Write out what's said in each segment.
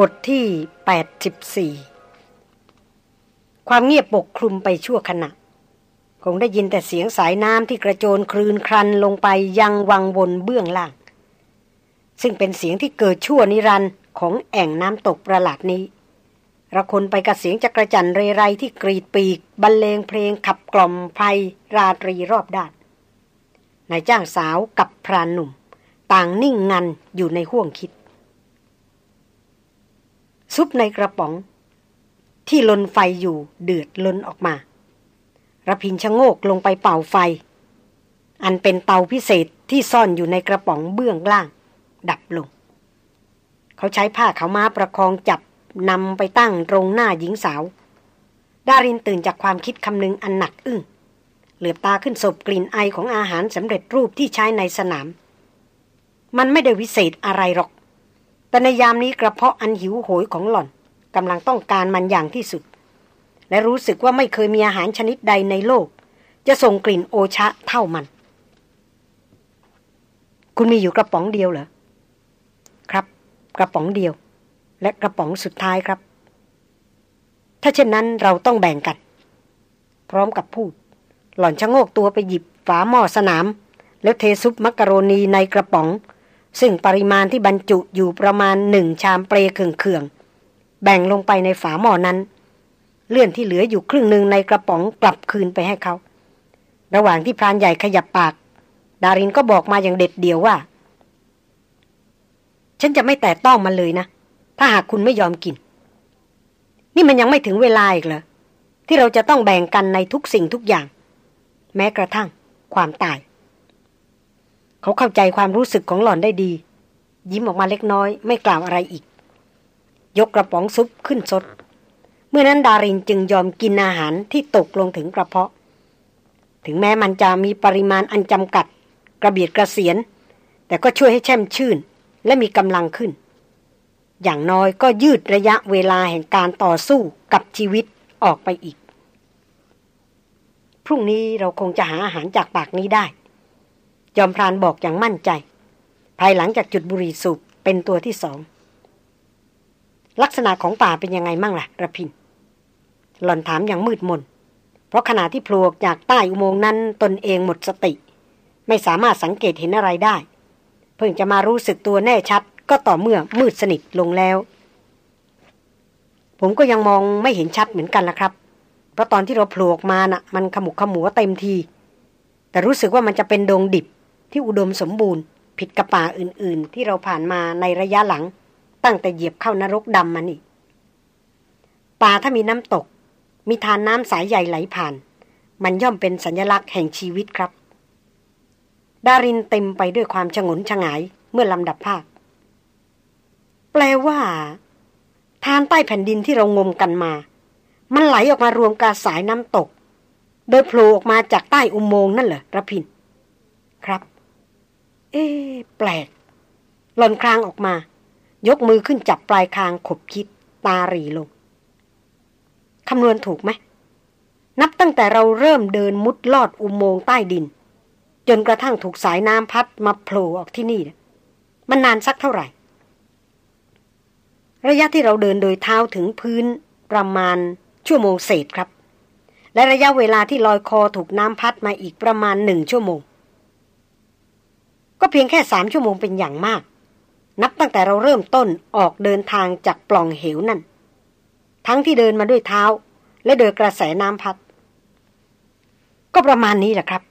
บทที่ 84 ความเงียบปกคลุมไปชั่วขณะ คงได้ยินแต่เสียงสายน้ำที่กระโจนคลืนครันลงไปยังวังวนเบื้องล่าง ซึ่งเป็นเสียงที่เกิดชั่วนิรันดร์ของแอ่งน้ำตกประหลาดนี้ระคนไปกับเสียงจักรจันเรไรที่กรีดปีก บรรเลงเพลงขับกล่อมภัยราตรีรอบด้านนายจ้างสาวกับพรานหนุ่ม ต่างนิ่งงันอยู่ในห้วงคิด ซุปในกระป๋อง ที่ลนไฟอยู่เดือดล้นออกมาระพินชะโงกลงไปเป่าไฟ อันเป็นเตาพิเศษที่ซ่อนอยู่ในกระป๋องเบื้องล่าง ดับลง เขาใช้ผ้าเขามาประคองจับนำไปตั้งตรงหน้าหญิงสาว ดารินตื่นจากความคิดคำนึงอันหนักอึ้งเหลือบตาขึ้นศพกลิ่นไอของอาหารสำเร็จรูปที่ใช้ในสนาม มันไม่ได้วิเศษอะไรหรอก แต่ในยามนี้กระเพาะอันหิวโหยของหล่อนกำลังต้องการมันอย่างที่สุด และรู้สึกว่าไม่เคยมีอาหารชนิดใดในโลก จะส่งกลิ่นโอชะเท่ามัน คุณมีอยู่กระป๋องเดียวเหรอ ครับ กระป๋องเดียว และกระป๋องสุดท้ายครับ ถ้าเช่นนั้นเราต้องแบ่งกัน พร้อมกับพูด หล่อนชะโงกตัวไปหยิบฝาหม้อสนาม แล้วเทซุปมักกะโรนีในกระป๋อง ซึ่งปริมาณที่บรรจุอยู่ประมาณหนึ่งชามเปรเคืองๆแบ่งลงไปในฝาหม้อนั้น เลื่อนที่เหลืออยู่ครึ่งหนึ่งในกระป๋องกลับคืนไปให้เขา ระหว่างที่พรานใหญ่ขยับปาก ดารินก็บอกมาอย่างเด็ดเดียวว่า ฉันจะไม่แตะต้องมันเลยนะ ถ้าหากคุณไม่ยอมกิน นี่มันยังไม่ถึงเวลาอีกเหรอที่เราจะต้องแบ่งกันในทุกสิ่งทุกอย่าง แม้กระทั่งความตาย เขาเข้าใจความรู้สึกของหล่อนได้ดี ยิ้มออกมาเล็กน้อย ไม่กล่าวอะไรอีก ยกกระป๋องซุปขึ้นสด เมื่อนั้นดารินจึงยอมกินอาหารที่ตกลงถึงกระเพาะ ถึงแม้มันจะมีปริมาณอันจำกัด กระเบียดกระเสียน แต่ก็ช่วยให้แช่มชื่น และมีกำลังขึ้น อย่างน้อยก็ยืดระยะเวลาแห่งการต่อสู้กับชีวิตออกไปอีก พรุ่งนี้เราคงจะหาอาหารจากปากนี้ได้ ยอมพรานบอกอย่างมั่นใจ ภายหลังจากจุดบุรีสูบเป็นตัวที่สอง ลักษณะของป่าเป็นยังไงมั่งล่ะระพิน หล่อนถามอย่างมืดมน เพราะขณะที่พลวกจากใต้อุโมงค์นั้นตนเองหมดสติ ไม่สามารถสังเกตเห็นอะไรได้ เพิ่งจะมารู้สึกตัวแน่ชัด ก็ต่อเมื่อมืดสนิทลงแล้ว ผมก็ยังมองไม่เห็นชัดเหมือนกันละครับ เพราะตอนที่เราโผล่มานะ่ะ มันขมุกขมัวเต็มที แต่รู้สึกว่ามันจะเป็นดงดิบ ที่อุดมสมบูรณ์ ผิดกับป่าอื่นๆ ที่เราผ่านมาในระยะหลัง ตั้งแต่เหยียบเข้านรกดำมานี่ป่าถ้ามีน้ำตก มีทานน้ำสายใหญ่ไหลผ่าน มันย่อมเป็นสัญลักษณ์แห่งชีวิตครับ ดารินเต็มไปด้วยความฉงนฉงายเมื่อลำดับภาค แปลว่า ทานใต้แผ่นดินที่เรางมกันมา มันไหลออกมารวมกาสายน้ำตกโดยโผล่ออกมาจากใต้อุโมงค์นั่นเหรอระพิน ครับ เอ๊แปลก หล่อนคลางออกมา ยกมือขึ้นจับปลายคางขบคิด ตารีลง คำนวณถูกไหม นับตั้งแต่เราเริ่มเดินมุดลอดอุโมงค์ใต้ดิน จนกระทั่งถูกสายน้ำพัดมาโผล่ออกที่นี่ มันนานสักเท่าไหร่ ระยะที่เราเดินโดยเท้าถึงพื้นประมาณชั่วโมงเศษครับ และระยะเวลาที่ลอยคอถูกน้ำพัดมาอีกประมาณหนึ่งชั่วโมง ก็เพียงแค่สามชั่วโมงเป็นอย่างมาก นับตั้งแต่เราเริ่มต้นออกเดินทางจากปล่องเหวนั่น ทั้งที่เดินมาด้วยเท้า และโดยกระแสน้ำพัด ก็ประมาณนี้แหละครับ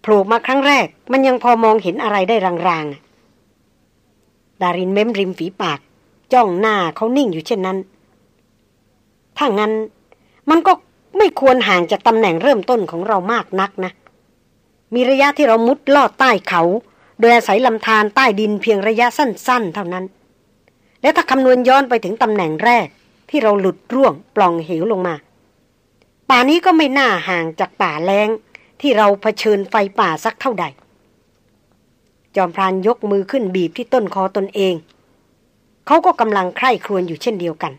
โผล่มาครั้งแรก มันยังพอมองเห็นอะไรได้รางๆ ดารินเม้มริมฝีปาก จ้องหน้าเขานิ่งอยู่เช่นนั้น ถ้างั้น มันก็ไม่ควรห่างจากตำแหน่งเริ่มต้นของเรามากนักนะ มีระยะที่เรามุดลอดใต้เขา โดยอาศัยลำธารใต้ดินเพียงระยะสั้น ๆ เท่านั้น และถ้าคำนวณย้อนไปถึงตำแหน่งแรก ที่เราหลุดร่วงปล่องเหวลงมา ป่านี้ก็ไม่น่าห่างจากป่าแรงที่เราเผชิญไฟป่าสักเท่าใด จอมพรานยกมือขึ้นบีบที่ต้นคอตนเอง เขาก็กำลังใคร่ครวญอยู่เช่นเดียวกัน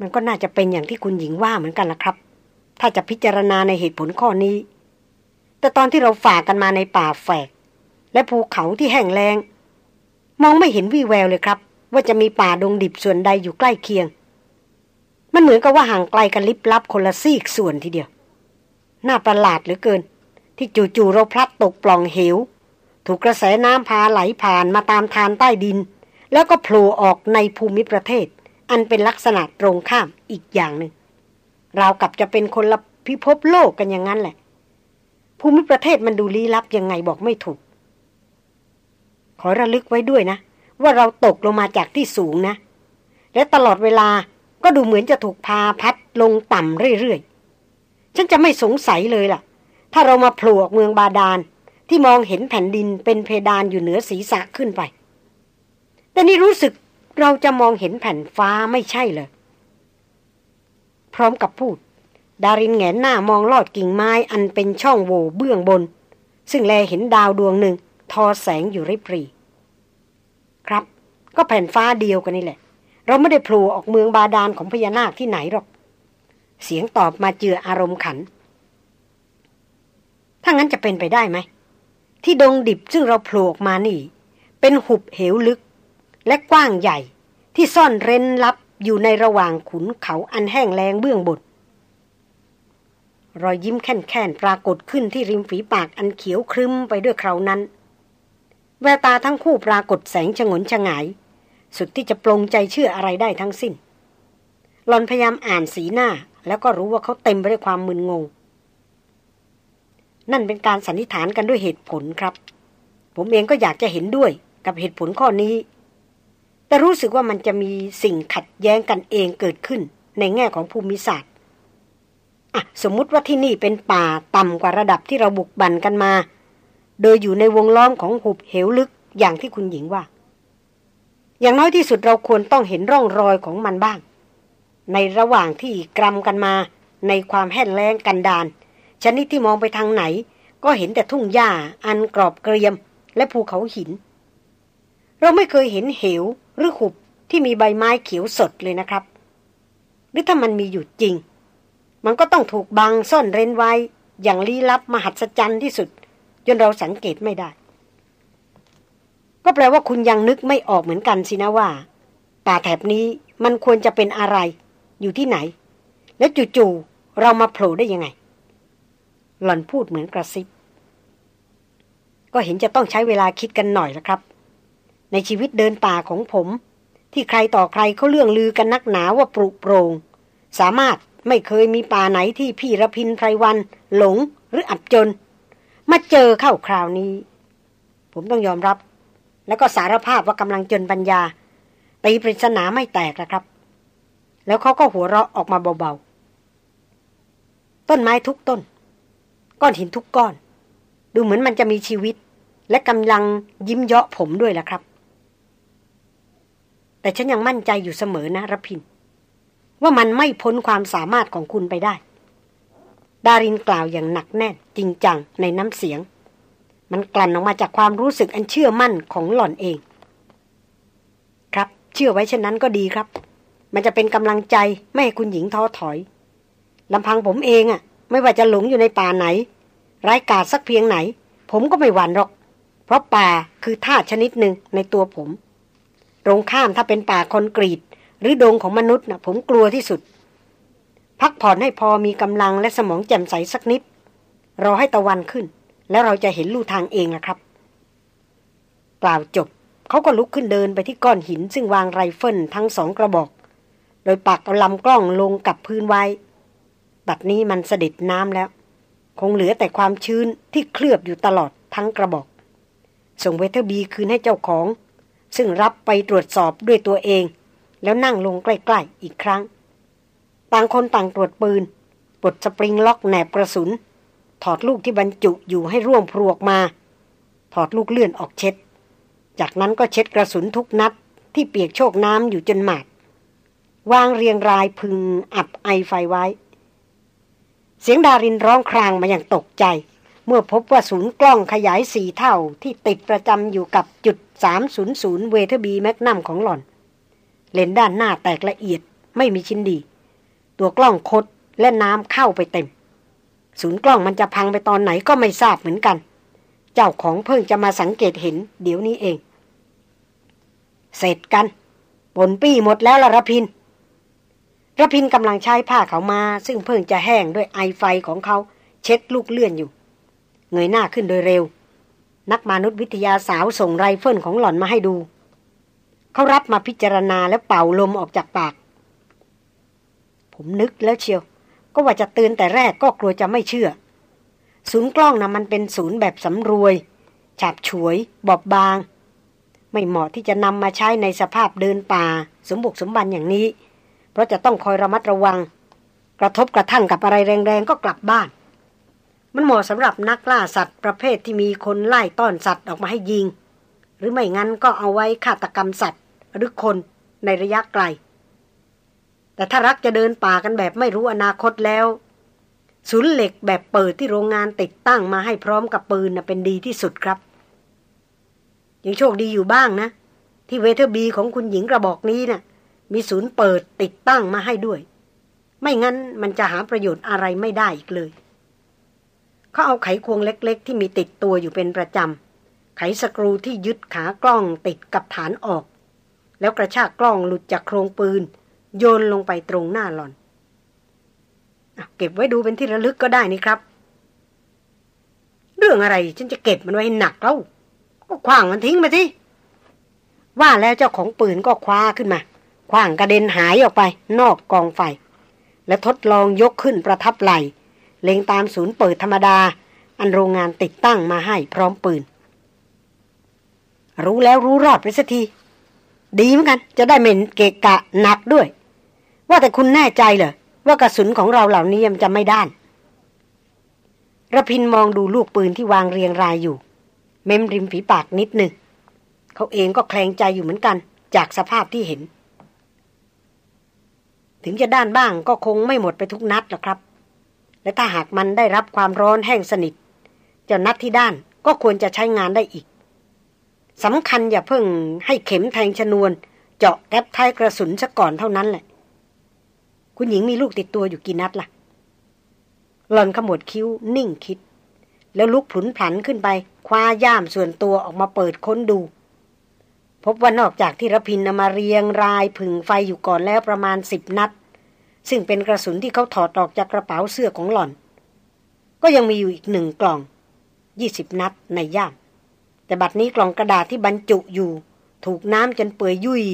มันก็น่าจะเป็นอย่างที่คุณหญิงว่าเหมือนกันละครับ ถ้าจะพิจารณาในเหตุผลข้อนี้ แต่ตอนที่เราฝ่ากันมาในป่าแฝก และภูเขาที่แห้งแล้ง มองไม่เห็นวี่แววเลยครับ ว่าจะมีป่าดงดิบส่วนใดอยู่ใกล้เคียง มันเหมือนกับว่าห่างไกลกันลิบลับคนละซีกส่วนทีเดียว น่าประหลาดเหลือเกิน ที่จู่ๆเราพลัดตกปล่องเหว ถูกกระแสน้ำพาไหลผ่านมาตามทานใต้ดิน แล้วก็โผล่ออกในภูมิประเทศ อันเป็นลักษณะตรงข้ามอีกอย่างหนึ่งเรากับจะเป็นคนละพิภพโลกกันอย่างนั้นแหละ ภูมิประเทศมันดูลี้ลับยังไงบอกไม่ถูก ขอระลึกไว้ด้วยนะ ว่าเราตกลงมาจากที่สูงนะ และตลอดเวลาก็ดูเหมือนจะถูกพาพัดลงต่ำเรื่อยๆ ฉันจะไม่สงสัยเลยล่ะ ถ้าเรามาโผล่เมืองบาดาลที่มองเห็นแผ่นดินเป็นเพดานอยู่เหนือศีรษะขึ้นไป แต่นี่รู้สึกเราจะมองเห็นแผ่นฟ้าไม่ใช่เลย พร้อมกับพูด ดารินแงนหน้ามองลอดกิ่งไม้อันเป็นช่องโหว่เบื้องบน ซึ่งแลเห็นดาวดวงหนึ่ง ทอแสงอยู่ริบรีครับ ก็แผ่นฟ้าเดียวกันนี่แหละ เราไม่ได้โผล่ออกเมืองบาดาลของพญานาคที่ไหนหรอก เสียงตอบมาเจืออารมณ์ขัน ถ้างั้นจะเป็นไปได้ไหม ที่ดงดิบซึ่งเราโผล่ออกมานี่ เป็นหุบเหวลึก และกว้างใหญ่ที่ซ่อนเร้นลับอยู่ในระหว่างขุนเขาอันแห้งแล้งเบื้องบน รอยยิ้มแค่นๆปรากฏขึ้นที่ริมฝีปากอันเขียวครึ้มไปด้วยคราวนั้น แววตาทั้งคู่ปรากฏแสงฉงนฉงาย สุดที่จะปลงใจเชื่ออะไรได้ทั้งสิ้นหลอนพยายามอ่านสีหน้า แล้วก็รู้ว่าเขาเต็มไปด้วยความมึนงง นั่นเป็นการสันนิษฐานกันด้วยเหตุผลครับ ผมเองก็อยากจะเห็นด้วยกับเหตุผลข้อนี้ แต่รู้สึกว่ามันจะมีสิ่งขัดแย้งกันเองเกิดขึ้นในแง่ของภูมิศาสตร์ อะสมมุติว่าที่นี่เป็นป่าต่ำกว่าระดับที่เราบุกบั่นกันมา โดยอยู่ในวงล้อมของหุบเหวลึกอย่างที่คุณหญิงว่า อย่างน้อยที่สุดเราควรต้องเห็นร่องรอยของมันบ้าง ในระหว่างที่กรำกันมาในความแห้งแล้งกันดานชนิดที่มองไปทางไหน ก็เห็นแต่ทุ่งหญ้าอันกรอบเกรียม และภูเขาหิน เราไม่เคยเห็นเหวหรือขุบที่มีใบไม้เขียวสดเลยนะครับ หรือถ้ามันมีอยู่จริง มันก็ต้องถูกบังซ่อนเร้นไว้ อย่างลี้ลับมหัศจรรย์ที่สุด จนเราสังเกตไม่ได้ ก็แปลว่าคุณยังนึกไม่ออกเหมือนกันสินะว่า ป่าแถบนี้มันควรจะเป็นอะไร อยู่ที่ไหน แล้วจู่ๆเรามาโผล่ได้ยังไง หล่อนพูดเหมือนกระซิบ ก็เห็นจะต้องใช้เวลาคิดกันหน่อยละครับ ในชีวิตเดินป่าของผม ที่ใครต่อใครเขาเรื่องลือกันนักหนาว่าปรุโปรง สามารถ ไม่เคยมีป่าไหนที่พี่ระพินไพรวัน หลงหรืออับจน มาเจอเข้าคราวนี้ ผมต้องยอมรับ แล้วก็สารภาพว่ากำลังจนปัญญาตีปริศนาไม่แตกแล้วครับ แล้วเขาก็หัวเราะออกมาเบาๆ ต้นไม้ทุกต้น ก้อนหินทุกก้อน ดูเหมือนมันจะมีชีวิต และกำลังยิ้มเยาะผมด้วยล่ะครับ แต่ฉันยังมั่นใจอยู่เสมอนะรพิน ว่ามันไม่พ้นความสามารถของคุณไปได้ ดารินกล่าวอย่างหนักแน่นจริงจังในน้ำเสียง มันกลั่นออกมาจากความรู้สึกอันเชื่อมั่นของหล่อนเอง ครับ เชื่อไว้เช่นนั้นก็ดีครับ มันจะเป็นกำลังใจไม่ให้คุณหญิงท้อถอยลำพังผมเองอะ่ะ ไม่ว่าจะหลงอยู่ในป่าไหน ร้ายกาจสักเพียงไหน ผมก็ไม่หวั่นหรอก เพราะป่าคือธาตุชนิดหนึ่งในตัวผม ตรงข้ามถ้าเป็นป่าคอนกรีต หรือดงของมนุษย์นะ่ะผมกลัวที่สุด พักผ่อนให้พอมีกำลังและสมองแจ่มใสสักนิด รอให้ตะวันขึ้น แล้วเราจะเห็นลู่ทางเองนะครับ กล่าวจบ เขาก็ลุกขึ้นเดินไปที่ก้อนหิน ซึ่งวางไรเฟิลทั้งสองกระบอก โดยปักเอาลำกล้องลงกับพื้นไว้ บัดนี้มันสะเด็ดน้ำแล้ว คงเหลือแต่ความชื้นที่เคลือบอยู่ตลอดทั้งกระบอก ส่งเวเทอร์บีคืนให้เจ้าของ ซึ่งรับไปตรวจสอบด้วยตัวเอง แล้วนั่งลงใกล้ๆอีกครั้ง ต่างคนต่างตรวจปืนปลดสปริงล็อกแหนบกระสุน ถอดลูกที่บรรจุอยู่ให้ร่วงพรวกมา ถอดลูกเลื่อนออกเช็ด จากนั้นก็เช็ดกระสุนทุกนัดที่เปียกโชกน้ำอยู่จนหมาด วางเรียงรายพึงอับไอไฟไว้ เสียงดารินร้องครางมาอย่างตกใจ เมื่อพบว่าศูนย์กล้องขยายสี่เท่าที่ติดประจำอยู่กับจุด 300 เวเทอร์บีแมกนัมของหล่อน เลนส์ด้านหน้าแตกละเอียดไม่มีชิ้นดี ตัวกล้องคดและน้ำเข้าไปเต็ม ศูนย์กล้องมันจะพังไปตอนไหนก็ไม่ทราบเหมือนกัน เจ้าของเพิ่งจะมาสังเกตเห็นเดี๋ยวนี้เอง เสร็จกันป่นปี้หมดแล้วละระพินระพินกำลังใช้ผ้าขาวม้า ซึ่งเพิ่งจะแห้งด้วยไอไฟของเขาเช็ดลูกเลื่อนอยู่ เงยหน้าขึ้นโดยเร็ว นักมนุษยวิทยาสาวส่งไรเฟิลของหล่อนมาให้ดู เขารับมาพิจารณาแล้วเป่าลมออกจากปาก ผมนึกแล้วเชียว ก็ว่าจะเตือนแต่แรกก็กลัวจะไม่เชื่อ ศูนย์กล้องนะมันเป็นศูนย์แบบสำรวย ฉาบฉวย บอบบาง ไม่เหมาะที่จะนำมาใช้ในสภาพเดินป่า สมบุกสมบันอย่างนี้ เพราะจะต้องคอยระมัดระวัง กระทบกระทั่งกับอะไรแรงๆก็กลับบ้าน มันเหมาะสำหรับนักล่าสัตว์ประเภทที่มีคนไล่ต้อนสัตว์ออกมาให้ยิง หรือไม่งั้นก็เอาไว้ฆาตกรรมสัตว์ หรือคนในระยะไกล แต่ถ้ารักจะเดินป่ากันแบบไม่รู้อนาคตแล้วศูนย์เหล็กแบบเปิดที่โรงงานติดตั้งมาให้พร้อมกับปืนนะเป็นดีที่สุดครับ ยังโชคดีอยู่บ้างนะ ที่เวเทอร์บีของคุณหญิงกระบอกนี้นะ่ะ มีศูนย์เปิดติดตั้งมาให้ด้วย ไม่งั้นมันจะหาประโยชน์อะไรไม่ได้อีกเลย เขาเอาไขควงเล็ก ๆ ที่มีติดตัวอยู่เป็นประจำ ไขสกรูที่ยึดขากล้องติดกับฐานออก แล้วกระชากกล้องหลุดจากโครงปืน โยนลงไปตรงหน้าหลอนเก็บไว้ดูเป็นที่ระลึกก็ได้นี่ครับ เรื่องอะไรฉันจะเก็บมันไว้หนักเล่าก็คว้างมันทิ้งไปสิว่าแล้วเจ้าของปืนก็คว้าขึ้นมาคว้างกระเด็นหายออกไป นอกกองไฟ และทดลองยกขึ้นประทับไหลเล็งตามศูนย์เปิดธรรมดา อันโรงงานติดตั้งมาให้พร้อมปืน รู้แล้วรู้รอดไปสักที ดีเหมือนกัน จะได้เหม็นเกะกะหนักด้วย ว่าแต่คุณแน่ใจเหรอ ว่ากระสุนของเราเหล่านี้มันจะไม่ด้านระพินมองดูลูกปืนที่วางเรียงรายอยู่ เม้มริมฝีปากนิดหนึ่ง เขาเองก็แคลงใจอยู่เหมือนกัน จากสภาพที่เห็น ถึงจะด้านบ้างก็คงไม่หมดไปทุกนัดหรอกครับ และถ้าหากมันได้รับความร้อนแห้งสนิทเจ้านัดที่ด้านก็ควรจะใช้งานได้อีก สำคัญอย่าเพิ่งให้เข็มแทงชนวน เจาะแก๊บท้ายกระสุนซะก่อนเท่านั้นแหละ คุณหญิงมีลูกติดตัวอยู่กี่นัดละ่ะ หล่อนขมวดคิ้วนิ่งคิด แล้วลุกผุนผันขึ้นไป คว้าย่ามส่วนตัวออกมาเปิดค้นดู พบว่านอกจากที่รพินนำมาเรียงรายผึ่งไฟอยู่ก่อนแล้วประมาณสิบนัด ซึ่งเป็นกระสุนที่เขาถอดออกจากกระเป๋าเสื้อของหล่อน ก็ยังมีอยู่อีกหนึ่งกล่องยี่สิบนัดในย่าม แต่บัดนี้กล่องกระดาษที่บรรจุอยู่ ถูกน้ำจนเปื่อยยุ่ย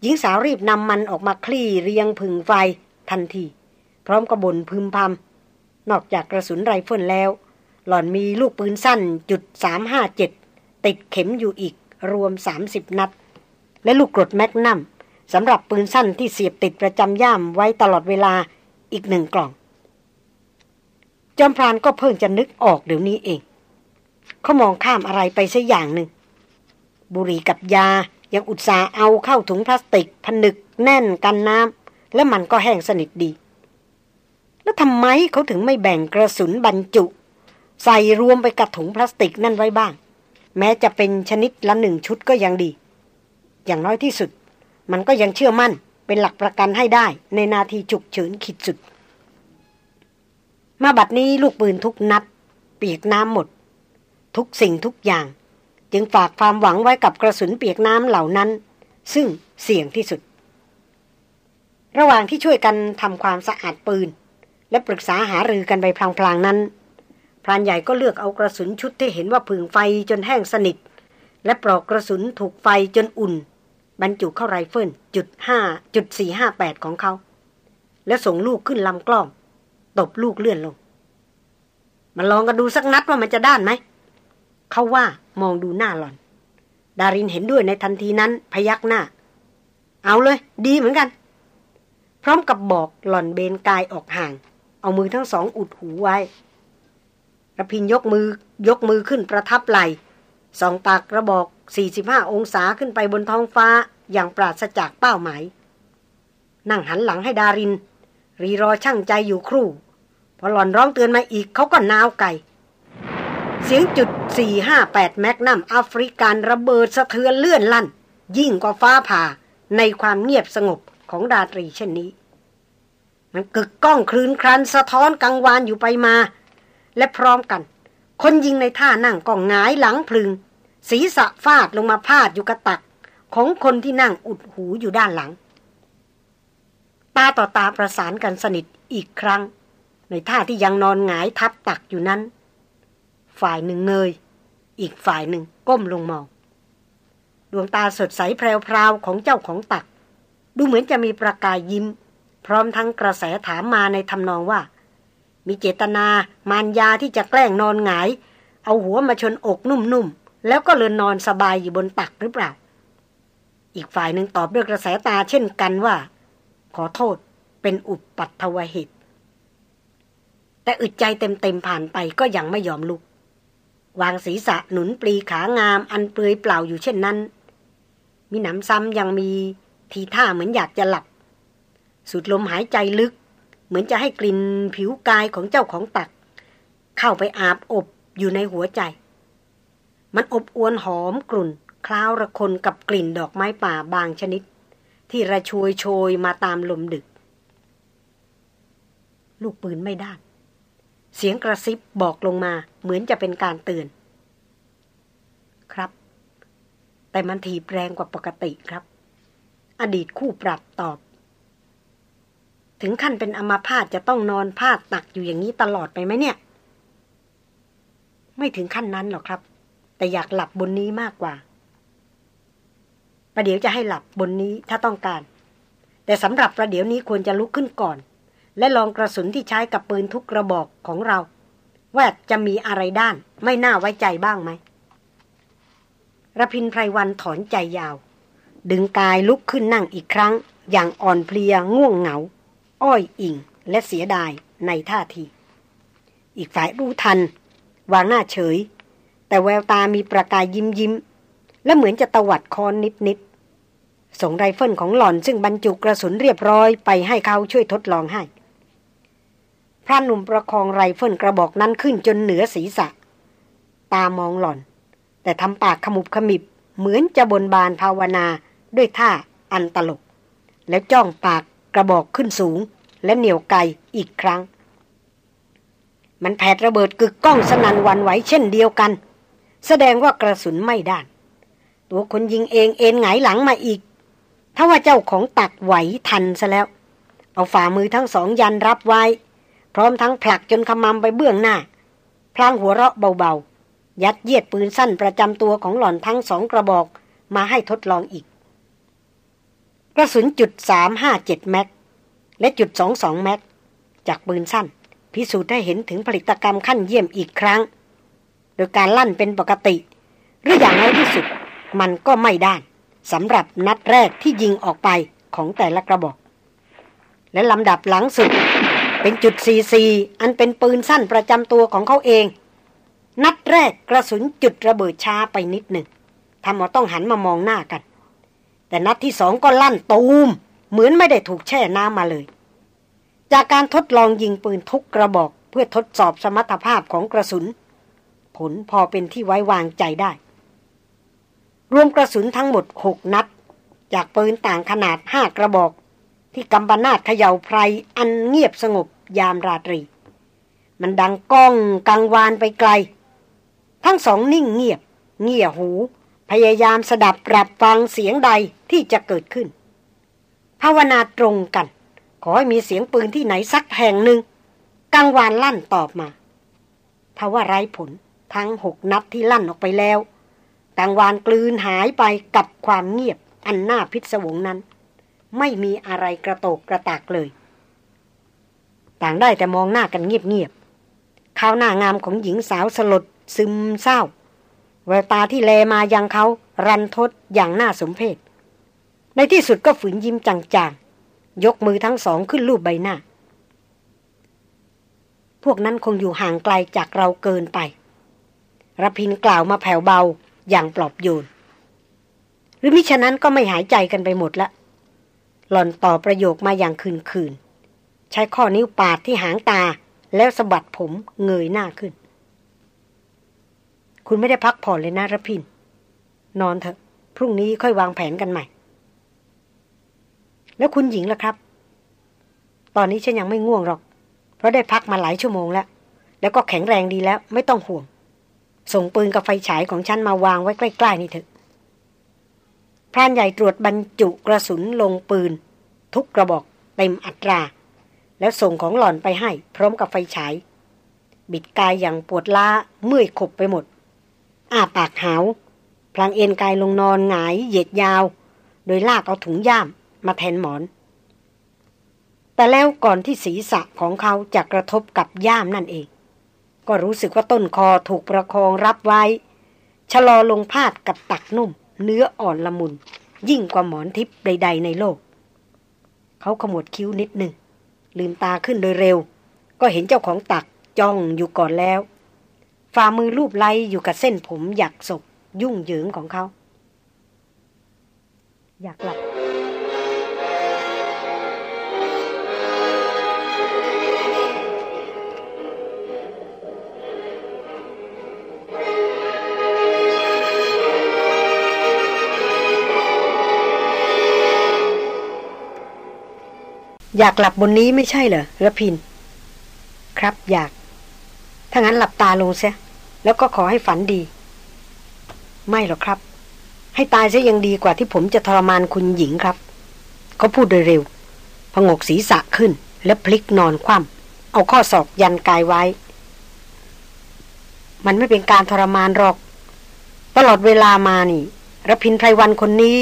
หญิงสาวรีบนำมันออกมาคลี่เรียงผึ่งไฟทันที พร้อมกับบ่นพึมพำนอกจากกระสุนไรเฟิลแล้ว หล่อนมีลูกปืนสั้นจุดสามห้าเจ็ดติดเข็มอยู่อีกรวม30นัด และลูกกรดแมกนัมสำหรับปืนสั้นที่เสียบติดประจำย่ามไว้ตลอดเวลาอีกหนึ่งกล่อง จอมพรานก็เพิ่งจะนึกออกเดี๋ยวนี้เอง เขามองข้ามอะไรไปสักอย่างหนึ่ง บุหรี่กับยายังอุตส่าห์เอาเข้าถุงพลาสติก ผนึกแน่นกันน้ำและมันก็แห้งสนิทดี แล้วทำไมเขาถึงไม่แบ่งกระสุนบรรจุ ใส่รวมไปกับถุงพลาสติกนั่นไว้บ้าง แม้จะเป็นชนิดละหนึ่งชุดก็ยังดี อย่างน้อยที่สุด มันก็ยังเชื่อมั่นเป็นหลักประกันให้ได้ในนาทีฉุกเฉินขีดสุด มาบัดนี้ลูกปืนทุกนัด เปียกน้ำหมด ทุกสิ่งทุกอย่าง จึงฝากความหวังไว้กับกระสุนเปียกน้ำเหล่านั้น ซึ่งเสี่ยงที่สุด ระหว่างที่ช่วยกันทำความสะอาดปืน และปรึกษาหารือกันไปพลางๆนั้นพรานใหญ่ก็เลือกเอากระสุนชุดที่เห็นว่าผึ่งไฟจนแห้งสนิท และปลอกกระสุนถูกไฟจนอุ่น บรรจุเข้าไรเฟิลจุดห้าจุดสี่ห้าแปดของเขา แล้วส่งลูกขึ้นลำกล้อง ตบลูกเลื่อนลง มาลองกันดูสักนัดว่ามันจะด้านไหม เขาว่ามองดูหน้าหล่อน ดารินเห็นด้วยในทันทีนั้นพยักหน้า เอาเลย ดีเหมือนกัน พร้อมกับบอกหล่อนเบนกายออกห่าง เอามือทั้งสองอุดหูไว้ระพินยกมือยกมือขึ้นประทับไหลสองปากกระบอก 45 องศาขึ้นไปบนท้องฟ้าอย่างปราศจากเป้าหมาย นั่งหันหลังให้ดาริน รีรอช่างใจอยู่ครู่ พอหล่อนร้องเตือนมาอีกเขาก็นาวไก่ เสียงจุด 458 แมกนัมแอฟริกันระเบิดสะเทือนเลื่อนลั่น ยิ่งกว่าฟ้าผ่าในความเงียบสงบของดาตรีเช่นนี้ มันกึกก้องคลืนครันสะท้อนกังวานอยู่ไปมา และพร้อมกัน คนยิงในท่านั่งก็หงายหลังพลึง ศีรษะฟาดลงมาพาดอยู่กระตัก ของคนที่นั่งอุดหูอยู่ด้านหลัง ตาต่อตาประสานกันสนิทอีกครั้ง ในท่าที่ยังนอนหงายทับตักอยู่นั้น ฝ่ายหนึ่งเงย อีกฝ่ายหนึ่งก้มลงมอง ดวงตาสดใสแพรวๆของเจ้าของตัก ดูเหมือนจะมีประกายยิ้ม พร้อมทั้งกระแสถามมาในทำนองว่า มีเจตนามารยาที่จะแกล้งนอนหงาย เอาหัวมาชนอกนุ่มๆ แล้วก็เลือนนอนสบายอยู่บนตักหรือเปล่า อีกฝ่ายหนึ่งตอบด้วยกระแสตาเช่นกันว่า ขอโทษเป็นอุปปัตถวเหตุแต่อึดใจเต็มๆผ่านไปก็ยังไม่ยอมลุก วางศีรษะหนุนปลีขางามอันเปลือยเปล่าอยู่เช่นนั้น มีหนำซ้ำยังมีทีท่าเหมือนอยากจะหลับ สุดลมหายใจลึก เหมือนจะให้กลิ่นผิวกายของเจ้าของตัก เข้าไปอาบอบอยู่ในหัวใจ มันอบอวนหอมกลุ่น คล้าวระคนกับกลิ่นดอกไม้ป่าบางชนิด ที่ระชวยโชยมาตามลมดึก ลูกปืนไม่ด้าน เสียงกระซิบบอกลงมาเหมือนจะเป็นการเตือน ครับ แต่มันถีบแรงกว่าปกติครับ อดีตคู่ปรับตอบ ถึงขั้นเป็นอมาพาตจะต้องนอนพาดตักอยู่อย่างนี้ตลอดไปไหมเนี่ย ไม่ถึงขั้นนั้นหรอกครับ แต่อยากหลับบนนี้มากกว่าประเดี๋ยวจะให้หลับบนนี้ถ้าต้องการ แต่สำหรับประเดี๋ยวนี้ควรจะลุกขึ้นก่อน และลองกระสุนที่ใช้กับปืนทุกกระบอกของเรา ว่าจะมีอะไรด้าน ไม่น่าไว้ใจบ้างไหมระพินไพรวันถอนใจยาว ดึงกายลุกขึ้นนั่งอีกครั้ง อย่างอ่อนเพลียง่วงเหงา อ้อยอิงและเสียดายในท่าที อีกฝ่ายรู้ทัน วางหน้าเฉย แต่แววตามีประกายยิ้มยิ้ม และเหมือนจะตวัดคอนนิดนิดส่งไรเฟิลของหล่อนซึ่งบรรจุกระสุนเรียบร้อยไปให้เขาช่วยทดลองให้ พระหนุ่มประคองไรเฟิลกระบอกนั้นขึ้นจนเหนือศีรษะ ตามองหล่อน แต่ทำปากขมุบขมิบ เหมือนจะบนบานภาวนาด้วยท่าอันตลก แล้วจ้องปากกระบอกขึ้นสูง และเหนียวไกอีกครั้ง มันแผดระเบิดกึกก้องสนันวันไหวเช่นเดียวกัน แสดงว่ากระสุนไม่ด้าน ตัวคนยิงเองเอ็นหงายหลังมาอีก ถ้าว่าเจ้าของตักไหวทันซะแล้ว เอาฝ่ามือทั้งสองยันรับไว้ พร้อมทั้งผลักจนขมำไปเบื้องหน้า พลางหัวเราะเบาๆ ยัดเยียดปืนสั้นประจำตัวของหล่อนทั้งสองกระบอกมาให้ทดลองอีก กระสุนจุดสามห้าเจ็ดแม็ก และจุดสองสองแม็ก จากปืนสั้น พิสูจน์ได้เห็นถึงผลิตกรรมขั้นเยี่ยมอีกครั้ง โดยการลั่นเป็นปกติ หรืออย่างน้อยที่สุด มันก็ไม่ด้านสำหรับนัดแรกที่ยิงออกไปของแต่ละกระบอก และลำดับหลังสุด เป็นจุดซีซีอันเป็นปืนสั้นประจำตัวของเขาเอง นัดแรกกระสุนจุดระเบิดช้าไปนิดหนึ่งทำเอาต้องหันมามองหน้ากัน แต่นัดที่สองก็ลั่นตูม เหมือนไม่ได้ถูกแช่น้ำมาเลย จากการทดลองยิงปืนทุกกระบอกเพื่อทดสอบสมรรถภาพของกระสุน ผลพอเป็นที่ไว้วางใจได้ รวมกระสุนทั้งหมดหกนัด จากปืนต่างขนาดห้ากระบอกที่กำบนาดเขย่าไพรอันเงียบสงบ ยามราตรี มันดังก้องกังวานไปไกล ทั้งสองนิ่งเงียบ เงี่ยหู พยายามสดับรับฟังเสียงใดที่จะเกิดขึ้น ภาวนาตรงกัน ขอให้มีเสียงปืนที่ไหนสักแห่งหนึ่งกังวานลั่นตอบมาทว่าไร้ผลทั้งหกนัดที่ลั่นออกไปแล้วต่างวานกลืนหายไปกับความเงียบอันน่าพิศวงนั้น ไม่มีอะไรกระโตกกระตากเลย ต่างได้แต่มองหน้ากันเงียบๆข้าวหน้างามของหญิงสาวสลดซึมเศร้า แววตาที่แลมายังเขารันทดอย่างน่าสมเพชในที่สุดก็ฝืนยิ้มจางๆ ยกมือทั้งสองขึ้นรูปใบหน้า พวกนั้นคงอยู่ห่างไกลจากเราเกินไปรพินกล่าวมาแผ่วเบาอย่างปลอบโยน หรือมิฉะนั้นก็ไม่หายใจกันไปหมดละ หล่อนต่อประโยคมาอย่างคืนคืน ใช้ข้อนิ้วปาดที่หางตา แล้วสะบัดผมเงยหน้าขึ้น คุณไม่ได้พักผ่อนเลยนะระพิน นอนเถอะ พรุ่งนี้ค่อยวางแผนกันใหม่ แล้วคุณหญิงล่ะครับ ตอนนี้ฉันยังไม่ง่วงหรอก เพราะได้พักมาหลายชั่วโมงแล้ว แล้วก็แข็งแรงดีแล้ว ไม่ต้องห่วง ส่งปืนกับไฟฉายของฉันมาวางไว้ใกล้ๆนี่เถอะพรานใหญ่ตรวจบรรจุกระสุนลงปืน ทุกกระบอกเต็มอัตรา แล้วส่งของหล่อนไปให้ พร้อมกับไฟฉาย บิดกายอย่างปวดล้าเมื่อยขบไปหมด อ้าปากหาวพลางเอ็นกายลงนอนหงายเหยียดยาว โดยลากเอาถุงย่ามมาแทนหมอน แต่แล้วก่อนที่ศีรษะของเขาจะกระทบกับย่ามนั่นเอง ก็รู้สึกว่าต้นคอถูกประคองรับไว้ ชะลอลงพาดกับตักนุ่ม เนื้ออ่อนละมุน ยิ่งกว่าหมอนทิพย์ใด ๆ ในโลก เขาขมวดคิ้วนิดหนึ่ง ลืมตาขึ้นโดยเร็ว ก็เห็นเจ้าของตักจ้องอยู่ก่อนแล้ว ฝ่ามือลูบไล้อยู่กับเส้นผมหยักศกยุ่งเหยิงของเขา อยากหลับ อยากหลับบนนี้ไม่ใช่เหรอระพิน ครับอยาก ถ้างั้นหลับตาลงเสียแล้วก็ขอให้ฝันดี ไม่หรอกครับ ให้ตายซะยังดีกว่าที่ผมจะทรมานคุณหญิงครับเขาพูดโดยเร็วพงกศีรษะขึ้น แล้วพลิกนอนคว่ำเอาข้อศอกยันกายไว้ มันไม่เป็นการทรมานหรอก ตลอดเวลามานี่ระพินไพรวันคนนี้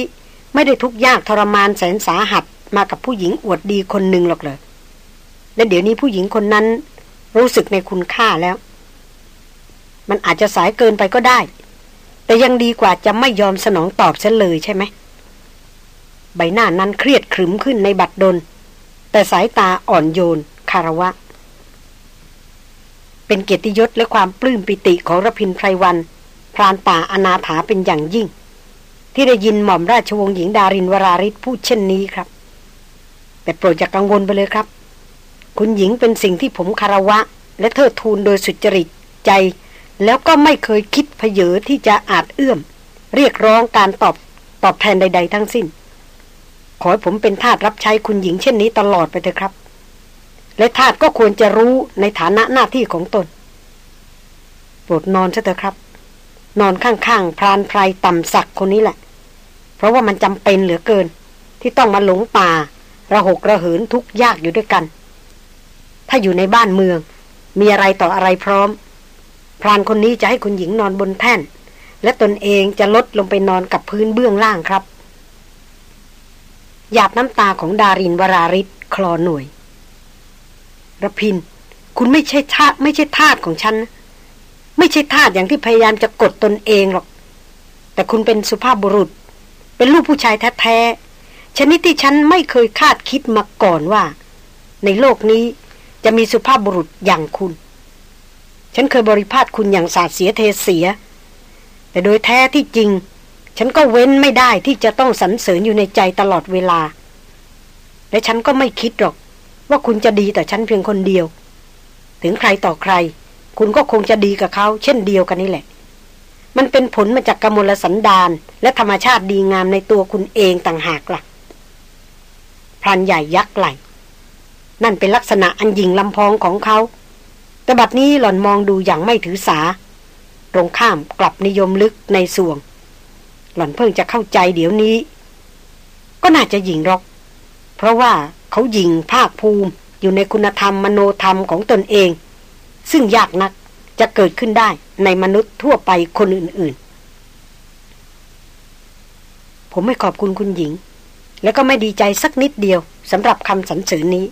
ไม่ได้ทุกข์ยากทรมานแสนสาหัส มากับผู้หญิงอวดดีคนหนึ่งหรอกเลยและเดี๋ยวนี้ผู้หญิงคนนั้นรู้สึกในคุณค่าแล้ว มันอาจจะสายเกินไปก็ได้ แต่ยังดีกว่าจะไม่ยอมสนองตอบฉันเลยใช่ไหม ใบหน้านั้นเครียดขรึมขึ้นในบัดดล แต่สายตาอ่อนโยนคารวะ เป็นเกียรติยศและความปลื้มปิติของรพินไพรวัน พรานป่าอนาถาเป็นอย่างยิ่ง ที่ได้ยินหม่อมราชวงศ์หญิงดารินวราริศพูดเช่นนี้ครับ แต่โปรดอย่ากกังวลไปเลยครับ คุณหญิงเป็นสิ่งที่ผมคารวะ และเทิดทูนโดยสุจริตใจ แล้วก็ไม่เคยคิดเพเยอที่จะอาจเอื้อม เรียกร้องการตอบตอบแทนใด ๆ ทั้งสิ้น ขอให้ผมเป็นทาสรับใช้คุณหญิงเช่นนี้ตลอดไปเถอะครับ และทาสก็ควรจะรู้ในฐานะหน้าที่ของตน โปรดนอนซะเถอะครับ นอนข้างๆพรานไพรต่ำสักคนนี้แหละ เพราะว่ามันจำเป็นเหลือเกิน ที่ต้องมาหลงป่า ระหกระเหินทุกยากอยู่ด้วยกัน ถ้าอยู่ในบ้านเมือง มีอะไรต่ออะไรพร้อม พรานคนนี้จะให้คุณหญิงนอนบนแท่น และตนเองจะลดลงไปนอนกับพื้นเบื้องล่างครับ หยาบน้ำตาของดารินวราริศคลอหน่วยระพิน คุณไม่ใช่ทาสไม่ใช่ทาสของฉัน ไม่ใช่ทาสอย่างที่พยายามจะกดตนเองหรอก แต่คุณเป็นสุภาพบุรุษ เป็นลูกผู้ชายแท้ ชนิดที่ฉันไม่เคยคาดคิดมาก่อนว่า ในโลกนี้จะมีสุภาพบุรุษอย่างคุณ ฉันเคยบริพาทคุณอย่างสาดเสียเทเสีย แต่โดยแท้ที่จริง ฉันก็เว้นไม่ได้ที่จะต้องสรรเสริญอยู่ในใจตลอดเวลา และฉันก็ไม่คิดหรอก ว่าคุณจะดีแต่ฉันเพียงคนเดียว ถึงใครต่อใคร คุณก็คงจะดีกับเขา เช่นเดียวกันนี่แหละ มันเป็นผลมาจากกมลสันดานและธรรมชาติดีงามในตัวคุณเองต่างหากละ่ะ พรานใหญ่ยักไหล นั่นเป็นลักษณะอันยิงลำพองของเขา แต่บัดนี้หล่อนมองดูอย่างไม่ถือสา ตรงข้ามกลับนิยมลึกในส่วง หล่อนเพิ่งจะเข้าใจเดี๋ยวนี้ ก็น่าจะยิงหรอก เพราะว่าเขายิงภาคภูมิอยู่ในคุณธรรมมโนธรรมของตนเอง ซึ่งยากนักจะเกิดขึ้นได้ในมนุษย์ทั่วไปคนอื่น ๆ ผมไม่ขอบคุณคุณหญิง แล้วก็ไม่ดีใจสักนิดเดียวสำหรับคำสรรเสริญนี้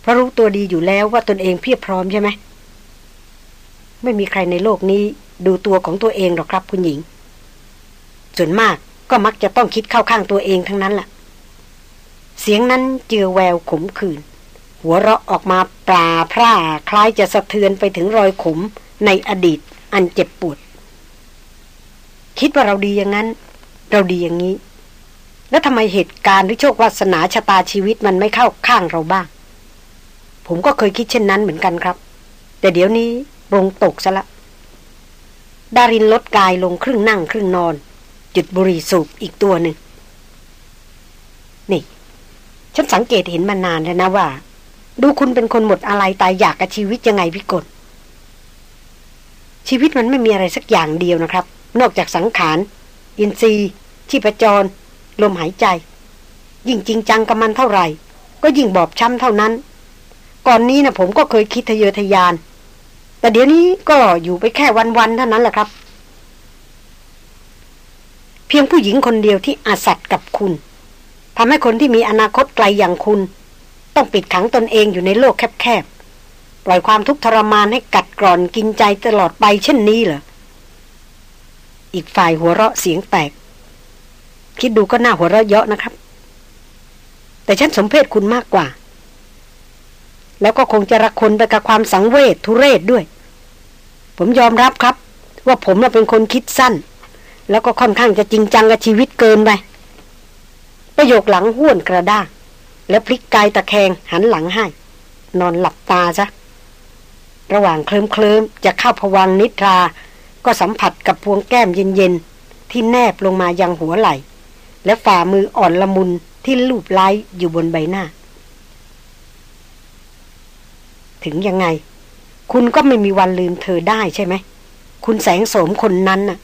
เพราะรู้ตัวดีอยู่แล้วว่าตนเองเพียบพร้อมใช่ไหม ไม่มีใครในโลกนี้ดูตัวของตัวเองหรอกครับคุณหญิง ส่วนมากก็มักจะต้องคิดเข้าข้างตัวเองทั้งนั้นแหละเสียงนั้นเจือแววขมขื่นหัวเราะออกมาปลาพร่าคล้ายจะสะเทือนไปถึงรอยขมในอดีตอันเจ็บปวด คิดว่าเราดีอย่างนั้น เราดีอย่างนี้ แล้วทำไมเหตุการณ์หรือโชควาสนาชะตาชีวิตมันไม่เข้าข้างเราบ้าง ผมก็เคยคิดเช่นนั้นเหมือนกันครับ แต่เดี๋ยวนี้ลงตกซะละ ดารินลดกายลงครึ่งนั่งครึ่งนอน จุดบุหรี่สูบอีกตัวหนึ่ง นี่ ฉันสังเกตเห็นมานานแล้วนะว่า ดูคุณเป็นคนหมดอะไรตายอยากกับชีวิตยังไงพี่กลชีวิตมันไม่มีอะไรสักอย่างเดียวนะครับ นอกจากสังขาร อินทรีย์ชีพจร ลมหายใจ ยิ่งจริงจังกับมันเท่าไหร่ ก็ยิ่งบอบช้ำเท่านั้น ก่อนนี้นะผมก็เคยคิดทะเยอทะยาน แต่เดี๋ยวนี้ก็อยู่ไปแค่วันๆเท่านั้นแหละครับ เพียงผู้หญิงคนเดียวที่อาสัตกับคุณทำให้คนที่มีอนาคตไกลอย่างคุณ ต้องปิดขังตนเองอยู่ในโลกแคบๆปล่อยความทุกข์ทรมานให้กัดกร่อนกินใจตลอดไปเช่นนี้เหรออีกฝ่ายหัวเราะเสียงแตก คิดดูก็น่าหัวเราะเยาะนะครับ แต่ฉันสมเพศคุณมากกว่า แล้วก็คงจะระคนไปกับความสังเวชทุเรศด้วย ผมยอมรับครับ ว่าผมเป็นคนคิดสั้น แล้วก็ค่อนข้างจะจริงจังกับชีวิตเกินไปประโยคหลังห้วนกระด้างแล้วพลิกกายตะแคงหันหลังให้ นอนหลับตาซะ ระหว่างเคลิมเคลิมจะเข้าผวังนิทรา ก็สัมผัสกับพวงแก้มเย็นๆ ที่แนบลงมายังหัวไหล่ และฝ่ามืออ่อนละมุนที่ลูบไล้อยู่บนใบหน้า ถึงยังไง คุณก็ไม่มีวันลืมเธอได้ใช่ไหม คุณแสงโสมคนนั้นน่ะ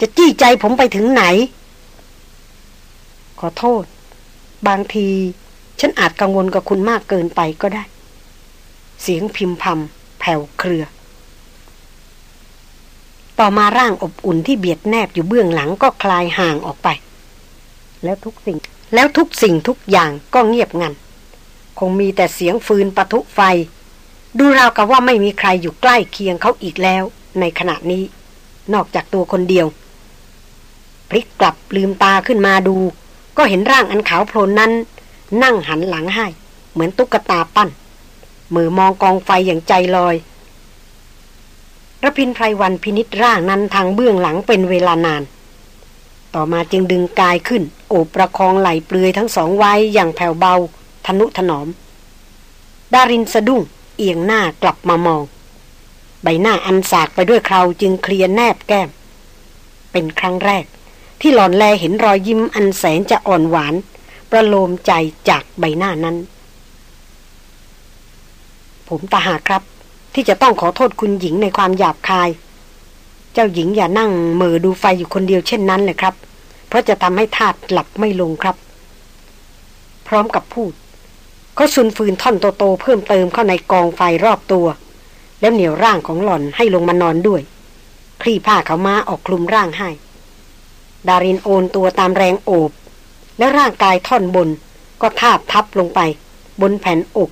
จะจี้ใจผมไปถึงไหน ขอโทษ บางที ฉันอาจกังวลกับคุณมากเกินไปก็ได้ เสียงพิมพ์พำแผ่วเครือ ต่อมาร่างอบอุ่นที่เบียดแนบอยู่เบื้องหลังก็คลายห่างออกไป แล้วทุกสิ่ง แล้วทุกสิ่งทุกอย่างก็เงียบงัน คงมีแต่เสียงฟืนปะทุไฟ ดูราวกับว่าไม่มีใครอยู่ใกล้เคียงเขาอีกแล้ว ในขณะนี้ นอกจากตัวคนเดียว พลิกกลับลืมตาขึ้นมาดู ก็เห็นร่างอันขาวโพลนนั้น นั่งหันหลังให้ เหมือนตุ๊กตาปั้นมือมองกองไฟอย่างใจลอย ระพินไพรวันพินิษร่างนั้นทางเบื้องหลังเป็นเวลานาน ต่อมาจึงดึงกายขึ้น โอบประคองไหลเปลือยทั้งสองไว้อย่างแผ่วเบา ทนุถนอม ดารินสะดุ้ง เอียงหน้ากลับมามอง ใบหน้าอันสากไปด้วยคราวจึงเคลียแนบแก้ม เป็นครั้งแรก ที่หลอนแลเห็นรอยยิ้มอันแสนจะอ่อนหวาน ประโลมใจจากใบหน้านั้น ผมตาหาครับ ที่จะต้องขอโทษคุณหญิงในความหยาบคาย เจ้าหญิงอย่านั่งเมือดูไฟอยู่คนเดียวเช่นนั้นเลยครับ เพราะจะทำให้ธาตุหลับไม่ลงครับ พร้อมกับพูดเขาซุนฟืนท่อนโตๆเพิ่มเติมเข้าในกองไฟรอบตัว แล้วเหนี่ยวร่างของหล่อนให้ลงมานอนด้วย คลี่ผ้าเขามาออกคลุมร่างให้ ดารินโอนตัวตามแรงโอบ และร่างกายท่อนบนก็ทาบทับลงไป บนแผ่นอก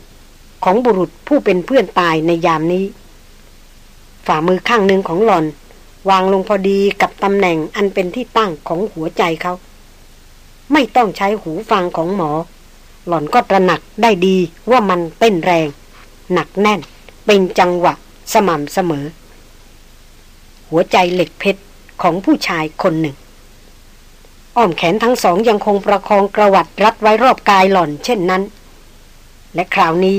ของบุรุษผู้เป็นเพื่อนตายในยามนี้ ฝ่ามือข้างหนึ่งของหล่อน วางลงพอดีกับตำแหน่งอันเป็นที่ตั้งของหัวใจเขา ไม่ต้องใช้หูฟังของหมอ หล่อนก็ตระหนักได้ดีว่ามันเต้นแรง หนักแน่น เป็นจังหวะสม่ำเสมอ หัวใจเหล็กเพชรของผู้ชายคนหนึ่ง อ้อมแขนทั้งสองยังคงประคองกระวัดรัดไว้รอบกายหล่อนเช่นนั้น และคราวนี้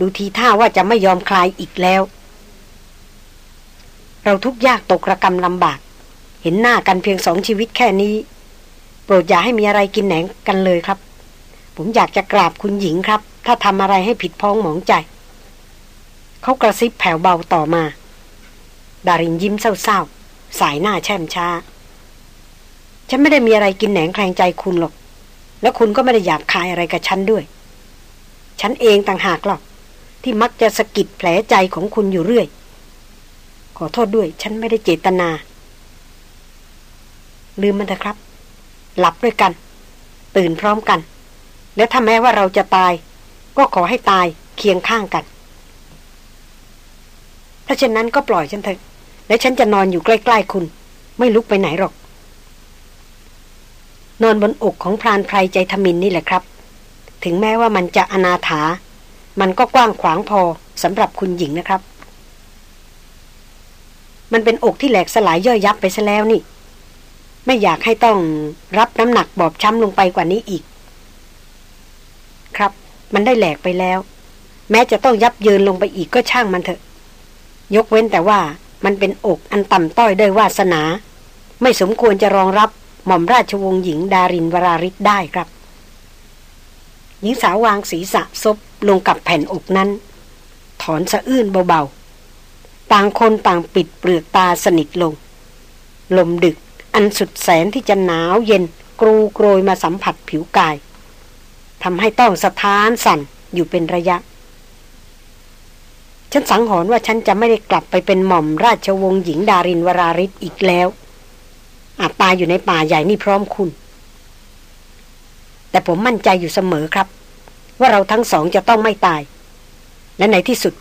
ดูทีท่าว่าจะไม่ยอมคลายอีกแล้ว เราทุกยากตกระกรรมลำบาก เห็นหน้ากันเพียงสองชีวิตแค่นี้ โปรดอย่าให้มีอะไรกินแหนงกันเลยครับ ผมอยากจะกราบคุณหญิงครับ ถ้าทำอะไรให้ผิดพ้องหมองใจ เขากระซิบแผ่วเบาต่อมา ดารินยิ้มเศร้าๆ สายหน้าแช่มช้า ฉันไม่ได้มีอะไรกินแหนงแคลงใจคุณหรอก แล้วคุณก็ไม่ได้หยาบคายอะไรกับฉันด้วย ฉันเองต่างหากหรอก ที่มักจะสะกิดแผลใจของคุณอยู่เรื่อย ขอโทษด้วยฉันไม่ได้เจตนา ลืมมันเถอะครับ หลับด้วยกัน ตื่นพร้อมกัน และถ้าแม้ว่าเราจะตาย ก็ขอให้ตายเคียงข้างกัน ถ้าเช่นนั้นก็ปล่อยฉันเถอะ และฉันจะนอนอยู่ใกล้ ๆ คุณ ไม่ลุกไปไหนหรอก นอนบนอกของพรานไพรใจทมินนี่แหละครับ ถึงแม้ว่ามันจะอนาถา มันก็กว้างขวางพอสำหรับคุณหญิงนะครับ มันเป็นอกที่แหลกสลายย่อยยับไปซะแล้วนี่ ไม่อยากให้ต้องรับน้ำหนักบอบช้ำลงไปกว่านี้อีก ครับ มันได้แหลกไปแล้ว แม้จะต้องยับเยินลงไปอีกก็ช่างมันเถอะ ยกเว้นแต่ว่ามันเป็นอกอันต่ำต้อยด้วยวาสนา ไม่สมควรจะรองรับหม่อมราชวงศ์หญิงดารินวราริศได้ครับ หญิงสาววางศีรษะซบลงกับแผ่นอกนั้น ถอนสะอื้นเบาๆ ต่างคนต่างปิดเปลือกตาสนิทลง ลมดึกอันสุดแสนที่จะหนาวเย็นกรูโกรยมาสัมผัสผิวกายทำให้ต้องสะท้านสั่นอยู่เป็นระยะ ฉันสังหรณ์ว่าฉันจะไม่ได้กลับไปเป็นหม่อมราชวงศ์หญิงดารินวราริศอีกแล้ว อาจตายอยู่ในป่าใหญ่นี่พร้อมคุณ แต่ผมมั่นใจอยู่เสมอครับ ว่าเราทั้งสองจะต้องไม่ตาย และในที่สุด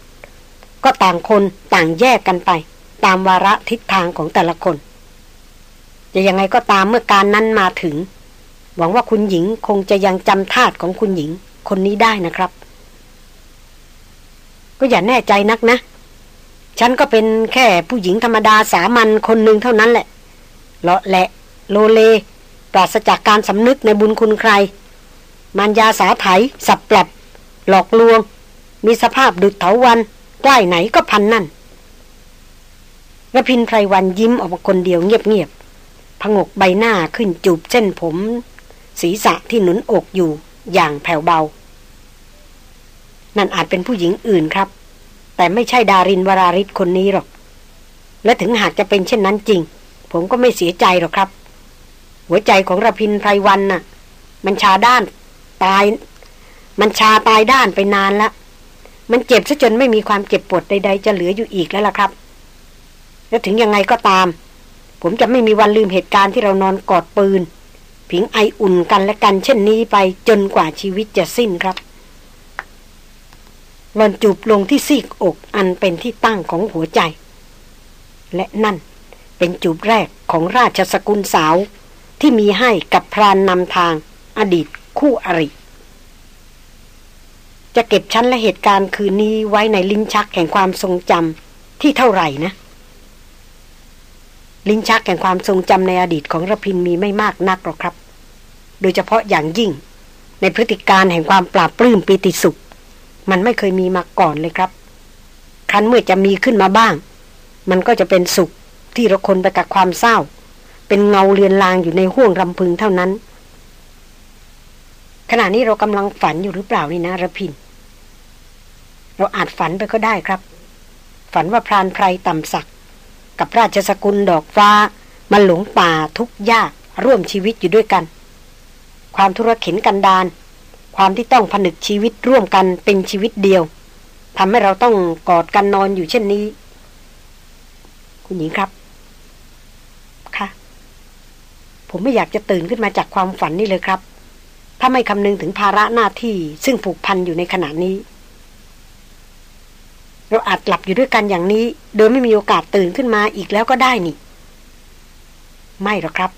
ก็ต่างคนต่างแยกกันไป ตามวาระทิศทางของแต่ละคน จะยังไงก็ตามเมื่อการนั้นมาถึง หวังว่าคุณหญิงคงจะยังจำธาตของคุณหญิงคนนี้ได้นะครับ ก็อย่าแน่ใจนักนะ ฉันก็เป็นแค่ผู้หญิงธรรมดาสามัญคนหนึ่งเท่านั้นแหละเลาะแหละ โลเล ปราศจากการสำนึกในบุญคุณใคร มันยาสาไถสับปรับ หลอกลวง มีสภาพดุดเถาวันใกล้ไหนก็พันนั่นระพินไพรวันยิ้มออกมาคนเดียวเงียบๆพงกใบหน้าขึ้นจูบเส้นผม ศีรษะที่หนุนอกอยู่อย่างแผ่วเบา นั่นอาจเป็นผู้หญิงอื่นครับ แต่ไม่ใช่ดารินวราริศคนนี้หรอก และถึงหากจะเป็นเช่นนั้นจริง ผมก็ไม่เสียใจหรอกครับ หัวใจของระพินไพรวันน่ะ มันชาด้านตาย มันชาตายด้านไปนานแล้วมันเจ็บซะจนไม่มีความเจ็บปวดใด ๆ จะเหลืออยู่อีกแล้วล่ะครับ และถึงยังไงก็ตาม ผมจะไม่มีวันลืมเหตุการณ์ที่เรานอนกอดปืน ผิงไออุ่นกันและกัน เช่นนี้ไปจนกว่าชีวิตจะสิ้นครับหลอนจูบลงที่ซีกอกอันเป็นที่ตั้งของหัวใจ และนั่นเป็นจูบแรกของราชสกุลสาว ที่มีให้กับพรานนำทางอดีตคู่อริ จะเก็บชั้นและเหตุการณ์คืนนี้ไว้ในลิ้นชักแห่งความทรงจำที่เท่าไหร่นะลิ้นชักแห่งความทรงจำในอดีตของระพินมีไม่มากนักหรอกครับ โดยเฉพาะอย่างยิ่ง ในพฤติการแห่งความปราบปลื้มปีติสุข มันไม่เคยมีมาก่อนเลยครับ ครั้นเมื่อจะมีขึ้นมาบ้าง มันก็จะเป็นสุขที่ระคนไปกับความเศร้า เป็นเงาเลือนลางอยู่ในห้วงรำพึงเท่านั้น ขณะนี้เรากำลังฝันอยู่หรือเปล่านี่นะระพิน เราอาจฝันไปก็ได้ครับ ฝันว่าพรานไพรต่ำสักกับราชสกุลดอกฟ้ามาหลงป่าทุกยากร่วมชีวิตอยู่ด้วยกัน ความธุรเข็นกันดาน ความที่ต้องผนึกชีวิตร่วมกันเป็นชีวิตเดียวทำให้เราต้องกอดกันนอนอยู่เช่นนี้ คุณหญิงครับ ค่ะ ผมไม่อยากจะตื่นขึ้นมาจากความฝันนี่เลยครับ ถ้าไม่คำนึงถึงภาระหน้าที่ซึ่งผูกพันอยู่ในขณะนี้ เราอาจหลับอยู่ด้วยกันอย่างนี้ โดยไม่มีโอกาสตื่นขึ้นมาอีกแล้วก็ได้นี่ ไม่หรอกครับ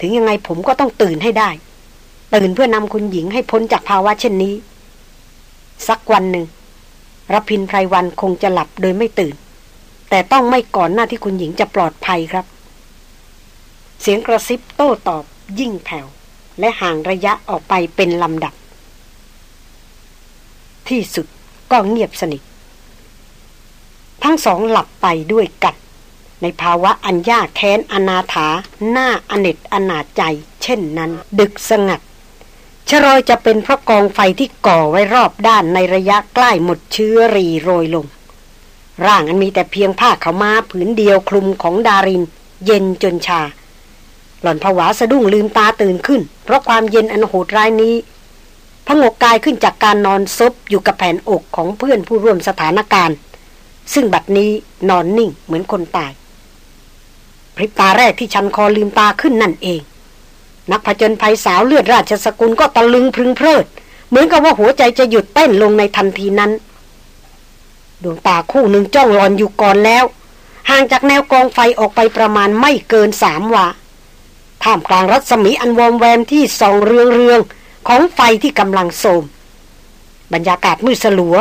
ถึงยังไงผมก็ต้องตื่นให้ได้ ตื่นเพื่อนำคุณหญิงให้พ้นจากภาวะเช่นนี้ สักวันหนึ่งรพินไพรวันคงจะหลับโดยไม่ตื่น แต่ต้องไม่ก่อนหน้าที่คุณหญิงจะปลอดภัยครับ เสียงกระซิบโต้ตอบยิ่งแผ่ว และห่างระยะออกไปเป็นลำดับ ที่สุดก็เงียบสนิท ทั้งสองหลับไปด้วยกัน ในภาวะอัญญาแค้นอนาถา หน้าอเนตอนาใจ เช่นนั้น ดึกสงัดชรอยจะเป็นเพราะกองไฟที่ก่อไว้รอบด้านในระยะใกล้หมดเชื้อรีโรยลง ร่างอันมีแต่เพียงผ้าขามาผืนเดียวคลุมของดาริน เย็นจนชา หล่อนผวาสะดุ้งลืมตาตื่นขึ้น เพราะความเย็นอันโหดร้ายนี้พงกกายขึ้นจากการนอนซบอยู่กับแผ่นอกของเพื่อนผู้ร่วมสถานการณ์ ซึ่งบัดนี้นอนนิ่งเหมือนคนตาย พริบตาแรกที่ชันคอลืมตาขึ้นนั่นเอง นักผจญภัยสาวเลือดราชสกุลก็ตะลึงพึงเพลิด เหมือนกับว่าหัวใจจะหยุดเต้นลงในทันทีนั้น ดวงตาคู่หนึ่งจ้องหลอนอยู่ก่อนแล้ว ห่างจากแนวกองไฟออกไปประมาณไม่เกินสามวา ท่ามกลางรัศมีอันวอมแวมที่ส่องเรืองเรืองของไฟที่กำลังโสม บรรยากาศมืดสลัว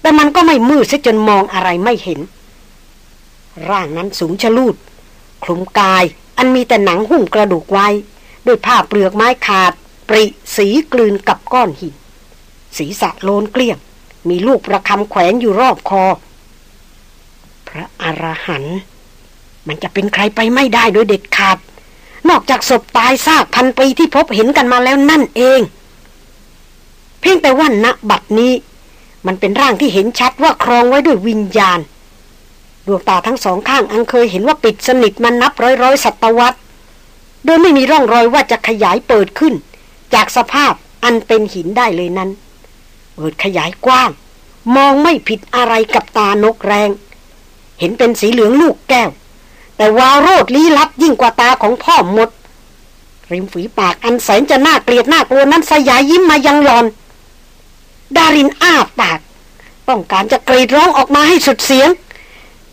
แต่มันก็ไม่มืดซะจนมองอะไรไม่เห็น ร่างนั้นสูงชะลูด คลุมกายอันมีแต่หนังหุ้มกระดูกไว้ ด้วยผ้าเปลือกไม้ขาด ปริสีกลืนกับก้อนหิน ศีรษะโลนเกลี้ยง มีลูกประคำแขวนอยู่รอบคอ พระอรหันต์มันจะเป็นใครไปไม่ได้โดยเด็ดขาด นอกจากศพตายซากพันปีที่พบเห็นกันมาแล้วนั่นเอง เพียงแต่ว่าณบัดนี้ มันเป็นร่างที่เห็นชัดว่าครองไว้ด้วยวิญญาณ ดวงตาทั้งสองข้างอังเคยเห็นว่าปิดสนิทมันนับร้อยร้อยศตวรรษโดยไม่มีร่องรอยว่าจะขยายเปิดขึ้น จากสภาพอันเป็นหินได้เลยนั้น เปิดขยายกว้าง มองไม่ผิดอะไรกับตานกแรง เห็นเป็นสีเหลืองลูกแก้ว แต่วาโรดลี้ลับยิ่งกว่าตาของพ่อหมด ริมฝีปากอันแสนจะน่าเกลียดน่ากลัวนั้นสยายยิ้มมายังหลอน ดารินอ้าปาก ต้องการจะกรีดร้องออกมาให้สุดเสียง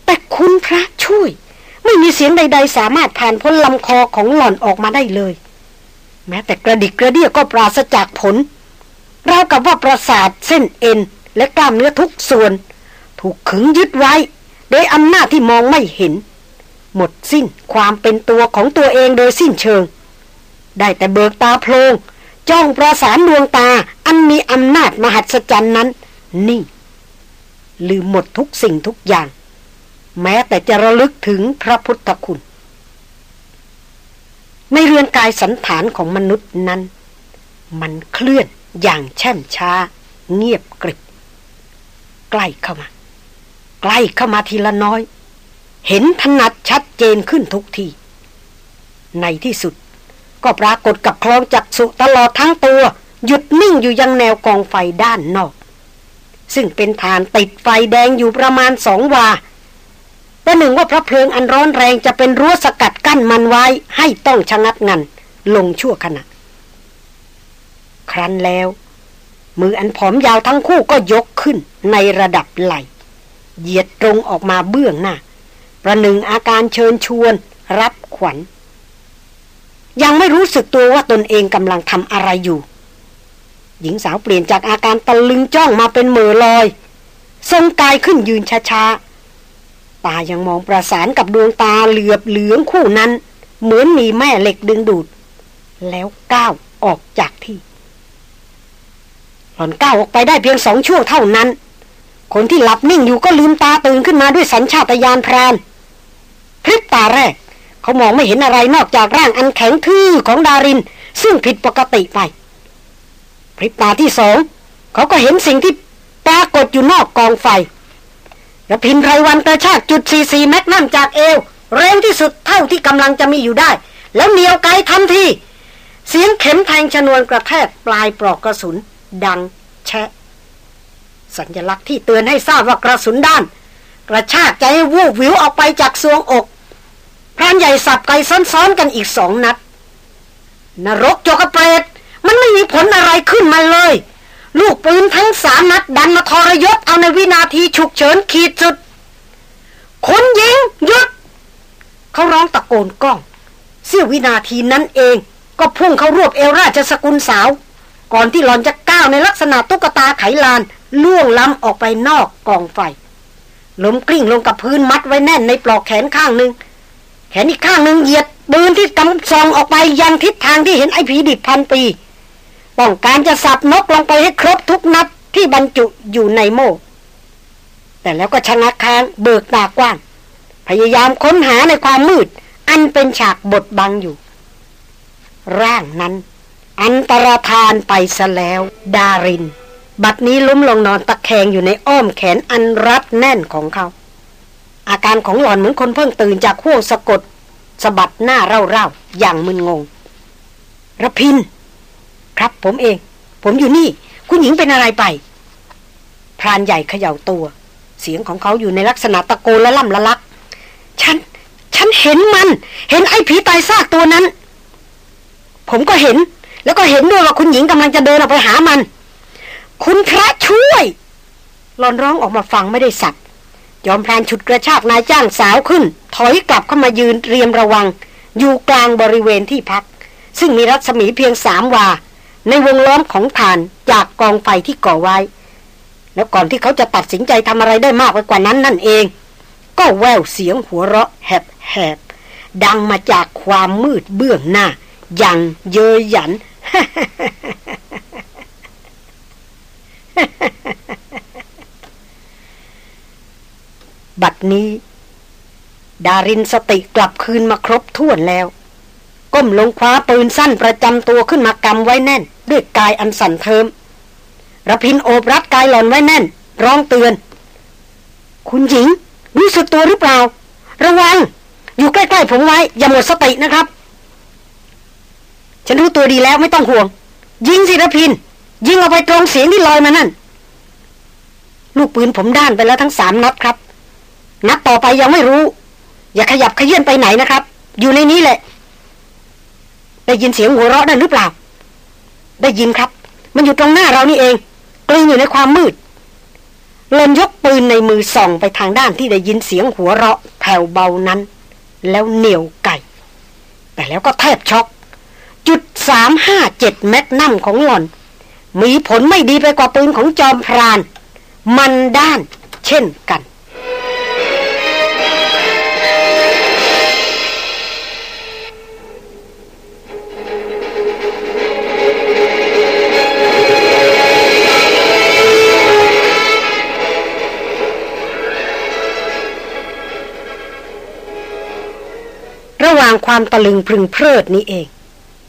แต่คุณพระช่วย ไม่มีเสียงใด ๆ สามารถผ่านพ้นลำคอของหล่อนออกมาได้เลย แม้แต่กระดิกกระเดียก็ปราศจากผลราวกับว่าประสาทเส้นเอ็น และกล้ามเนื้อทุกส่วน ถูกขึงยึดไว้ โดยอำนาจที่มองไม่เห็น หมดสิ้นความเป็นตัวของตัวเองโดยสิ้นเชิง ได้แต่เบิกตาโพลงจ้องประสานดวงตาอันมีอำนาจมหัศจรรย์นั้น นี่ ลืมหมดทุกสิ่งทุกอย่าง แม้แต่จะระลึกถึงพระพุทธคุณ ในเรือนกายสันฐานของมนุษย์นั้น มันเคลื่อนอย่างแช่มช้า เงียบกริบ ใกล้เข้ามา ใกล้เข้ามาทีละน้อย เห็นถนัดชัดเจนขึ้นทุกที ในที่สุด ก็ปรากฏกับคลองจักสุตลอดทั้งตัว หยุดนิ่งอยู่ยังแนวกองไฟด้านนอก ซึ่งเป็นฐานติดไฟแดงอยู่ประมาณสองวาประหนึ่งว่าพระเพลิงอันร้อนแรงจะเป็นรั้วสกัดกั้นมันไว้ให้ต้องชะงักงันลงชั่วขณะ ครั้นแล้ว มืออันผอมยาวทั้งคู่ก็ยกขึ้นในระดับไหล เหยียดตรงออกมาเบื้องหน้า ประหนึ่งอาการเชิญชวน รับขวัญ ยังไม่รู้สึกตัวว่าตนเองกำลังทำอะไรอยู่ หญิงสาวเปลี่ยนจากอาการตะลึงจ้องมาเป็นเมือลอย ทรงกายขึ้นยืนช้าๆ ตายังมองประสานกับดวงตาเหลือบเหลืองคู่นั้น เหมือนมีแม่เหล็กดึงดูด แล้วก้าวออกจากที่ หล่อนก้าวออกไปได้เพียงสองชั่วเท่านั้นคนที่หลับนิ่งอยู่ก็ลืมตาตื่นขึ้นมาด้วยสัญชาตญาณพราน พริบตาแรก เขามองไม่เห็นอะไรนอกจากร่างอันแข็งทื่อของดาริน ซึ่งผิดปกติไป พริบตาที่สอง เขาก็เห็นสิ่งที่ปรากฏอยู่นอกกองไฟระพินไรวันกระชากจุดซีซีแมกนัมจากเอว เร็วที่สุดเท่าที่กำลังจะมีอยู่ได้ แล้วเหนียวไกทันทีเสียงเข็มแทงชนวนกระแทกปลายปลอกกระสุน ดังแชะ สัญลักษณ์ที่เตือนให้ทราบว่ากระสุนด้าน กระชากใจวูบวิวออกไปจากซวงอก พรานใหญ่สับไกซ้อนๆกันอีกสองนัด นรกจกระเปรตมันไม่มีผลอะไรขึ้นมาเลย ลูกปืนทั้งสามนัดดันมาทรยศเอาในวินาทีฉุกเฉินขีดสุดคนยิงหยุดเขาร้องตะโกนกล้อง เสี้ยววินาทีนั้นเอง ก็พุ่งเขารวบเอวราชสกุลสาว ก่อนที่หลอนจะก้าวในลักษณะตุ๊กตาไขลานล่วงล้ำออกไปนอกกองไฟล้มกลิ้งลงกับพื้นมัดไว้แน่นในปลอกแขนข้างหนึ่ง ขนอีกข้างหนึ่งเหยียดปืนที่กำซองออกไปยังทิศทางที่เห็นไอ้ผีดิบพันปีต้องการจะสับนกลงไปให้ครบทุกนัดที่บรรจุอยู่ในโม่ แต่แล้วก็ชะงักค้างเบิกตากว้าง พยายามค้นหาในความมืด อันเป็นฉากบดบังอยู่ ร่างนั้น อันตรธานไปซะแล้ว ดาริน บัดนี้ล้มลงนอนตะแคงอยู่ในอ้อมแขนอันรัดแน่นของเขา อาการของหลอนเหมือนคนเพิ่งตื่นจากขั้วสะกดสะบัดหน้าเร่าๆ อย่างมึนงงระพิน ครับผมเอง ผมอยู่นี่ คุณหญิงเป็นอะไรไปพรานใหญ่เขย่าตัว เสียงของเขาอยู่ในลักษณะตะโกนและล่ำละลัก ฉัน ฉันเห็นมัน เห็นไอ้ผีตายซากตัวนั้น ผมก็เห็น แล้วก็เห็นด้วยว่าคุณหญิงกำลังจะเดินออกไปหามัน คุณพระช่วยหลอนร้องออกมาฟังไม่ได้สับ ยอมพรานฉุดกระชากนายจ้างสาวขึ้น ถอยกลับเข้ามายืนเรียมระวัง อยู่กลางบริเวณที่พัก ซึ่งมีรัศมีเพียงสามวา ในวงล้อมของฐานจากกองไฟที่ก่อไว้ แล้วก่อนที่เขาจะตัดสินใจทำอะไรได้มากไปกว่านั้นนั่นเอง ก็แววเสียงหัวเราะแหบๆดังมาจากความมืดเบื้องหน้า อย่างเยยหยัน บัดนี้ ดารินสติกลับคืนมาครบถ้วนแล้ว ก้มลงคว้าปืนสั้นประจำตัวขึ้นมากำไว้แน่น ด้วยกายอันสั่นเทิมระพินโอบรัดกายหล่อนไว้แน่น ร้องเตือน คุณหญิง รู้สึกตัวหรือเปล่า ระวัง อยู่ใกล้ๆผมไว้ อย่าหมดสตินะครับ ฉันรู้ตัวดีแล้วไม่ต้องห่วง ยิงสิระพิน ยิงเอาไปตรงเสียงที่ลอยมานั่นลูกปืนผมด้านไปแล้วทั้งสามนัดครับ นัดต่อไปยังไม่รู้ อย่าขยับขยื่นไปไหนนะครับ อยู่ในนี้แหละ ได้ยินเสียงหัวเราะนั่นหรือเปล่า ได้ยินครับ มันอยู่ตรงหน้าเรานี่เองกลืนอยู่ในความมืดเลนยกปืนในมือส่องไปทางด้านที่ได้ยินเสียงหัวเราะแผ่วเบานั้น แล้วเหนียวไก่ แต่แล้วก็แทบช็อกจุดสามห้าเจ็ดเม็ดน้ำของหล่อน มีผลไม่ดีไปกว่าปืนของจอมพราน มันด้านเช่นกันางความตะลึงพึงเพลิดนี้เอง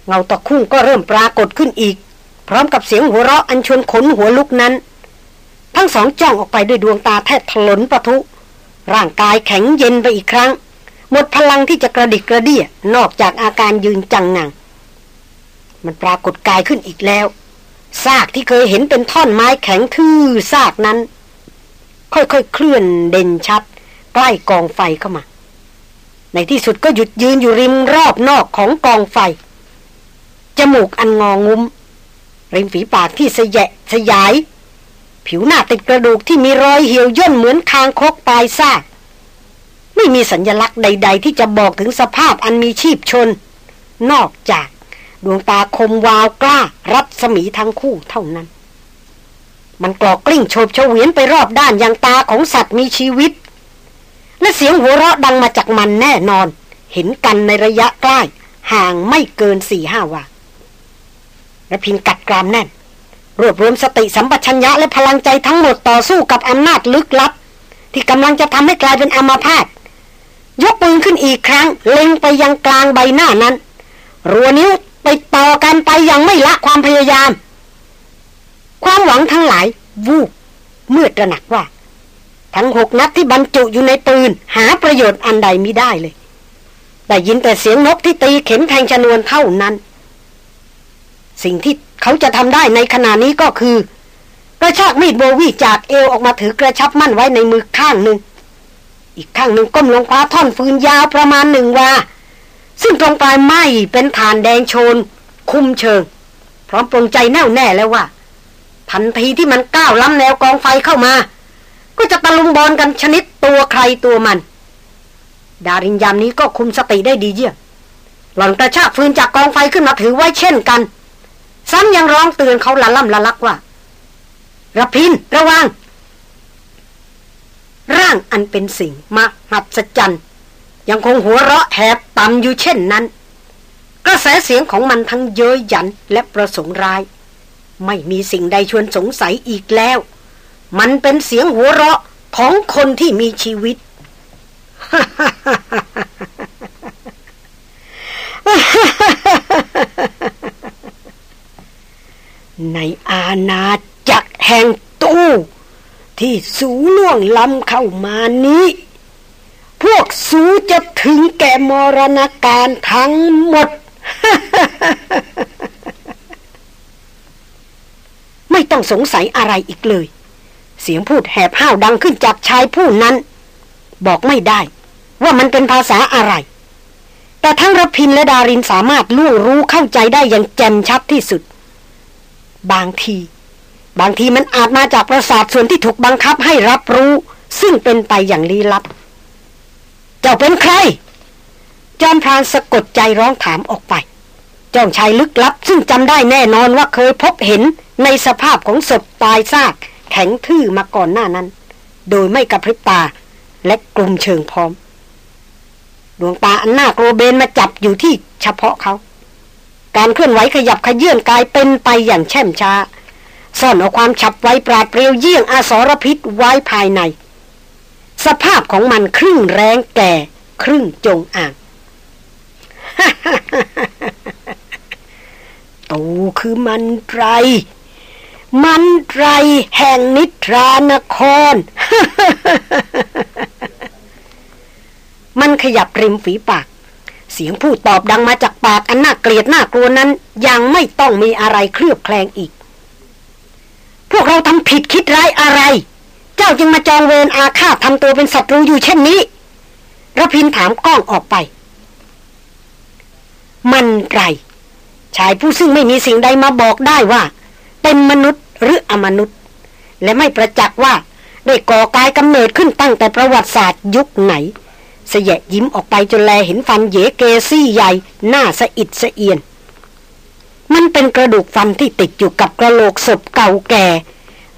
เงาตะคุ่งก็เริ่มปรากฏขึ้นอีก พร้อมกับเสียงหัวเราะอันชวนขนหัวลุกนั้น ทั้งสองจ้องออกไปด้วยดวงตาแทบถลนประทุ ร่างกายแข็งเย็นไปอีกครั้ง หมดพลังที่จะกระดิกกระเดี่ยนอกจากอาการยืนจังงัง มันปรากฏกายขึ้นอีกแล้วซากที่เคยเห็นเป็นท่อนไม้แข็งทื่อซากนั้น ค่อยๆเคลื่อนเด่นชัด ใกล้กองไฟเข้ามา ในที่สุดก็หยุดยืนอยู่ริมรอบนอกของกองไฟ จมูกอันงองุ้ม ริมฝีปากที่สยะสยาย ผิวหน้าติดกระดูกที่มีรอยเหี่ยวย่นเหมือนคางคกตายซาก ไม่มีสัญญลักษณ์ใด ๆ ที่จะบอกถึงสภาพอันมีชีพชน นอกจากดวงตาคมวาวกล้า รัศมีทั้งคู่เท่านั้น มันกรอกกลิ้งโฉบเฉวียนไปรอบด้านอย่างตาของสัตว์มีชีวิต และเสียงหัวเราะดังมาจากมันแน่นอน เห็นกันในระยะใกล้ ห่างไม่เกินสี่ห้าวาระพินกัดกรามแน่น รวบรวมสติสัมปชัญญะและพลังใจทั้งหมดต่อสู้กับอำนาจลึกลับ ที่กำลังจะทำให้กลายเป็นอมาพาตยกปืนขึ้นอีกครั้ง เล็งไปยังกลางใบหน้านั้น รัวนิ้วไปต่อกันไปยังไม่ละความพยายาม ความหวังทั้งหลาย วูบเมื่อตระหนักว่า ทั้งหกนัดที่บรรจุอยู่ในปืน หาประโยชน์อันใดมิได้เลย ได้ยินแต่เสียงนกที่ตีเข็มแทงชนวนเท่านั้น สิ่งที่เขาจะทำได้ในขณะนี้ก็คือกระชากมีดโบวีจากเอวออกมาถือกระชับมั่นไว้ในมือข้างหนึ่ง อีกข้างหนึ่งก้มลงคว้าท่อนฟืนยาวประมาณหนึ่งวาซึ่งตรงปลายไหมเป็นฐานแดงโชน คุมเชิง พร้อมปรงใจแน่วแน่แล้วว่า ทันทีที่มันก้าวล้ำแนวกองไฟเข้ามา ก็จะตะลุมบอลกันชนิดตัวใครตัวมัน ดารินยามนี้ก็คุมสติได้ดีเยี่ยมหล่อนกระชากฟืนจากกองไฟขึ้นมาถือไว้เช่นกัน ซ้ำยังร้องเตือนเขาละล่ำละลักว่าระพินระวัง ร่างอันเป็นสิ่งมหัศจรรย์ยังคงหัวเราะแหบต่ำอยู่เช่นนั้น กระแสเสียงของมันทั้งเย้ยหยันและประสงค์ร้าย ไม่มีสิ่งใดชวนสงสัยอีกแล้ว มันเป็นเสียงหัวเราะของคนที่มีชีวิต ในอาณาจักรแห่งตู้ที่สูล่วงล้ำเข้ามานี้ พวกสูจะถึงแก่มรณาการทั้งหมด ไม่ต้องสงสัยอะไรอีกเลย เสียงพูดแหบห้าวดังขึ้นจากชายผู้นั้น บอกไม่ได้ ว่ามันเป็นภาษาอะไร แต่ทั้งรพินและดารินสามารถล่วงรู้เข้าใจได้อย่างแจ่มชัดที่สุด บางที บางทีมันอาจมาจากประสาทส่วนที่ถูกบังคับให้รับรู้ ซึ่งเป็นไปอย่างลี้ลับจ้าเป็นใคร จอมพรานสะกดใจร้องถามออกไปจ้องชายลึกลับ ซึ่งจำได้แน่นอนว่าเคยพบเห็นในสภาพของศพตายซาก ข็งทื่อมาก่อนหน้านั้น โดยไม่กระพริบตาและกลุ่มเชิงพร้อม ดวงตาอันน่ากลัวเบนมาจับอยู่ที่เฉพาะเขา การเคลื่อนไหวขยับขยื่นกายเป็นไปอย่างแช่มช้า ซ่อนเอาความฉับไวปราดเปรียวเยี่ยงอาสรพิษไว้ภายใน สภาพของมันครึ่งแรงแก่ ครึ่งจงอ่างตูคือมันไร มันไรแห่งนิทรานคร มันขยับริมฝีปาก เสียงพูดตอบดังมาจากปากอันน่าเกลียดน่ากลัวนั้น ยังไม่ต้องมีอะไรเคลือบแคลงอีก พวกเราทำผิดคิดร้ายอะไร เจ้าจึงมาจองเวรอาฆาตทำตัวเป็นศัตรูอยู่เช่นนี้ระพินถามกล้องออกไป มันไรชายผู้ซึ่งไม่มีสิ่งใดมาบอกได้ว่า เป็นมนุษย์ หรืออมนุษย์ และไม่ประจักษ์ว่าได้ก่อกายกำเนิดขึ้นตั้งแต่ประวัติศาสตร์ยุคไหน เสยะยิ้มออกไปจนแลเห็นฟันเยเกซี่ใหญ่ หน้าสะอิดสะเอียน มันเป็นกระดูกฟันที่ติดอยู่กับกระโหลกศพเก่าแก่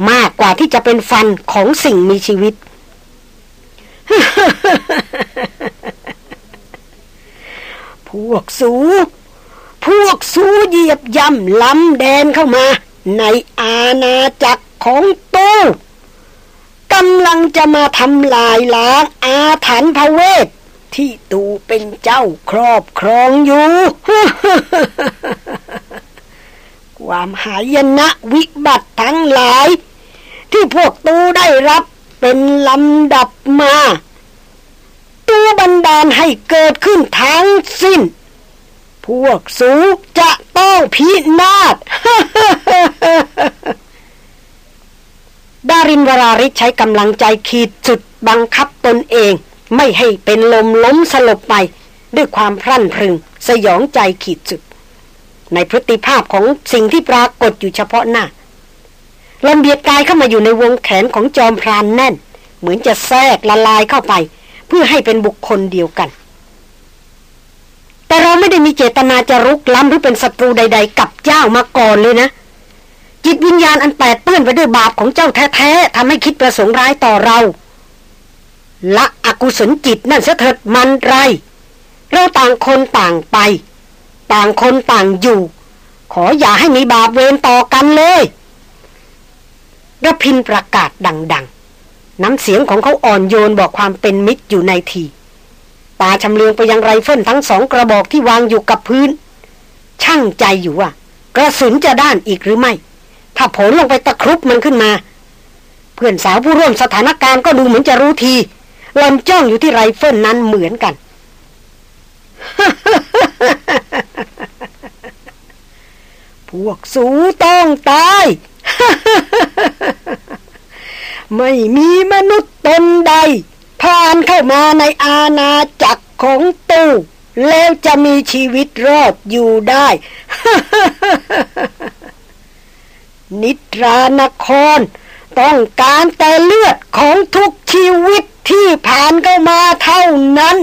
มากกว่าที่จะเป็นฟันของสิ่งมีชีวิต พวกสู พวกสูเหยียบย่ำล้ำแดนเข้ามา ในอาณาจักรของตู้กำลังจะมาทำลายล้างอาถรรพ์พระเวท ที่ตูเป็นเจ้าครอบครองอยู่ ความหายนะวิบัติทั้งหลาย ที่พวกตูได้รับเป็นลำดับมา ตูบันดาลให้เกิดขึ้นทั้งสิ้น พวกสูจะต้องพินาศดารินวราริศใช้กำลังใจขีดจุดบังคับตนเอง ไม่ให้เป็นลมล้มสลบไป ด้วยความพรั่นพรึง สยองใจขีดจุด ในพฤติภาพของสิ่งที่ปรากฏอยู่เฉพาะหน้าลมเบียดกายเข้ามาอยู่ในวงแขนของจอมพรานแน่น เหมือนจะแทรกละลายเข้าไป เพื่อให้เป็นบุคคลเดียวกัน แต่เราไม่ได้มีเจตนาจะรุกล้ำหรือเป็นศัตรูใด ๆ กับเจ้ามาก่อนเลยนะ จิตวิญญาณอันแปดเปื้อนไปด้วยบาปของเจ้าแท้ๆทำให้คิดประสงค์ร้ายต่อเรา ละอกุศลจิตนั่นเสถิดมันไร เราต่างคนต่างไป ต่างคนต่างอยู่ ขออย่าให้มีบาปเวรต่อกันเลยระพินประกาศดัง ๆ น้ำเสียงของเขาอ่อนโยนบอกความเป็นมิตรอยู่ในที ตาชำเลืองไปยังไรเฟิลทั้งสองกระบอกที่วางอยู่กับพื้น ชั่งใจอยู่ว่ากระสุนจะด้านอีกหรือไม่ ถ้าโผลงไปตะครุบมันขึ้นมา เพื่อนสาวผู้ร่วมสถานการณ์ก็ดูเหมือนจะรู้ที หล่อนจ้องอยู่ที่ไรเฟิลนั้นเหมือนกัน พวกสูต้องตาย ไม่มีมนุษย์ตนใด ผ่านเข้ามาในอาณาจักรของตู้แล้วจะมีชีวิตรอดอยู่ได้ นิทรานคร ต้องการแต่เลือดของทุกชีวิตที่ผ่านเข้ามาเท่านั้น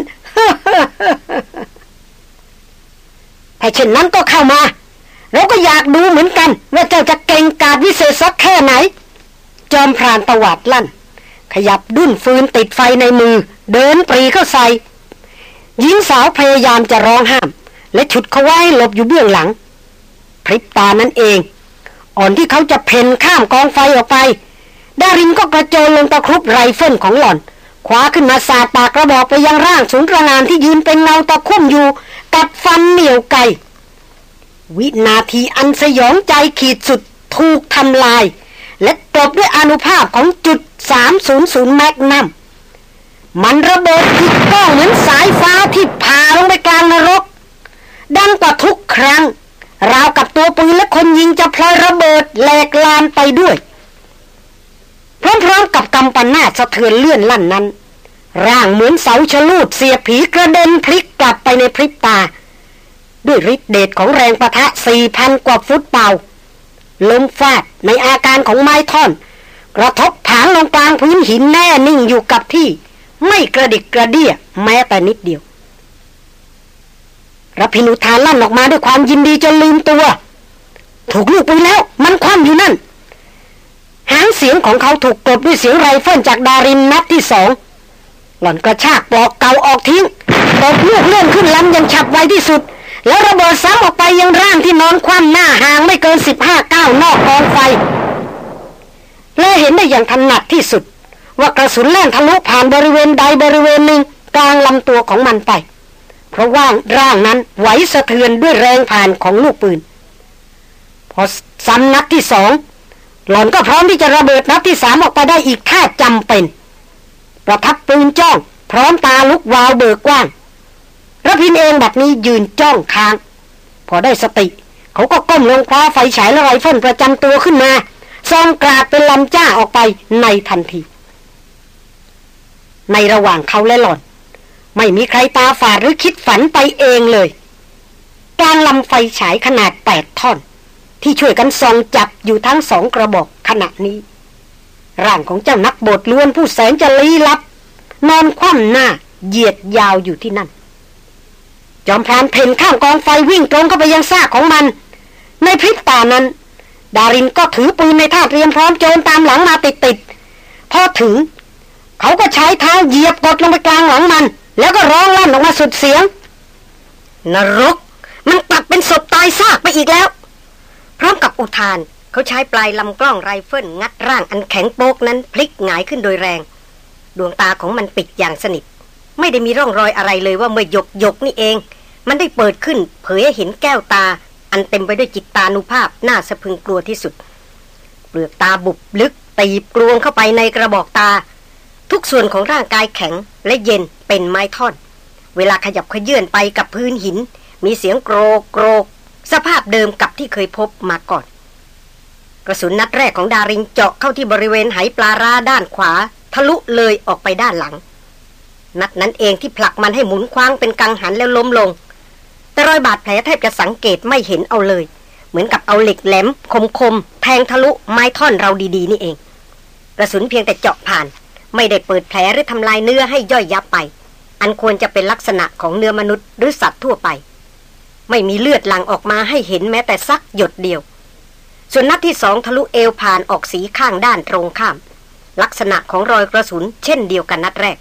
ถ้าเช่นนั้นก็เข้ามา เราก็อยากดูเหมือนกัน ว่าเจ้าจะเก่งกาจวิเศษสักแค่ไหน จอมพรานตวาดลั่น ขยับดุ้นฟืนติดไฟในมือ เดินปรี่เข้าใส่หญิงสาวพยายามจะร้องห้าม และฉุดเขาไว้หลบอยู่เบื้องหลังพริบตานั้นเอง ก่อนที่เขาจะเผ่นข้ามกองไฟออกไป ดารินก็กระโจนลงตะครุบไรเฟิลของหล่อนคว้าขึ้นมาสาดปากกระบอกไปยังร่างสูงตระหง่านที่ยืนเป็นเงาตะคุ่มอยู่ กัดฟันเหนียวไกวินาทีอันสยองใจขีดสุดถูกทำลาย และกลบด้วยอนุภาพของจุด 300แมกนัมมันระเบิดผิดก้องเหมือนสายฟ้าที่ผ่าลงไปกลางนรก ดังกว่าทุกครั้ง ราวกับตัวปืนและคนยิงจะพลอยระเบิดแหลกลานไปด้วยพร้อมๆกับกำปนาสะเทือนเลื่อนลั่นนั้น ร่างเหมือนเสาชะลูดเสียผีกระเด็นพลิกกลับไปในพริบตา ด้วยฤทธิเดชของแรงปะทะสี่พันกว่าฟุตปอนด์ ล้มฟาดในอาการของไม้ท่อน กระทบผางลงกลางพื้นหินแน่นิ่งอยู่กับที่ ไม่กระดิกกระเดี้ยแม้แต่นิดเดียวระพินอุทานลั่นออกมาด้วยความยินดีจนลืมตัว ถูกลูกไปแล้ว มันคว่ำอยู่นั่น หางเสียงของเขาถูกกลบด้วยเสียงไรเฟิลจากดารินนัดที่สองหล่อนกระชากปลอกเก่าออกทิ้งตบลูกเลื่อนขึ้นลำยังฉับไวที่สุด แล้วระเบิดซ้ำออกไปยังร่างที่นอนคว่ำหน้าห่างไม่เกินสิบห้าก้าวนอกกองไฟ เห็นได้อย่างถนัดที่สุด ว่ากระสุนแล่นทะลุผ่านบริเวณใดบริเวณหนึ่งกลางลำตัวของมันไป เพราะว่าร่างนั้นไหวสะเทือนด้วยแรงผ่านของลูกปืน พอซ้ำนัดที่สองหล่อนก็พร้อมที่จะระเบิดนัดที่สามออกไปได้อีกถ้าจำเป็น ประทับปืนจ้อง พร้อมตาลุกวาวเบิกกว้างระพินเองแบบนี้ยืนจ้องค้าง พอได้สติ เขาก็ก้มลงคว้าไฟฉายและไรเฟิลประจำตัวขึ้นมา ซองกราดเป็นลำจ้าออกไปในทันที ในระหว่างเขาและหล่อน ไม่มีใครตาฝาดหรือคิดฝันไปเองเลย กางลำไฟฉายขนาดแปดท่อน ที่ช่วยกันส่องจับอยู่ทั้งสองกระบอกขณะนี้ ร่างของเจ้านักบทล้วนผู้แสนจะลี้ลับ นอนคว่ำหน้าเหยียดยาวอยู่ที่นั่น จอมพรานเพ่นข้ามกองไฟวิ่งตรงเข้าไปยังซากของมัน ในพริบตานั้น ดารินก็ถือปืนในท่าเตรียมพร้อมโจรตามหลังมาติดๆพอถึง เขาก็ใช้เท้าเหยียบกดลงไปกลางหลังมัน แล้วก็ร้องลั่นออกมาสุดเสียง นรก มันกลับเป็นศพตายซากไปอีกแล้ว พร้อมกับอุทานเขาใช้ปลายลำกล้องไรเฟิลงัดร่างอันแข็งโป๊กนั้นพลิกหงายขึ้นโดยแรง ดวงตาของมันปิดอย่างสนิท ไม่ได้มีร่องรอยอะไรเลยว่าเมื่อหยกๆนี่เอง มันได้เปิดขึ้นเผยให้เห็นแก้วตา อันเต็มไปด้วยจิตตานุภาพน่าสะพรึงกลัวที่สุด เปลือกตาบุบลึกตีบกลวงเข้าไปในกระบอกตา ทุกส่วนของร่างกายแข็งและเย็นเป็นไม้ท่อน เวลาขยับขยื่นไปกับพื้นหิน มีเสียงโกรกโกรก สภาพเดิมกับที่เคยพบมาก่อน กระสุนนัดแรกของดาริงเจาะเข้าที่บริเวณไหปลาราด้านขวา ทะลุเลยออกไปด้านหลัง นัดนั้นเองที่ผลักมันให้หมุนคว้างเป็นกังหันแล้วล้มลง แต่รอยบาดแผลแทบจะสังเกตไม่เห็นเอาเลย เหมือนกับเอาเหล็กแหลมคมๆแทงทะลุไม้ท่อนเราดีๆ นี่เอง กระสุนเพียงแต่เจาะผ่าน ไม่ได้เปิดแผลหรือทำลายเนื้อให้ย่อยยับไป อันควรจะเป็นลักษณะของเนื้อมนุษย์หรือสัตว์ทั่วไป ไม่มีเลือดหลั่งออกมาให้เห็นแม้แต่สักหยดเดียว ส่วนนัดที่สองทะลุเอวผ่านออกสีข้างด้านตรงข้าม ลักษณะของรอยกระสุนเช่นเดียวกันนัดแรก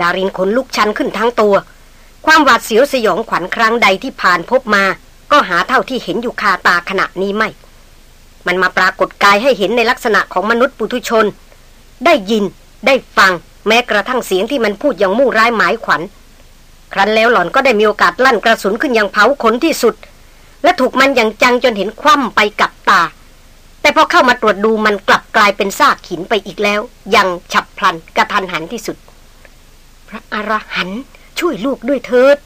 ดารินขนลุกชันขึ้นทั้งตัว ความหวาดเสียวสยองขวัญครั้งใดที่ผ่านพบมา ก็หาเท่าที่เห็นอยู่คาตาขณะนี้ไม่ มันมาปรากฏกายให้เห็นในลักษณะของมนุษย์ปุถุชน ได้ยิน ได้ฟัง แม้กระทั่งเสียงที่มันพูดอย่างมู่ร้ายหมายขวัญ ครั้นแล้วหล่อนก็ได้มีโอกาสลั่นกระสุนขึ้นอย่างเผาขนที่สุด และถูกมันอย่างจังจนเห็นคว่ำไปกับตา แต่พอเข้ามาตรวจดูมันกลับกลายเป็นซากหินไปอีกแล้ว ยังฉับพลันกระทันหันที่สุด พระอรหันต์ ช่วยลูกด้วยเถิด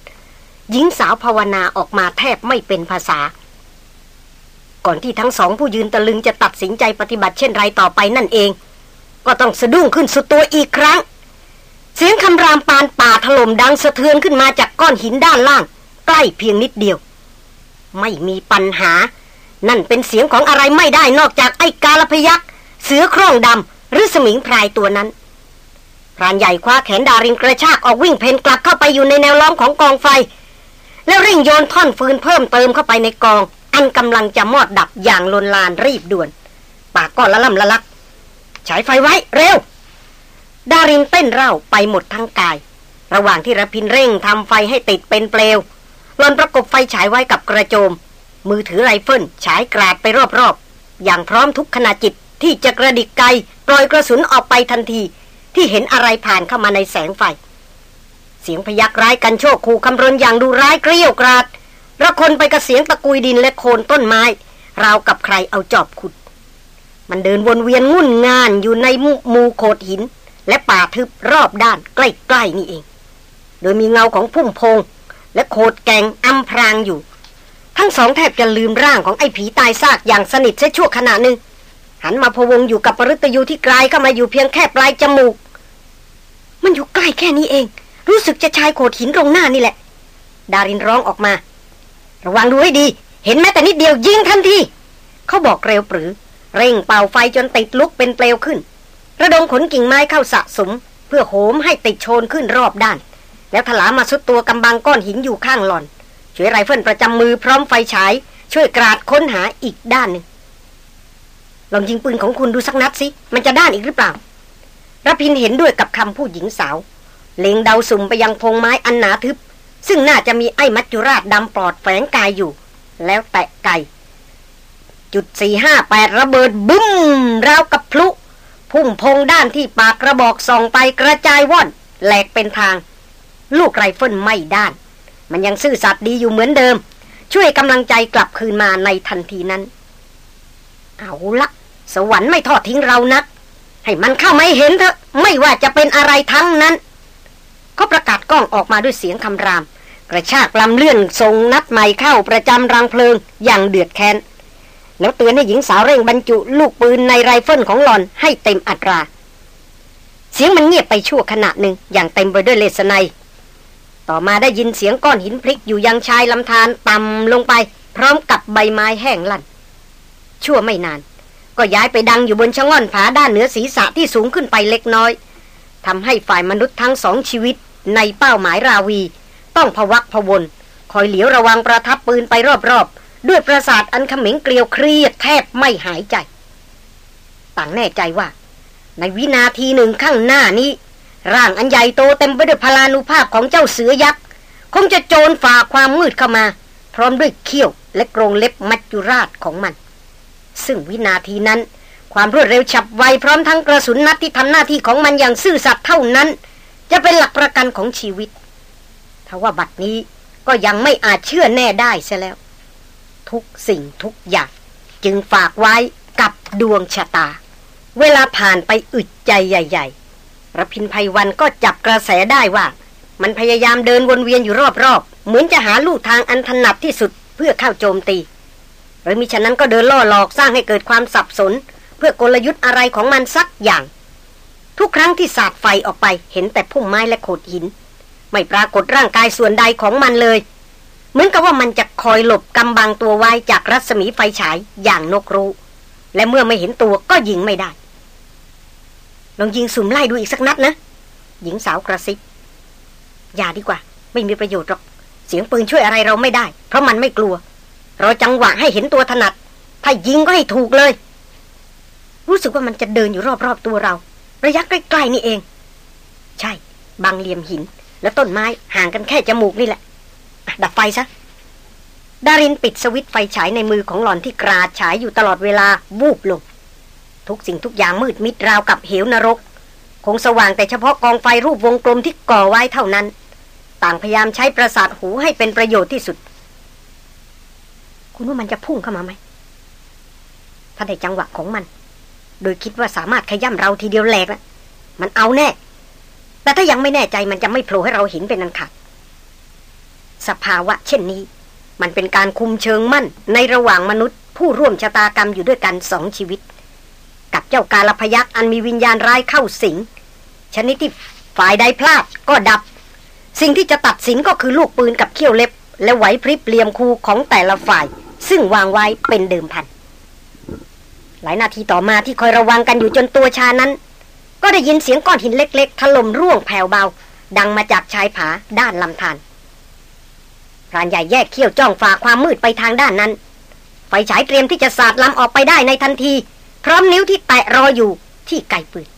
หญิงสาวภาวนาออกมาแทบไม่เป็นภาษา ก่อนที่ทั้งสองผู้ยืนตะลึงจะตัดสินใจปฏิบัติเช่นไรต่อไปนั่นเอง ก็ต้องสะดุ้งขึ้นสุดตัวอีกครั้ง เสียงคำรามปานป่าถล่มดังสะเทือนขึ้นมาจากก้อนหินด้านล่าง ใกล้เพียงนิดเดียว ไม่มีปัญหา นั่นเป็นเสียงของอะไรไม่ได้นอกจากไอ้กาลพยักเสือโคร่งดำหรือสมิงพรายตัวนั้น พรานใหญ่คว้าแขนดารินกระชากออกวิ่งเผ่นกลับเข้าไปอยู่ในแนวล้อมของกองไฟ แล้วเร่งโยนท่อนฟืนเพิ่มเติมเข้าไปในกอง อันกำลังจะมอดดับอย่างลนลานรีบด่วน ปากก็ละล่ำละลักฉายไฟไว้เร็ว ดารินเต้นเร่าไปหมดทั้งกาย ระหว่างที่รพินทร์เร่งทำไฟให้ติดเป็นเปลวหล่อนประกบไฟฉายไว้กับกระโจม มือถือไรเฟิลฉายกราดไปรอบๆอย่างพร้อมทุกขณะจิตที่จะกระดิกไกปล่อยกระสุนออกไปทันที ที่เห็นอะไรผ่านเข้ามาในแสงไฟ เสียงพยักร้ายกันโชคขู่คำรนอย่างดูร้ายเกลี้ยวกราดระคนไปกับเสียงตะกุยดินและโคนต้นไม้ ราวกับใครเอาจอบขุด มันเดินวนเวียนงุ่นงานอยู่ในมูโขดหิน และป่าทึบรอบด้านใกล้ๆนี่เอง โดยมีเงาของพุ่มพง และโคดแกงอำพรางอยู่ ทั้งสองแทบจะลืมร่างของไอ้ผีตายซากอย่างสนิทเสียชั่วขณะหนึ่ง หันมาพวงอยู่กับปรุตยูที่กลายเข้ามาอยู่เพียงแค่ปลายจมูก มันอยู่ใกล้แค่นี้เอง รู้สึกจะชายโขดหินตรงหน้านี่แหละ ดารินร้องออกมา ระวังดูให้ดี เห็นแม้แต่นิดเดียวยิงทันทีเขาบอกเร็วปรือ เร่งเป่าไฟจนติดลุกเป็นเปลวขึ้น ระดมขนกิ่งไม้เข้าสะสม เพื่อโหมให้ติดโชนขึ้นรอบด้าน แล้วถลามาสุดตัวกำบังก้อนหินอยู่ข้างหล่อนฉวยไรเฟิลประจำมือพร้อมไฟฉาย ช่วยกราดค้นหาอีกด้านหนึ่ง ลองยิงปืนของคุณดูสักนัดสิ มันจะด้านอีกหรือเปล่ารพินทร์เห็นด้วยกับคำพูดหญิงสาว เล็งเดาสุ่มไปยังพงไม้อันหนาทึบ ซึ่งน่าจะมีไอ้มัจจุราชดำปลอดแฝงกายอยู่ แล้วแตะไกจุดสี่ห้าแปดระเบิดบึ้ม ราวกับพลุ พุ่งพงด้านที่ปากกระบอกส่องไปกระจายว่อน แหลกเป็นทาง ลูกไรเฟิลไม่ด้าน มันยังซื่อสัตย์ดีอยู่เหมือนเดิม ช่วยกำลังใจกลับคืนมาในทันทีนั้น เอาละ สวรรค์ไม่ทอดทิ้งเรานัก ให้มันเข้าไม่เห็นเถอะ ไม่ว่าจะเป็นอะไรทั้งนั้น เขาประกาศกล้องออกมาด้วยเสียงคำราม กระชากลำเลื่อนทรงนัดใหม่เข้าประจำรังเพลิงอย่างเดือดแค้น แล้วเตือนให้หญิงสาวเร่งบรรจุลูกปืนในไรเฟิลของหล่อนให้เต็มอัตรา เสียงมันเงียบไปชั่วขณะหนึ่งอย่างเต็มไปด้วยเลศนัยต่อมาได้ยินเสียงก้อนหินพลิกอยู่ยังชายลำธารต่ำลงไป พร้อมกับใบไม้แห้งลั่นชั่วไม่นาน ก็ย้ายไปดังอยู่บนชะง่อนผาด้านเหนือศีรษะที่สูงขึ้นไปเล็กน้อยทำให้ฝ่ายมนุษย์ทั้งสองชีวิต ในเป้าหมายราวี ต้องพะวักพะวนคอยเหลียวระวังประทับปืนไปรอบๆ ด้วยประสาทอันขมิงเกลียวเครียดแทบไม่หายใจ ต่างแน่ใจว่า ในวินาทีหนึ่งข้างหน้านี้ ร่างอันใหญ่โตเต็มไปด้วยพลานุภาพของเจ้าเสือยักษ์คงจะโจรฝ่าความมืดเข้ามา พร้อมด้วยเขี้ยวและกรงเล็บมัจจุราชของมัน ซึ่งวินาทีนั้น ความรวดเร็วฉับไวพร้อมทั้งกระสุนนัดที่ทำหน้าที่ของมันอย่างซื่อสัตย์เท่านั้น จะเป็นหลักประกันของชีวิตทว่าบัดนี้ก็ยังไม่อาจเชื่อแน่ได้เสียแล้ว ทุกสิ่งทุกอย่าง จึงฝากไว้กับดวงชะตา เวลาผ่านไปอึดใจใหญ่ๆระพินภัยวันก็จับกระแสได้ว่า มันพยายามเดินวนเวียนอยู่รอบๆ เหมือนจะหาลู่ทางอันถนัดที่สุดเพื่อเข้าโจมตี หรือมิฉะนั้นก็เดินล่อหลอกสร้างให้เกิดความสับสน เพื่อกลยุทธ์อะไรของมันสักอย่าง ทุกครั้งที่สาดไฟออกไปเห็นแต่พุ่มไม้และโขดหิน ไม่ปรากฏร่างกายส่วนใดของมันเลย เหมือนกับว่ามันจะคอยหลบกำบังตัวไว้จากรัศมีไฟฉายอย่างนกรู้และเมื่อไม่เห็นตัวก็ยิงไม่ได้ ลองยิงสุ่มไล่ดูอีกสักนัดนะ หญิงสาวกระซิบอย่าดีกว่า ไม่มีประโยชน์หรอก เสียงปืนช่วยอะไรเราไม่ได้ เพราะมันไม่กลัว ราจังหวะให้เห็นตัวถนัด ถ้ายิงก็ให้ถูกเลย รู้สึกว่ามันจะเดินอยู่รอบๆตัวเรา ระยะใกล้ๆนี่เอง ใช่ บางเหลี่ยมหิน และต้นไม้ห่างกันแค่จมูกนี่แหละ ดับไฟซะดารินปิดสวิตไฟฉายในมือของหล่อนที่กราดฉายอยู่ตลอดเวลาวูบลง ทุกสิ่งทุกอย่างมืดมิดราวกับเหวนรก คงสว่างแต่เฉพาะกองไฟรูปวงกลมที่ก่อไว้เท่านั้น ต่างพยายามใช้ประสาทหูให้เป็นประโยชน์ที่สุด คุณว่ามันจะพุ่งเข้ามาไหม ถ้าได้จังหวะของมัน โดยคิดว่าสามารถขย่ำเราทีเดียวแหลกนะมันเอาแน่ แต่ถ้ายังไม่แน่ใจมันจะไม่โผล่ให้เราเห็นเป็นอันขาดสภาวะ เช่นนี้ มันเป็นการคุมเชิงมั่น ในระหว่างมนุษย์ ผู้ร่วมชะตากรรมอยู่ด้วยกันสองชีวิต กับเจ้ากาลพยักษ์อันมีวิญญาณร้ายเข้าสิง ชนิดที่ฝ่ายใดพลาดก็ดับ สิ่งที่จะตัดสินก็คือลูกปืนกับเขี้ยวเล็บ และไหวพริบเลียมคูของแต่ละฝ่าย ซึ่งวางไว้เป็นเดิมพัน หลายนาทีต่อมาที่คอยระวังกันอยู่จนตัวชานั้น ก็ได้ยินเสียงก้อนหินเล็ก ๆ ถล่มร่วงแผ่วเบา ดังมาจากชายผาด้านลำธารพรานใหญ่แยกเขี้ยวจ้องฝ่าความมืดไปทางด้านนั้น ไฟฉายเตรียมที่จะสาดลำออกไปได้ในทันที พร้อมนิ้วที่แตะรออยู่ที่ไกปืน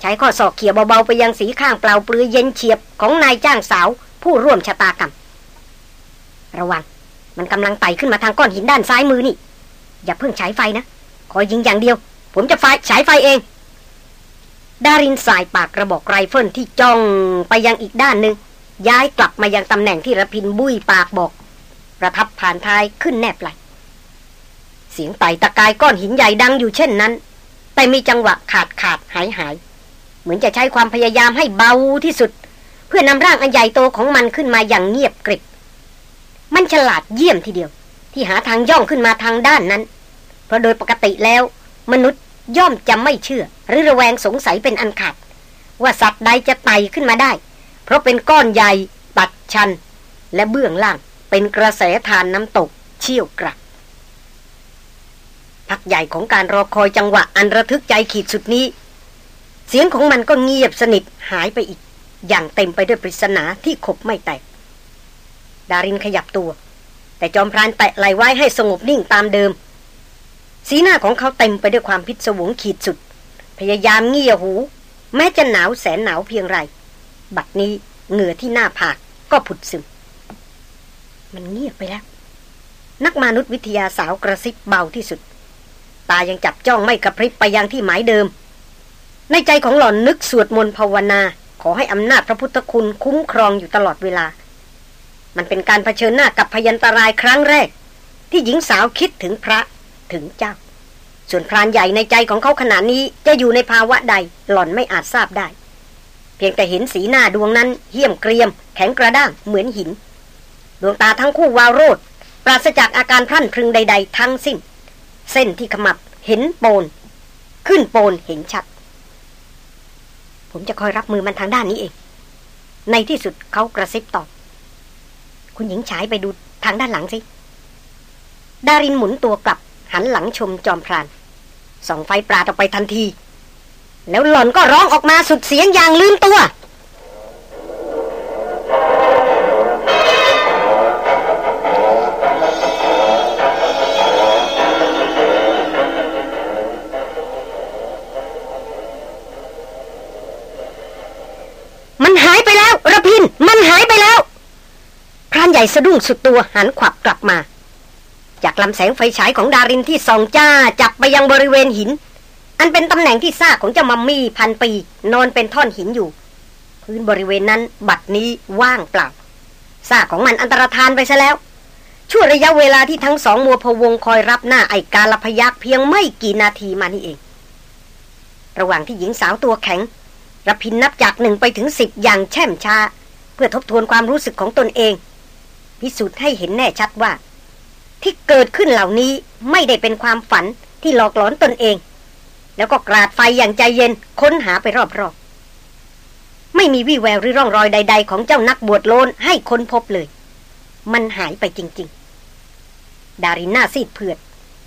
ใช้ข้อศอกเขี่ยเบาๆไปยังสีข้างเปล่าเปลือยเย็นเฉียบของนายจ้างสาวผู้ร่วมชะตากรรม ระวัง มันกำลังไต่ขึ้นมาทางก้อนหินด้านซ้ายมือนี่ อย่าเพิ่งใช้ไฟนะคอยยิงอย่างเดียว ผมจะไฟฉายไฟเอง ดารินสายปากกระบอกไรเฟิลที่จ้องไปยังอีกด้านหนึ่งย้ายกลับมายังตำแหน่งที่ระพินบุยปากบอก ประทับผ่านท้ายขึ้นแนบไหลเสียงไต่ตะกายก้อนหินใหญ่ดังอยู่เช่นนั้น แต่มีจังหวะขาดขาดหายหาย เหมือนจะใช้ความพยายามให้เบาที่สุด เพื่อนำร่างอันใหญ่โตของมันขึ้นมาอย่างเงียบกริบ มันฉลาดเยี่ยมทีเดียว ที่หาทางย่องขึ้นมาทางด้านนั้น เพราะโดยปกติแล้ว มนุษย์ย่อมจะไม่เชื่อ หรือระแวงสงสัยเป็นอันขาด ว่าสัตว์ใดจะไต่ขึ้นมาได้ เพราะเป็นก้อนใหญ่ตัดชัน และเบื้องล่างเป็นกระแสทานน้ำตกเชี่ยวกระพักใหญ่ของการรอคอยจังหวะอันระทึกใจขีดสุดนี้ เสียงของมันก็เงียบสนิทหายไปอีก อย่างเต็มไปด้วยปริศนาที่ขบไม่แตก ดารินขยับตัว แต่จอมพรานแตะไหลไว้ให้สงบนิ่งตามเดิม สีหน้าของเขาเต็มไปด้วยความพิศวงขีดสุด พยายามเงี่ยหู แม้จะหนาวแสนหนาวเพียงไร บัดนี้เหงื่อที่หน้าผากก็ผุดซึม มันเงียบไปแล้ว นักมนุษยวิทยาสาวกระซิบเบาที่สุด ตายังจับจ้องไม่กระพริบไปยังที่หมายเดิม ในใจของหล่อนนึกสวดมนต์ภาวนา ขอให้อำนาจพระพุทธคุณคุ้มครองอยู่ตลอดเวลา มันเป็นการเผชิญหน้ากับพยันตรายครั้งแรก ที่หญิงสาวคิดถึงพระถึงเจ้า ส่วนพรานใหญ่ในใจของเขาขณะนี้จะอยู่ในภาวะใดหล่อนไม่อาจทราบได้ เพียงแต่เห็นสีหน้าดวงนั้นเหี้ยมเกรียม แข็งกระด้างเหมือนหิน ดวงตาทั้งคู่วาวโรดปราศจากอาการพรั่นพรึงใด ๆ ทั้งสิ้น เส้นที่ขมับเห็นโปน ขึ้นโปนเห็นชัด ผมจะคอยรับมือมันทางด้านนี้เอง ในที่สุดเขากระซิบตอบ คุณหญิงฉายไปดูทางด้านหลังสิ ดารินหมุนตัวกลับ หันหลังชมจอมพรานส่องไฟปราดออกไปทันที แล้วหล่อนก็ร้องออกมาสุดเสียงอย่างลืมตัว ใหญ่สะดุ้งสุดตัวหันขวับกลับมา จากลำแสงไฟฉายของดารินที่ส่องจ้าจับไปยังบริเวณหิน อันเป็นตำแหน่งที่ซากของเจ้ามัมมี่พันปี นอนเป็นท่อนหินอยู่ พื้นบริเวณนั้นบัดนี้ว่างเปล่าซากของมันอันตรธานไปซะแล้วช่วงระยะเวลาที่ทั้งสองมัวพวงคอยรับหน้าไอกาลพยักเพียงไม่กี่นาทีมานี่เอง ระหว่างที่หญิงสาวตัวแข็งระพินนับจากหนึ่งไปถึงสิบอย่างแช่มช้า เพื่อทบทวนความรู้สึกของตนเอง พิสูจน์ให้เห็นแน่ชัดว่า ที่เกิดขึ้นเหล่านี้ไม่ได้เป็นความฝันที่หลอกหลอนตนเอง แล้วก็กราดไฟอย่างใจเย็นค้นหาไปรอบๆ ไม่มีวี่แววหรือร่องรอยใด ๆ ของเจ้านักบวชโล้นให้ค้นพบเลย มันหายไปจริง ๆ ดารินหน้าซีดเผือด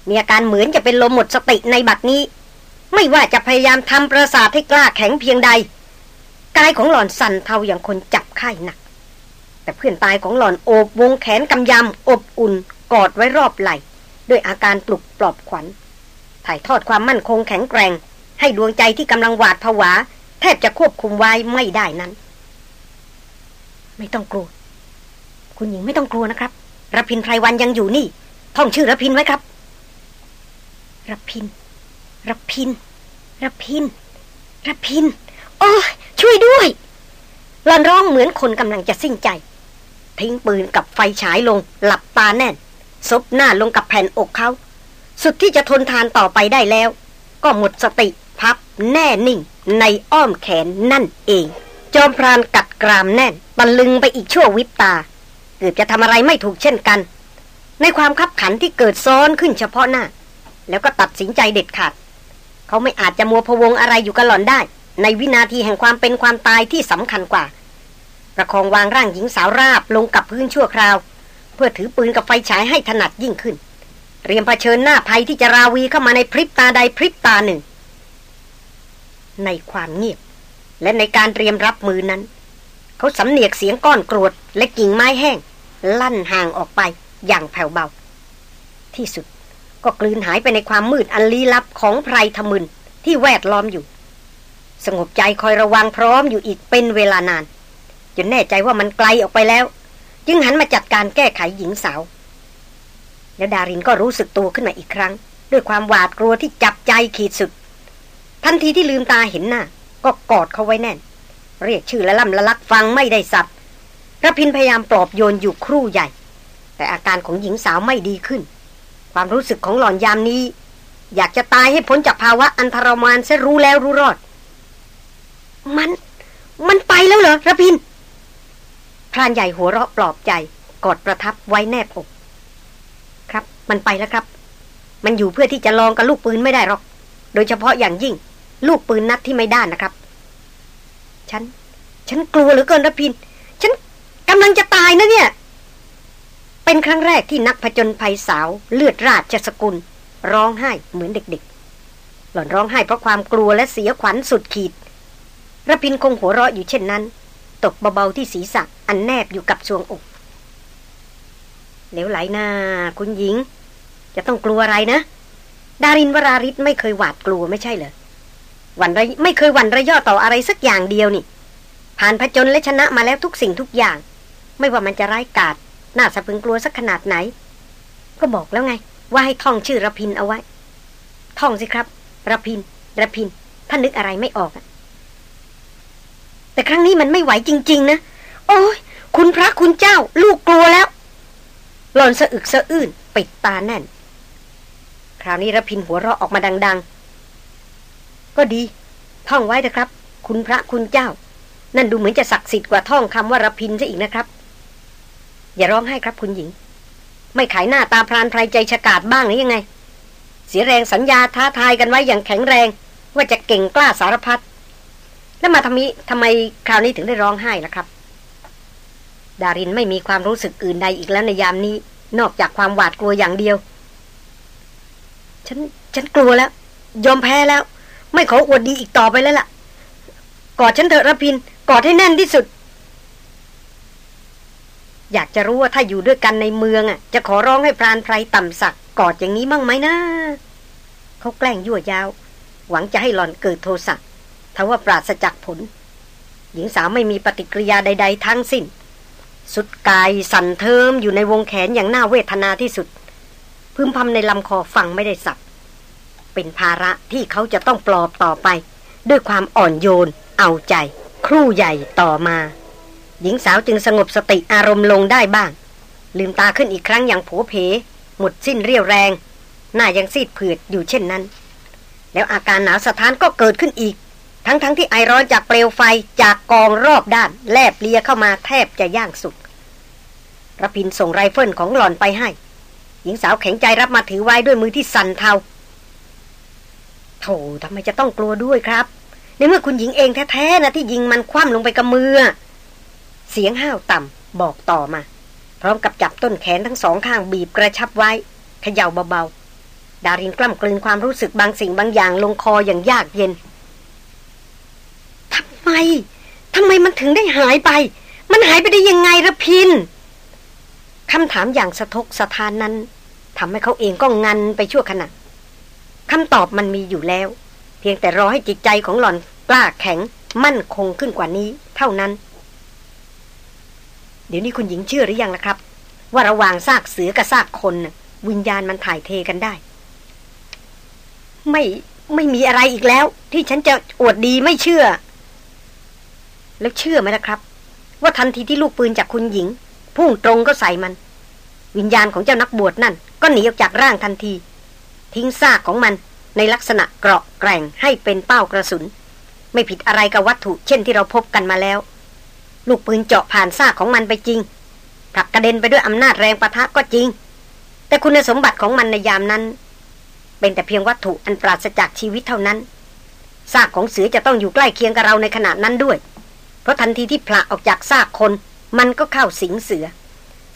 มีอาการเหมือนจะเป็นลมหมดสติในบัดนี้ ไม่ว่าจะพยายามทำประสาทให้กล้าแข็งเพียงใดกายของหล่อนสั่นเทาอย่างคนจับไข้หนัก แต่เพื่อนตายของหล่อนโอบวงแขนกำยำอบอุ่น กอดไว้รอบไหล่ด้วยอาการปลุกปลอบขวัญ ถ่ายทอดความมั่นคงแข็งแกร่ง ให้ดวงใจที่กำลังหวาดผวา แทบจะควบคุมไว้ไม่ได้นั้น ไม่ต้องกลัว คุณหญิงไม่ต้องกลัวนะครับรพินไพรวันยังอยู่นี่ ท่องชื่อรพินไว้ครับรพินรพินรพินรพิน โอ้ช่วยด้วยหลอนร้องเหมือนคนกำลังจะสิ้นใจ ทิ้งปืนกับไฟฉายลง หลับตาแน่น ซบหน้าลงกับแผ่นอกเขา สุดที่จะทนทานต่อไปได้แล้ว ก็หมดสติพับแน่นิ่ง ในอ้อมแขนนั่นเอง จอมพรานกัดกรามแน่นตะลึงไปอีกชั่ววิบตา เกือบจะทำอะไรไม่ถูกเช่นกัน ในความคับขันที่เกิดซ้อนขึ้นเฉพาะหน้า แล้วก็ตัดสินใจเด็ดขาด เขาไม่อาจจะมัวพวงอะไรอยู่กับหล่อนได้ ในวินาทีแห่งความเป็นความตายที่สำคัญกว่า ประคองวางร่างหญิงสาวราบลงกับพื้นชั่วคราว เพื่อถือปืนกับไฟฉายให้ถนัดยิ่งขึ้น เตรียมเผชิญหน้าภัยที่จะราวีเข้ามาในพริบตาใดพริบตาหนึ่ง ในความเงียบ และในการเตรียมรับมือนั้น เขาสำเนียกเสียงก้อนกรวดและกิ่งไม้แห้ง ลั่นห่างออกไปอย่างแผ่วเบา ที่สุดก็กลืนหายไปในความมืดอันลี้ลับของไพรทมึนที่แวดล้อมอยู่ สงบใจคอยระวังพร้อมอยู่อีกเป็นเวลานาน จนแน่ใจว่ามันไกลออกไปแล้ว จึงหันมาจัดการแก้ไขหญิงสาว แล้วดารินก็รู้สึกตัวขึ้นมาอีกครั้ง ด้วยความหวาดกลัวที่จับใจขีดสุด ทันทีที่ลืมตาเห็นหน้า ก็กอดเขาไว้แน่น เรียกชื่อและล่ำละลักฟังไม่ได้สับพระพินพยายามปลอบโยนอยู่ครู่ใหญ่ แต่อาการของหญิงสาวไม่ดีขึ้น ความรู้สึกของหล่อนยามนี้ อยากจะตายให้พ้นจากภาวะอันทรมานเสียรู้แล้วรู้รอด มัน มันไปแล้วเหรอระพิน รานใหญ่หัวเราะปลอบใจ กอดประทับไว้แนบอก ครับ มันไปแล้วครับ มันอยู่เพื่อที่จะลองกับลูกปืนไม่ได้หรอก โดยเฉพาะอย่างยิ่ง ลูกปืนนัดที่ไม่ด้านนะครับ ฉัน ฉันกลัวเหลือเกินระพิน ฉันกำลังจะตายนะเนี่ย เป็นครั้งแรกที่นักผจญภัยสาวเลือดราชสกุล ร้องไห้เหมือนเด็ก ๆ หล่อนร้องไห้เพราะความกลัวและเสียขวัญสุดขีดระพินคงหัวเราะอยู่เช่นนั้น ตกเบาๆที่ศีรษะอันแนบอยู่กับช่วงอก เหลวไหลหน้าคุณหญิง จะต้องกลัวอะไรนะ ดารินวราริศไม่เคยหวาดกลัวไม่ใช่เหรอวันไรไม่เคยหวั่นระย่อต่ออะไรสักอย่างเดียวนี่ ผ่านผจญและชนะมาแล้วทุกสิ่งทุกอย่าง ไม่ว่ามันจะร้ายกาจน่าสะพึงกลัวสักขนาดไหน ก็บอกแล้วไง ว่าให้ท่องชื่อระพินเอาไว้ ท่องสิครับระพินระพิน ถ้านึกอะไรไม่ออกอะ แต่ครั้งนี้มันไม่ไหวจริง ๆ นะ โอ้ยคุณพระคุณเจ้า ลูกกลัวแล้ว หลอนสะอึกสะอื้นปิดตาแน่น คราวนี้ระพินหัวเราะออกมาดัง ๆ ก็ดี ท่องไว้เถอะครับ คุณพระคุณเจ้า นั่นดูเหมือนจะศักดิ์สิทธิ์กว่าท่องคำว่าระพินซะอีกนะครับ อย่าร้องไห้ครับคุณหญิง ไม่ขายหน้าตาพรานไพรใจฉกาดบ้างหรือยังไง เสียแรงสัญญาท้าทายกันไว้อย่างแข็งแรง ว่าจะเก่งกล้าสารพัด แล้วมาทำนี้ทำไมคราวนี้ถึงได้ร้องไห้ล่ะครับ ดารินไม่มีความรู้สึกอื่นใดอีกแล้วในยามนี้ นอกจากความหวาดกลัวอย่างเดียว ฉันฉันกลัวแล้ว ยอมแพ้แล้ว ไม่ขออวดดีอีกต่อไปแล้วล่ะ กอดฉันเถอะระพิน กอดให้แน่นที่สุด อยากจะรู้ว่าถ้าอยู่ด้วยกันในเมืองอะ จะขอร้องให้พรานไพรต่ำสักกอดอย่างนี้มั่งไหมนะเขาแกล้งยั่วยาว หวังจะให้หล่อนเกิดโทสะ ทว่าปราศจากผล หญิงสาวไม่มีปฏิกิริยาใด ๆ ทั้งสิ้น สุดกายสั่นเทิมอยู่ในวงแขนอย่างน่าเวทนาที่สุด พึมพำในลำคอฟังไม่ได้สับ เป็นภาระที่เขาจะต้องปลอบต่อไป ด้วยความอ่อนโยน เอาใจ ครู่ใหญ่ต่อมา หญิงสาวจึงสงบสติอารมณ์ลงได้บ้าง ลืมตาขึ้นอีกครั้งอย่างผัวเพ หมดสิ้นเรียวแรง หน้ายังซีดเผือดอยู่เช่นนั้น แล้วอาการหนาวสะท้านก็เกิดขึ้นอีก ทั้งๆทที่ไอร้อนจากเปลวไฟจากกองรอบด้าน แลบเลียเข้ามาแทบจะย่างสุดรพินส่งไรเฟิลของหล่อนไปให้ หญิงสาวแข็งใจรับมาถือไว้ด้วยมือที่สั่นเทาโธ่ทำไมจะต้องกลัวด้วยครับ ในเมื่อคุณหญิงเองแท้ๆนะที่ยิงมันคว่ำลงไปกับมือ เสียงห้าวต่ำบอกต่อมา พร้อมกับจับต้นแขนทั้งสองข้างบีบกระชับไว้เขย่าเบาๆ ดารินกล้ำกลืนความรู้สึกบางสิ่งบางอย่างลงคออย่างยากเย็น ไมทำไมมันถึงได้หายไป มันหายไปได้ยังไงระพินคำถามอย่างสะทกสะทานนั้นทำให้เขาเองก็งันไปชั่วขณะคำตอบมันมีอยู่แล้ว เพียงแต่รอให้จิตใจของหล่อนกล้าแข็งมั่นคงขึ้นกว่านี้ เท่านั้น เดี๋ยวนี้คุณหญิงเชื่อหรือยังล่ะครับ ว่าระหว่างซากเสือกับซากคนวิญญาณมันถ่ายเทกันได้ ไม่ไม่มีอะไรอีกแล้ว ที่ฉันจะอวดดีไม่เชื่อ แล้วเชื่อไหมล่ะครับ ว่าทันทีที่ลูกปืนจากคุณหญิง พุ่งตรงก็ใส่มัน วิญญาณของเจ้านักบวชนั่น ก็หนีออกจากร่างทันที ทิ้งซากของมันในลักษณะเกราะแกร่งให้เป็นเป้ากระสุน ไม่ผิดอะไรกับวัตถุเช่นที่เราพบกันมาแล้ว ลูกปืนเจาะผ่านซากของมันไปจริงผลักกระเด็นไปด้วยอำนาจแรงประทะก็จริง แต่คุณสมบัติของมันในยามนั้น เป็นแต่เพียงวัตถุอันปราศจากชีวิตเท่านั้นซากของเสือจะต้องอยู่ใกล้เคียงกับเราในขณะนั้นด้วย ราะทันทีที่ผละออกจากซากคน มันก็เข้าสิงเสือ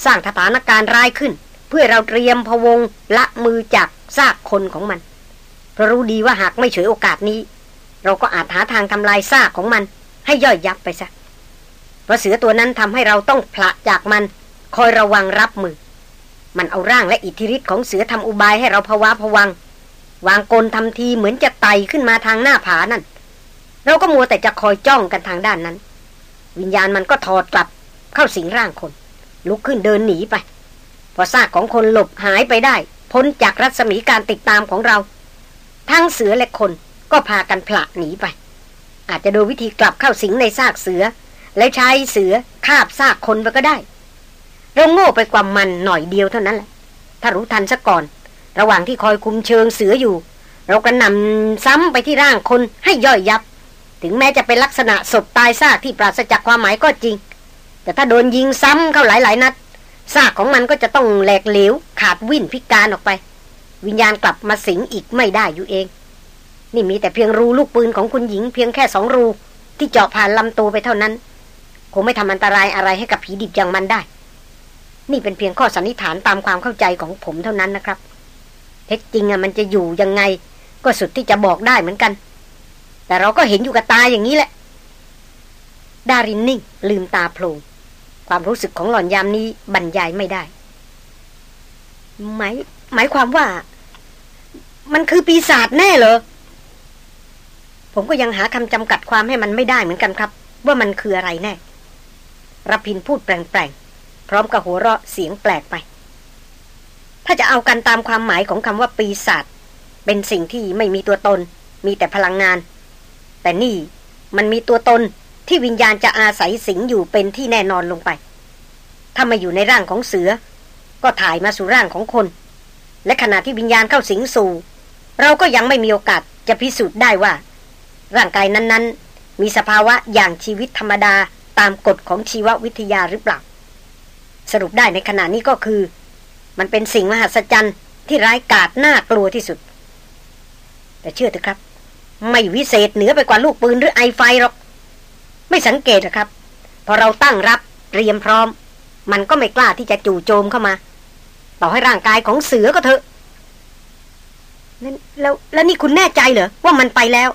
สร้างสถานการณ์ร้ายขึ้น เพื่อเราเตรียมพวงละมือจากซากคนของมัน เพราะรู้ดีว่าหากไม่เฉยโอกาสนี้ เราก็อาจหาทางทำลายซากของมัน ให้ย่อยยับไปซะเพราะเสือตัวนั้นทำให้เราต้องผละจากมัน คอยระวังรับมือ มันเอาร่างและอิทธิฤทธิ์ของเสือทำอุบายให้เราภาวะผวัง วางกลทำทีเหมือนจะไต่ขึ้นมาทางหน้าผานั่นเราก็มัวแต่จะคอยจ้องกันทางด้านนั้น วิญญาณมันก็ถอดกลับเข้าสิงร่างคน ลุกขึ้นเดินหนีไป พอซากของคนหลบหายไปได้ พ้นจากรัศมีการติดตามของเรา ทั้งเสือและคนก็พากันผละหนีไป อาจจะโดยวิธีกลับเข้าสิงในซากเสือ แล้วใช้เสือคาบซากคนไปก็ได้ เราโง่ไปกว่ามันหน่อยเดียวเท่านั้นแหละ ถ้ารู้ทันซะก่อน ระหว่างที่คอยคุมเชิงเสืออยู่ เราก็นำซ้ำไปที่ร่างคนให้ย่อยยับ ถึงแม้จะเป็นลักษณะศพตายซากที่ปราศจากความหมายก็จริง แต่ถ้าโดนยิงซ้ำเข้าหลายๆนัดซากของมันก็จะต้องแหลกเหลว ขาดวิ่นพิการออกไป วิญญาณกลับมาสิงอีกไม่ได้อยู่เอง นี่มีแต่เพียงรูลูกปืนของคุณหญิงเพียงแค่สองรู ที่เจาะผ่านลำตัวไปเท่านั้น คงไม่ทำอันตรายอะไรให้กับผีดิบอย่างมันได้ นี่เป็นเพียงข้อสันนิษฐานตามความเข้าใจของผมเท่านั้นนะครับ เท็จจริงอะมันจะอยู่ยังไง ก็สุดที่จะบอกได้เหมือนกัน แต่เราก็เห็นอยู่กับตาอย่างนี้แหละ ดารินนิ่ง ลืมตาโพลงความรู้สึกของหล่อนยามนี้บรรยายไม่ได้ หมายหมายความว่า มันคือปีศาจแน่เหรอ ผมก็ยังหาคำจำกัดความให้มันไม่ได้เหมือนกันครับ ว่ามันคืออะไรแน่รพินพูดแปลงๆ พร้อมกับหัวเราะเสียงแปลกไป ถ้าจะเอากันตามความหมายของคำว่าปีศาจเป็นสิ่งที่ไม่มีตัวตน มีแต่พลังงาน แต่นี่มันมีตัวตนที่วิญญาณจะอาศัยสิงอยู่เป็นที่แน่นอนลงไป ถ้ามาอยู่ในร่างของเสือ ก็ถ่ายมาสู่ร่างของคน และขณะที่วิญญาณเข้าสิงสู่ เราก็ยังไม่มีโอกาสจะพิสูจน์ได้ว่า ร่างกายนั้นๆ มีสภาวะอย่างชีวิตธรรมดาตามกฎของชีววิทยาหรือเปล่า สรุปได้ในขณะนี้ก็คือ มันเป็นสิ่งมหัศจรรย์ที่ร้ายกาจน่ากลัวที่สุด แต่เชื่อเถอะครับ ไม่วิเศษเหนือไปกว่าลูกปืนหรือไอไฟหรอก ไม่สังเกตนะครับ พอเราตั้งรับเตรียมพร้อม มันก็ไม่กล้าที่จะจู่โจมเข้ามา ต่อให้ร่างกายของเสือก็เถอะนั่นแล้วแล้วนี่คุณแน่ใจเหรอ ว่ามันไปแล้ว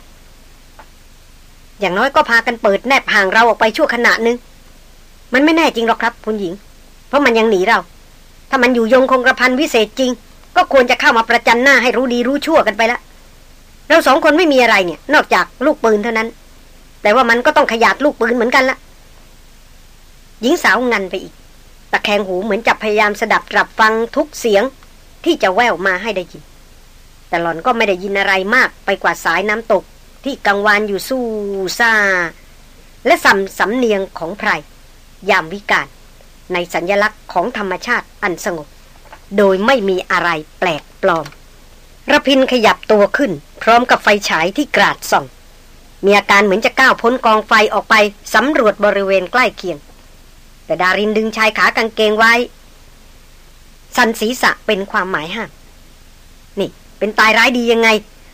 อย่างน้อยก็พากันเปิดแนบห่างเราออกไปชั่วขณะนึง มันไม่แน่จริงหรอกครับ คุณหญิง เพราะมันยังหนีเรา ถ้ามันอยู่ยงคงกระพันวิเศษจริง ก็ควรจะเข้ามาประจันหน้าให้รู้ดีรู้ชั่วกันไปละ เราสองคนไม่มีอะไรเนี่ย นอกจากลูกปืนเท่านั้น แต่ว่ามันก็ต้องขยาดลูกปืนเหมือนกันละหญิงสาวงันไปอีก ตะแคงหูเหมือนจับพยายามสดับรับฟังทุกเสียงที่จะแววมาให้ได้ยิน แต่หล่อนก็ไม่ได้ยินอะไรมากไปกว่าสายน้ำตกที่กังวานอยู่สู้ซาและสัมสำเนียงของไพรยามวิกาลในสัญญลักษณ์ของธรรมชาติอันสงบ โดยไม่มีอะไรแปลกปลอม ระพินขยับตัวขึ้น พร้อมกับไฟฉายที่กราดส่อง มีอาการเหมือนจะก้าวพ้นกองไฟออกไปสำรวจบริเวณใกล้เคียง แต่ดารินดึงชายขากางเกงไว้ สันศีษะเป็นความหมายห้ามนี่ เป็นตายร้ายดียังไง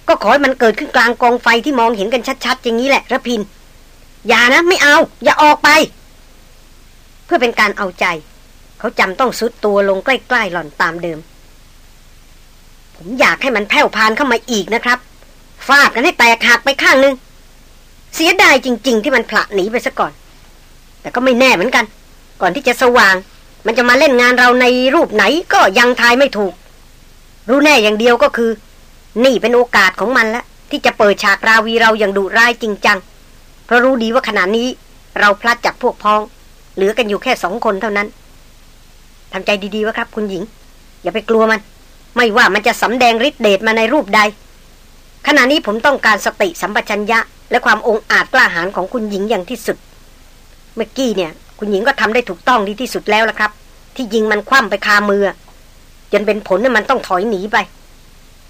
ก็ขอให้มันเกิดขึ้นกลางกองไฟที่มองเห็นกันชัดๆ อย่างนี้แหละระพิน อย่านะไม่เอา อย่าออกไป เพื่อเป็นการเอาใจ เขาจำต้องซุดตัวลงใกล้ๆหล่อนตามเดิม ผมอยากให้มันแผ่วพานเข้ามาอีกนะครับ ฟาดกันให้แตกหักไปข้างนึง เสียดายจริง ๆ ที่มันผละหนีไปซะก่อน แต่ก็ไม่แน่เหมือนกัน ก่อนที่จะสว่าง มันจะมาเล่นงานเราในรูปไหนก็ยังทายไม่ถูก รู้แน่อย่างเดียวก็คือ นี่เป็นโอกาสของมันละที่จะเปิดฉากราวีเราอย่างดุร้ายจริงจังเพราะรู้ดีว่าขณะนี้เราพลัดจากพวกพ้อง เหลือกันอยู่แค่สองคนเท่านั้นทำใจดีๆวะครับ คุณหญิง อย่าไปกลัวมัน ไม่ว่ามันจะสำแดงฤทธิเดชมาในรูปใด ขณะนี้ผมต้องการสติสัมปชัญญะ และความองอาจกล้าหาญของคุณหญิงอย่างที่สุด เมื่อกี้เนี่ย คุณหญิงก็ทำได้ถูกต้องดีที่สุดแล้วละครับ ที่ยิงมันคว่ำไปคามือจนเป็นผลให้มันต้องถอยหนีไป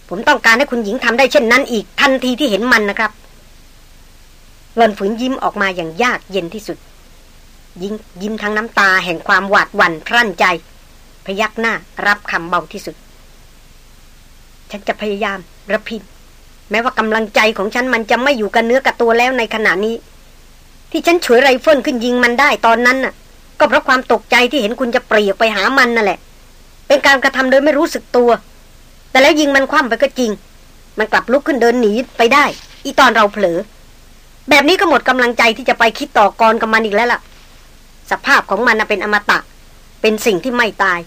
ผมต้องการให้คุณหญิงทำได้เช่นนั้นอีกทันทีที่เห็นมันนะครับหลอนฝืนยิ้มออกมาอย่างยากเย็นที่สุด ยิ้มยิ้มทั้งน้ำตาแห่งความหวาดหวั่นพรั่นใจ พยักหน้ารับคำเบาที่สุด ฉันจะพยายามระพิน แม้ว่ากำลังใจของฉันมันจะไม่อยู่กับเนื้อกับตัวแล้วในขณะนี้ ที่ฉันฉวยไรเฟิลขึ้นยิงมันได้ตอนนั้นน่ะ ก็เพราะความตกใจที่เห็นคุณจะปรีออกไปหามันนั่นแหละ เป็นการกระทำโดยไม่รู้สึกตัว แต่แล้วยิงมันคว่ำไปก็จริง มันกลับลุกขึ้นเดินหนีไปได้ อีตอนเราเผลอ แบบนี้ก็หมดกำลังใจที่จะไปคิดต่อกรกับมันอีกแล้วล่ะ สภาพของมันเป็นอมตะ เป็นสิ่งที่ไม่ตาย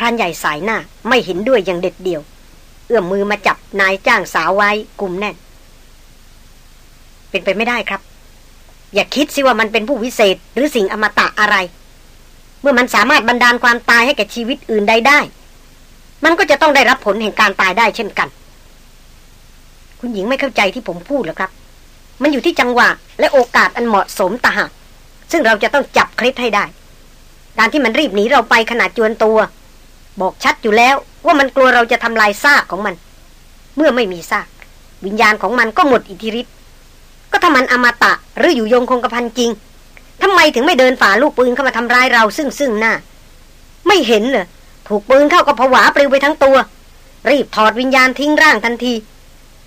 พรานใหญ่สายหน้าไม่เห็นด้วยอย่างเด็ดเดี่ยว เอื้อมมือมาจับนายจ้างสาวไว้กลุ่มแน่น เป็นไปไม่ได้ครับ อย่าคิดสิว่ามันเป็นผู้วิเศษหรือสิ่งอมตะอะไร เมื่อมันสามารถบรรดาลความตายให้แก่ชีวิตอื่นใดได้ มันก็จะต้องได้รับผลแห่งการตายได้เช่นกัน คุณหญิงไม่เข้าใจที่ผมพูดหรอครับ มันอยู่ที่จังหวะและโอกาสอันเหมาะสมตาหากซึ่งเราจะต้องจับคล็ดให้ได้ การที่มันรีบหนีเราไปขนาดจวนตัว บอกชัดอยู่แล้วว่ามันกลัวเราจะทำลายซากของมัน เมื่อไม่มีซาก วิญญาณของมันก็หมดอิทธิฤทธิ์ก็ถ้ามันอมตะหรืออยู่ยงคงกระพันจริงทำไมถึงไม่เดินฝ่าลูกปืนเข้ามาทำร้ายเราซึ่งซึ่งหน้า ไม่เห็นเหรอถูกปืนเข้ากับผวาปลิวไปทั้งตัว รีบถอดวิญญาณทิ้งร่างทันที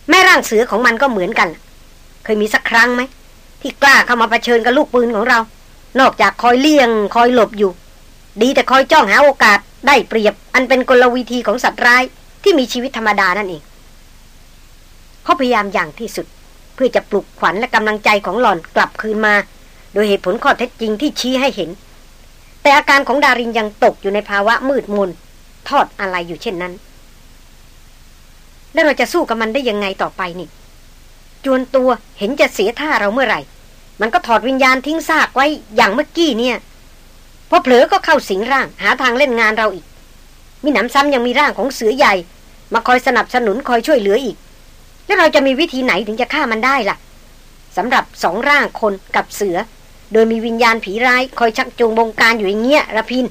แม่ร่างเสือของมันก็เหมือนกัน เคยมีสักครั้งไหมที่กล้าเข้ามาเผชิญกับลูกปืนของเรา นอกจากคอยเลี่ยง คอยหลบอยู่ ดีแต่คอยจ้องหาโอกาส ได้เปรียบอันเป็นกลวิธีของสัตว์ร้ายที่มีชีวิตธรรมดานั่นเองเขาพยายามอย่างที่สุด เพื่อจะปลุกขวัญและกำลังใจของหล่อนกลับคืนมา โดยเหตุผลข้อเท็จจริงที่ชี้ให้เห็น แต่อาการของดารินยังตกอยู่ในภาวะมืดมนทอดอะไรอยู่เช่นนั้น แล้วเราจะสู้กับมันได้ยังไงต่อไปนี่ จวนตัวเห็นจะเสียท่าเราเมื่อไหร่ มันก็ถอดวิญญาณทิ้งซากไว้อย่างเมื่อกี้เนี่ย พอเผลอก็เข้าสิงร่าง หาทางเล่นงานเราอีก มีหนำซ้ำยังมีร่างของเสือใหญ่ มาคอยสนับสนุนคอยช่วยเหลืออีก แล้วเราจะมีวิธีไหนถึงจะฆ่ามันได้ล่ะสำหรับสองร่างคนกับเสือ โดยมีวิญญาณผีร้ายคอยชักจูงบงการอยู่อย่างเงี้ยระพิน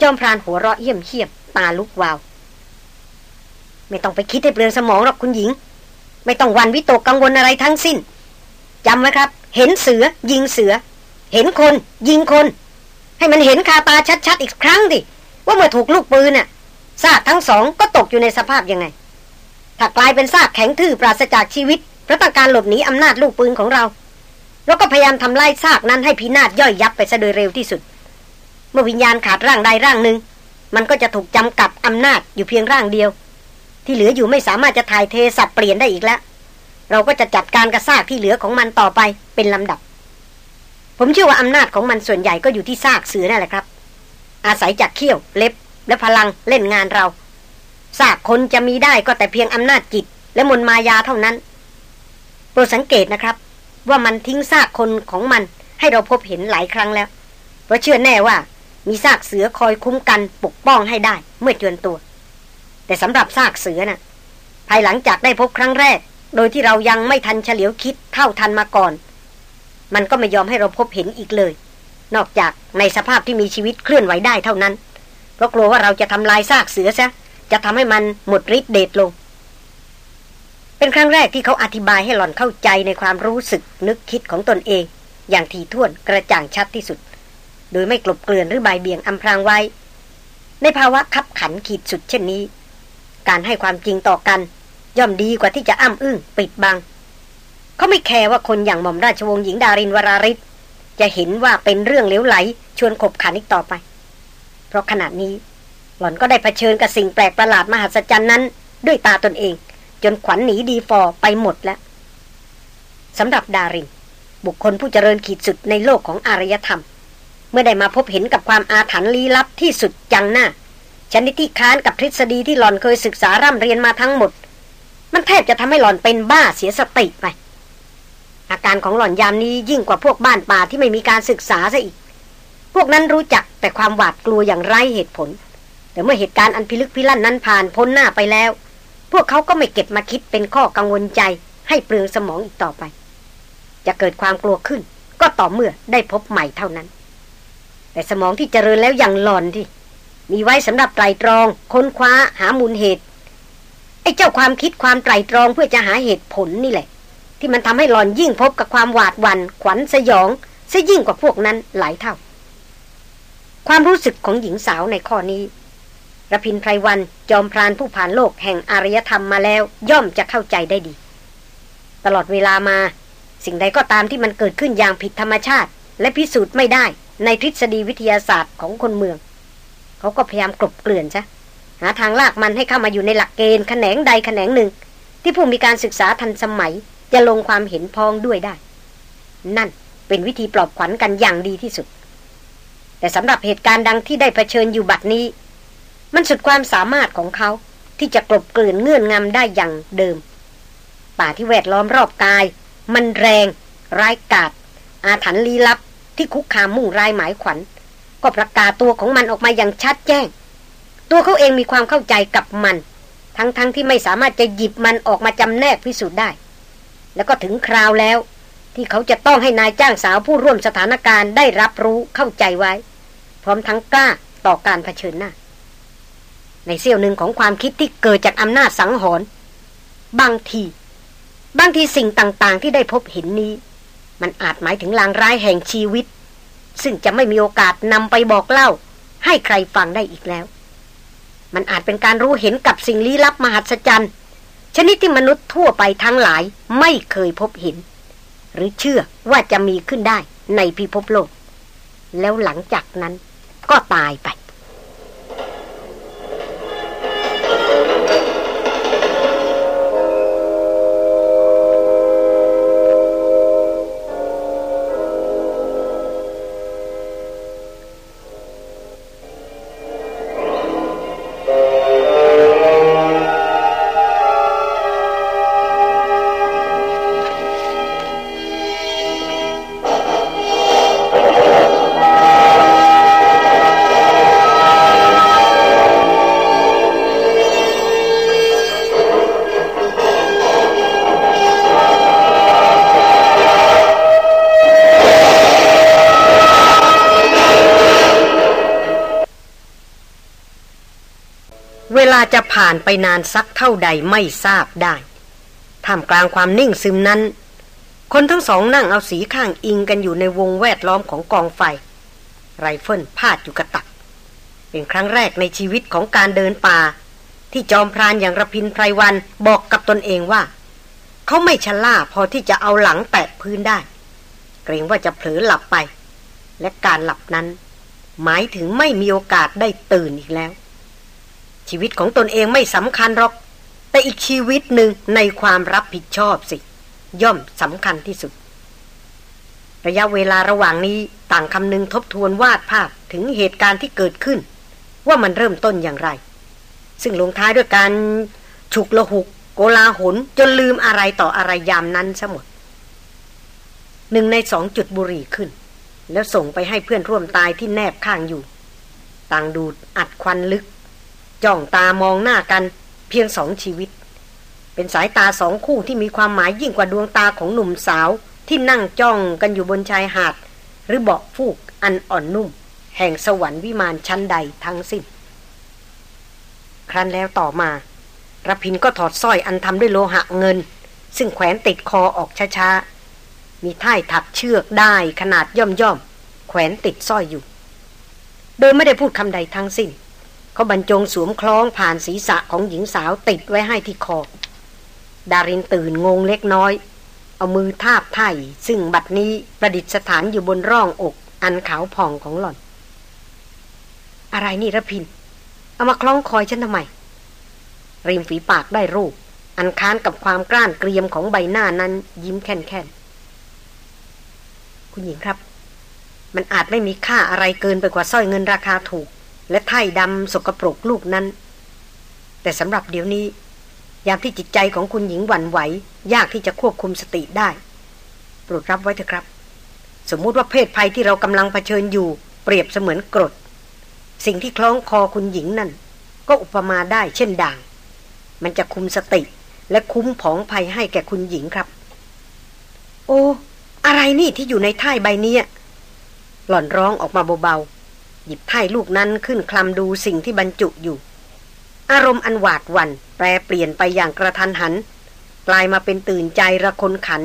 จอมพรานหัวเราะเยี่ยมเชียบตาลุกวาว ไม่ต้องไปคิดให้เปลืองสมองหรอกคุณหญิง ไม่ต้องวันวิตกกังวลอะไรทั้งสิ้นจำไว้ครับ เห็นเสือยิงเสือ เห็นคน ยิงคน ให้มันเห็นคาตาชัดๆอีกครั้งดิว่าเมื่อถูกลูกปืนน่ะซากทั้งสองก็ตกอยู่ในสภาพยังไง ถ้ากลายเป็นซากแข็งทื่อปราศจากชีวิตเพราะต้องการหลบหนีอำนาจลูกปืนของเราเราก็พยายามทำลายซากนั้นให้พินาศย่อยยับไปซะโดยเร็วที่สุด เมื่อวิญญาณขาดร่างใดร่างหนึ่งมันก็จะถูกจำกัดอำนาจอยู่เพียงร่างเดียว ที่เหลืออยู่ไม่สามารถจะถ่ายเทสับเปลี่ยนได้อีกแล้ว เราก็จะจัดการกระซากที่เหลือของมันต่อไปเป็นลำดับ ผมเชื่อว่าอำนาจของมันส่วนใหญ่ก็อยู่ที่ซากเสือนั่นแหละครับ อาศัยจากเขี้ยวเล็บ และพลังเล่นงานเราซากคนจะมีได้ก็แต่เพียงอำนาจจิต และมนมายาเท่านั้น โปรดสังเกตนะครับ ว่ามันทิ้งซากคนของมัน ให้เราพบเห็นหลายครั้งแล้ว เพราะเชื่อแน่ว่า มีซากเสือคอยคุ้มกันปกป้องให้ได้ เมื่อเจือนตัว แต่สำหรับซากเสือนะ่ะ ภายหลังจากได้พบครั้งแรก โดยที่เรายังไม่ทันเฉลียวคิดเท่าทันมาก่อน มันก็ไม่ยอมให้เราพบเห็นอีกเลย นอกจากในสภาพที่มีชีวิตเคลื่อนไหวได้เท่านั้น เพราะกลัวว่าเราจะทำลายซากเสือซะ จะทำให้มันหมดฤทธิ์เดชลง เป็นครั้งแรกที่เขาอธิบายให้หล่อนเข้าใจในความรู้สึกนึกคิดของตนเอง อย่างถี่ถ้วนกระจ่างชัดที่สุด โดยไม่กลบเกลื่อนหรือใบเบี่ยงอำพรางไว้ ในภาวะคับขันขีดสุดเช่นนี้ การให้ความจริงต่อกัน ย่อมดีกว่าที่จะอ้ำอึ้งปิดบัง เขาไม่แคร์ว่าคนอย่างหม่อมราชวงศ์หญิงดารินวราริศจะเห็นว่าเป็นเรื่องเลวไหล ชวนขบขันอีกต่อไป เพราะขณะนี้ หล่อนก็ได้เผชิญกับสิ่งแปลกประหลาดมหัศจรรย์นั้น ด้วยตาตนเอง จนขวัญหนีดีฟอไปหมดแล้วสำหรับดาริน บุคคลผู้เจริญขีดสุดในโลกของอารยธรรม เมื่อได้มาพบเห็นกับความอาถรรพ์ลี้ลับที่สุดจังหน้า ชนิดที่ค้านกับทฤษฎีที่หล่อนเคยศึกษาร่ำเรียนมาทั้งหมด มันแทบจะทำให้หล่อนเป็นบ้าเสียสติไป อาการของหล่อนยามนี้ยิ่งกว่าพวกบ้านป่าที่ไม่มีการศึกษาซะอีก พวกนั้นรู้จักแต่ความหวาดกลัวอย่างไร้เหตุผล แต่เมื่อเหตุการณ์อันพิลึกพิลั่นนั้นผ่านพ้นหน้าไปแล้ว พวกเขาก็ไม่เก็บมาคิดเป็นข้อกังวลใจ ให้เปลืองสมองอีกต่อไป จะเกิดความกลัวขึ้น ก็ต่อเมื่อได้พบใหม่เท่านั้น แต่สมองที่เจริญแล้วอย่างหลอนที่มีไว้สำหรับไตรตรอง ค้นคว้าหามูลเหตุไอ้เจ้าความคิดความไตรตรองเพื่อจะหาเหตุผลนี่แหละ ที่มันทำให้หลอนยิ่งพบกับความหวาดวันขวัญสยองซะยิ่งกว่าพวกนั้นหลายเท่า ความรู้สึกของหญิงสาวในข้อนี้ระพินไพรวันจอมพรานผู้ผ่านโลกแห่งอารยธรรมมาแล้วย่อมจะเข้าใจได้ดี ตลอดเวลามา สิ่งใดก็ตามที่มันเกิดขึ้นอย่างผิดธรรมชาติ และพิสูจน์ไม่ได้ในทฤษฎีวิทยาศาสตร์ของคนเมือง เขาก็พยายามกลบเกลื่อนซะหาทางลากมันให้เข้ามาอยู่ในหลักเกณฑ์แขนงใดแขนงหนึ่ง ที่ผู้มีการศึกษาทันสมัย จะลงความเห็นพ้องด้วยได้ นั่นเป็นวิธีปลอบขวัญกันอย่างดีที่สุด แต่สำหรับเหตุการณ์ดังที่ได้เผชิญอยู่บัดนี้ มันสุดความสามารถของเขาที่จะกลบเกลื่อนเงื่อนงำได้อย่างเดิม ป่าที่แวดล้อมรอบกาย มันแรง ร้ายกาจอาถรรพ์ลี้ลับที่คุกคามมุ่งรายหมายขวัญ ก็ประกาศตัวของมันออกมาอย่างชัดแจ้ง ตัวเขาเองมีความเข้าใจกับมัน ทั้งๆทที่ไม่สามารถจะหยิบมันออกมาจำแนกพิสูจน์ได้ แล้วก็ถึงคราวแล้ว ที่เขาจะต้องให้นายจ้างสาวผู้ร่วมสถานการณ์ได้รับรู้เข้าใจไว้ พร้อมทั้งกล้าต่อการเผชิญหน้า ในเสี้ยวหนึ่งของความคิดที่เกิดจากอำนาจสังหรณ์บางที บางทีสิ่งต่างๆ ที่ได้พบเห็นนี้ มันอาจหมายถึงลางร้ายแห่งชีวิต ซึ่งจะไม่มีโอกาสนำไปบอกเล่า ให้ใครฟังได้อีกแล้ว มันอาจเป็นการรู้เห็นกับสิ่งลี้ลับมหัศจรรย์ ชนิดที่มนุษย์ทั่วไปทั้งหลายไม่เคยพบเห็น หรือเชื่อว่าจะมีขึ้นได้ในพิภพโลก แล้วหลังจากนั้นก็ตายไปานไปนานสักเท่าใดไม่ทราบได้ท่ามกลางความนิ่งซึมนั้น คนทั้งสองนั่งเอาสีข้างอิงกันอยู่ในวงแวดล้อมของกองไฟ ไรเฟิลพาดอยู่กระตัก เป็นครั้งแรกในชีวิตของการเดินป่า ที่จอมพรานอย่างระพินไพรวันบอกกับตนเองว่า เขาไม่ชะล่าพอที่จะเอาหลังแตะพื้นได้ เกรงว่าจะเผลอหลับไป และการหลับนั้น หมายถึงไม่มีโอกาสได้ตื่นอีกแล้ว ชีวิตของตนเองไม่สำคัญหรอก แต่อีกชีวิตหนึ่งในความรับผิดชอบสิ ย่อมสำคัญที่สุด ระยะเวลาระหว่างนี้ต่างคำนึงทบทวนวาดภาพถึงเหตุการณ์ที่เกิดขึ้น ว่ามันเริ่มต้นอย่างไร ซึ่งลงท้ายด้วยการฉุกละหุก โกลาหลจนลืมอะไรต่ออะไรยามนั้นซะหมดหนึ่งในสองจุดบุหรี่ขึ้น แล้วส่งไปให้เพื่อนร่วมตายที่แนบข้างอยู่ ต่างดูดอัดควันลึก จ้องตามองหน้ากันเพียงสองชีวิต เป็นสายตาสองคู่ที่มีความหมายยิ่งกว่าดวงตาของหนุ่มสาวที่นั่งจ้องกันอยู่บนชายหาด หรือเบาะฟูกอันอ่อนนุ่ม แห่งสวรรค์วิมานชั้นใดทั้งสิ้น ครั้นแล้วต่อมารพินก็ถอดสร้อยอันทำด้วยโลหะเงิน ซึ่งแขวนติดคอออกช้าๆ มีท่ายถักเชือกได้ขนาดย่อมๆ แขวนติดสร้อยอยู่ โดยไม่ได้พูดคำใดทั้งสิ้น เขาบรรจงสวมคล้องผ่านศีรษะของหญิงสาวติดไว้ให้ที่คอ ดารินตื่นงงเล็กน้อย เอามือทาบไถ่ซึ่งบัดนี้ประดิษฐานอยู่บนร่องอกอันขาวผ่องของหล่อน อะไรนี่ระพิน เอามาคล้องคอยฉันทำไม ริมฝีปากได้รูป อันค้านกับความกล้านเกรียมของใบหน้านั้นยิ้มแค่นแค่นคุณหญิงครับ มันอาจไม่มีค่าอะไรเกินไปกว่าสร้อยเงินราคาถูก และไถ่ดำสกปรกลูกนั้น แต่สำหรับเดี๋ยวนี้ ยามที่จิตใจของคุณหญิงหวั่นไหว ยากที่จะควบคุมสติได้ โปรดรับไว้เถอะครับ สมมุติว่าเพศภัยที่เรากำลังเผชิญอยู่ เปรียบเสมือนกรด สิ่งที่คล้องคอคุณหญิงนั่น ก็อุปมาได้เช่นด่าง มันจะคุมสติและคุ้มผองภัยให้แก่คุณหญิงครับ โอ้ อะไรนี่ที่อยู่ในท่ายใบนี้หล่อนร้องออกมาเบาๆ หยิบท่ายลูกนั้นขึ้นคลำดูสิ่งที่บรรจุอยู่ อารมณ์อันหวาดวันแปรเปลี่ยนไปอย่างกระทันหัน กลายมาเป็นตื่นใจระคนขัน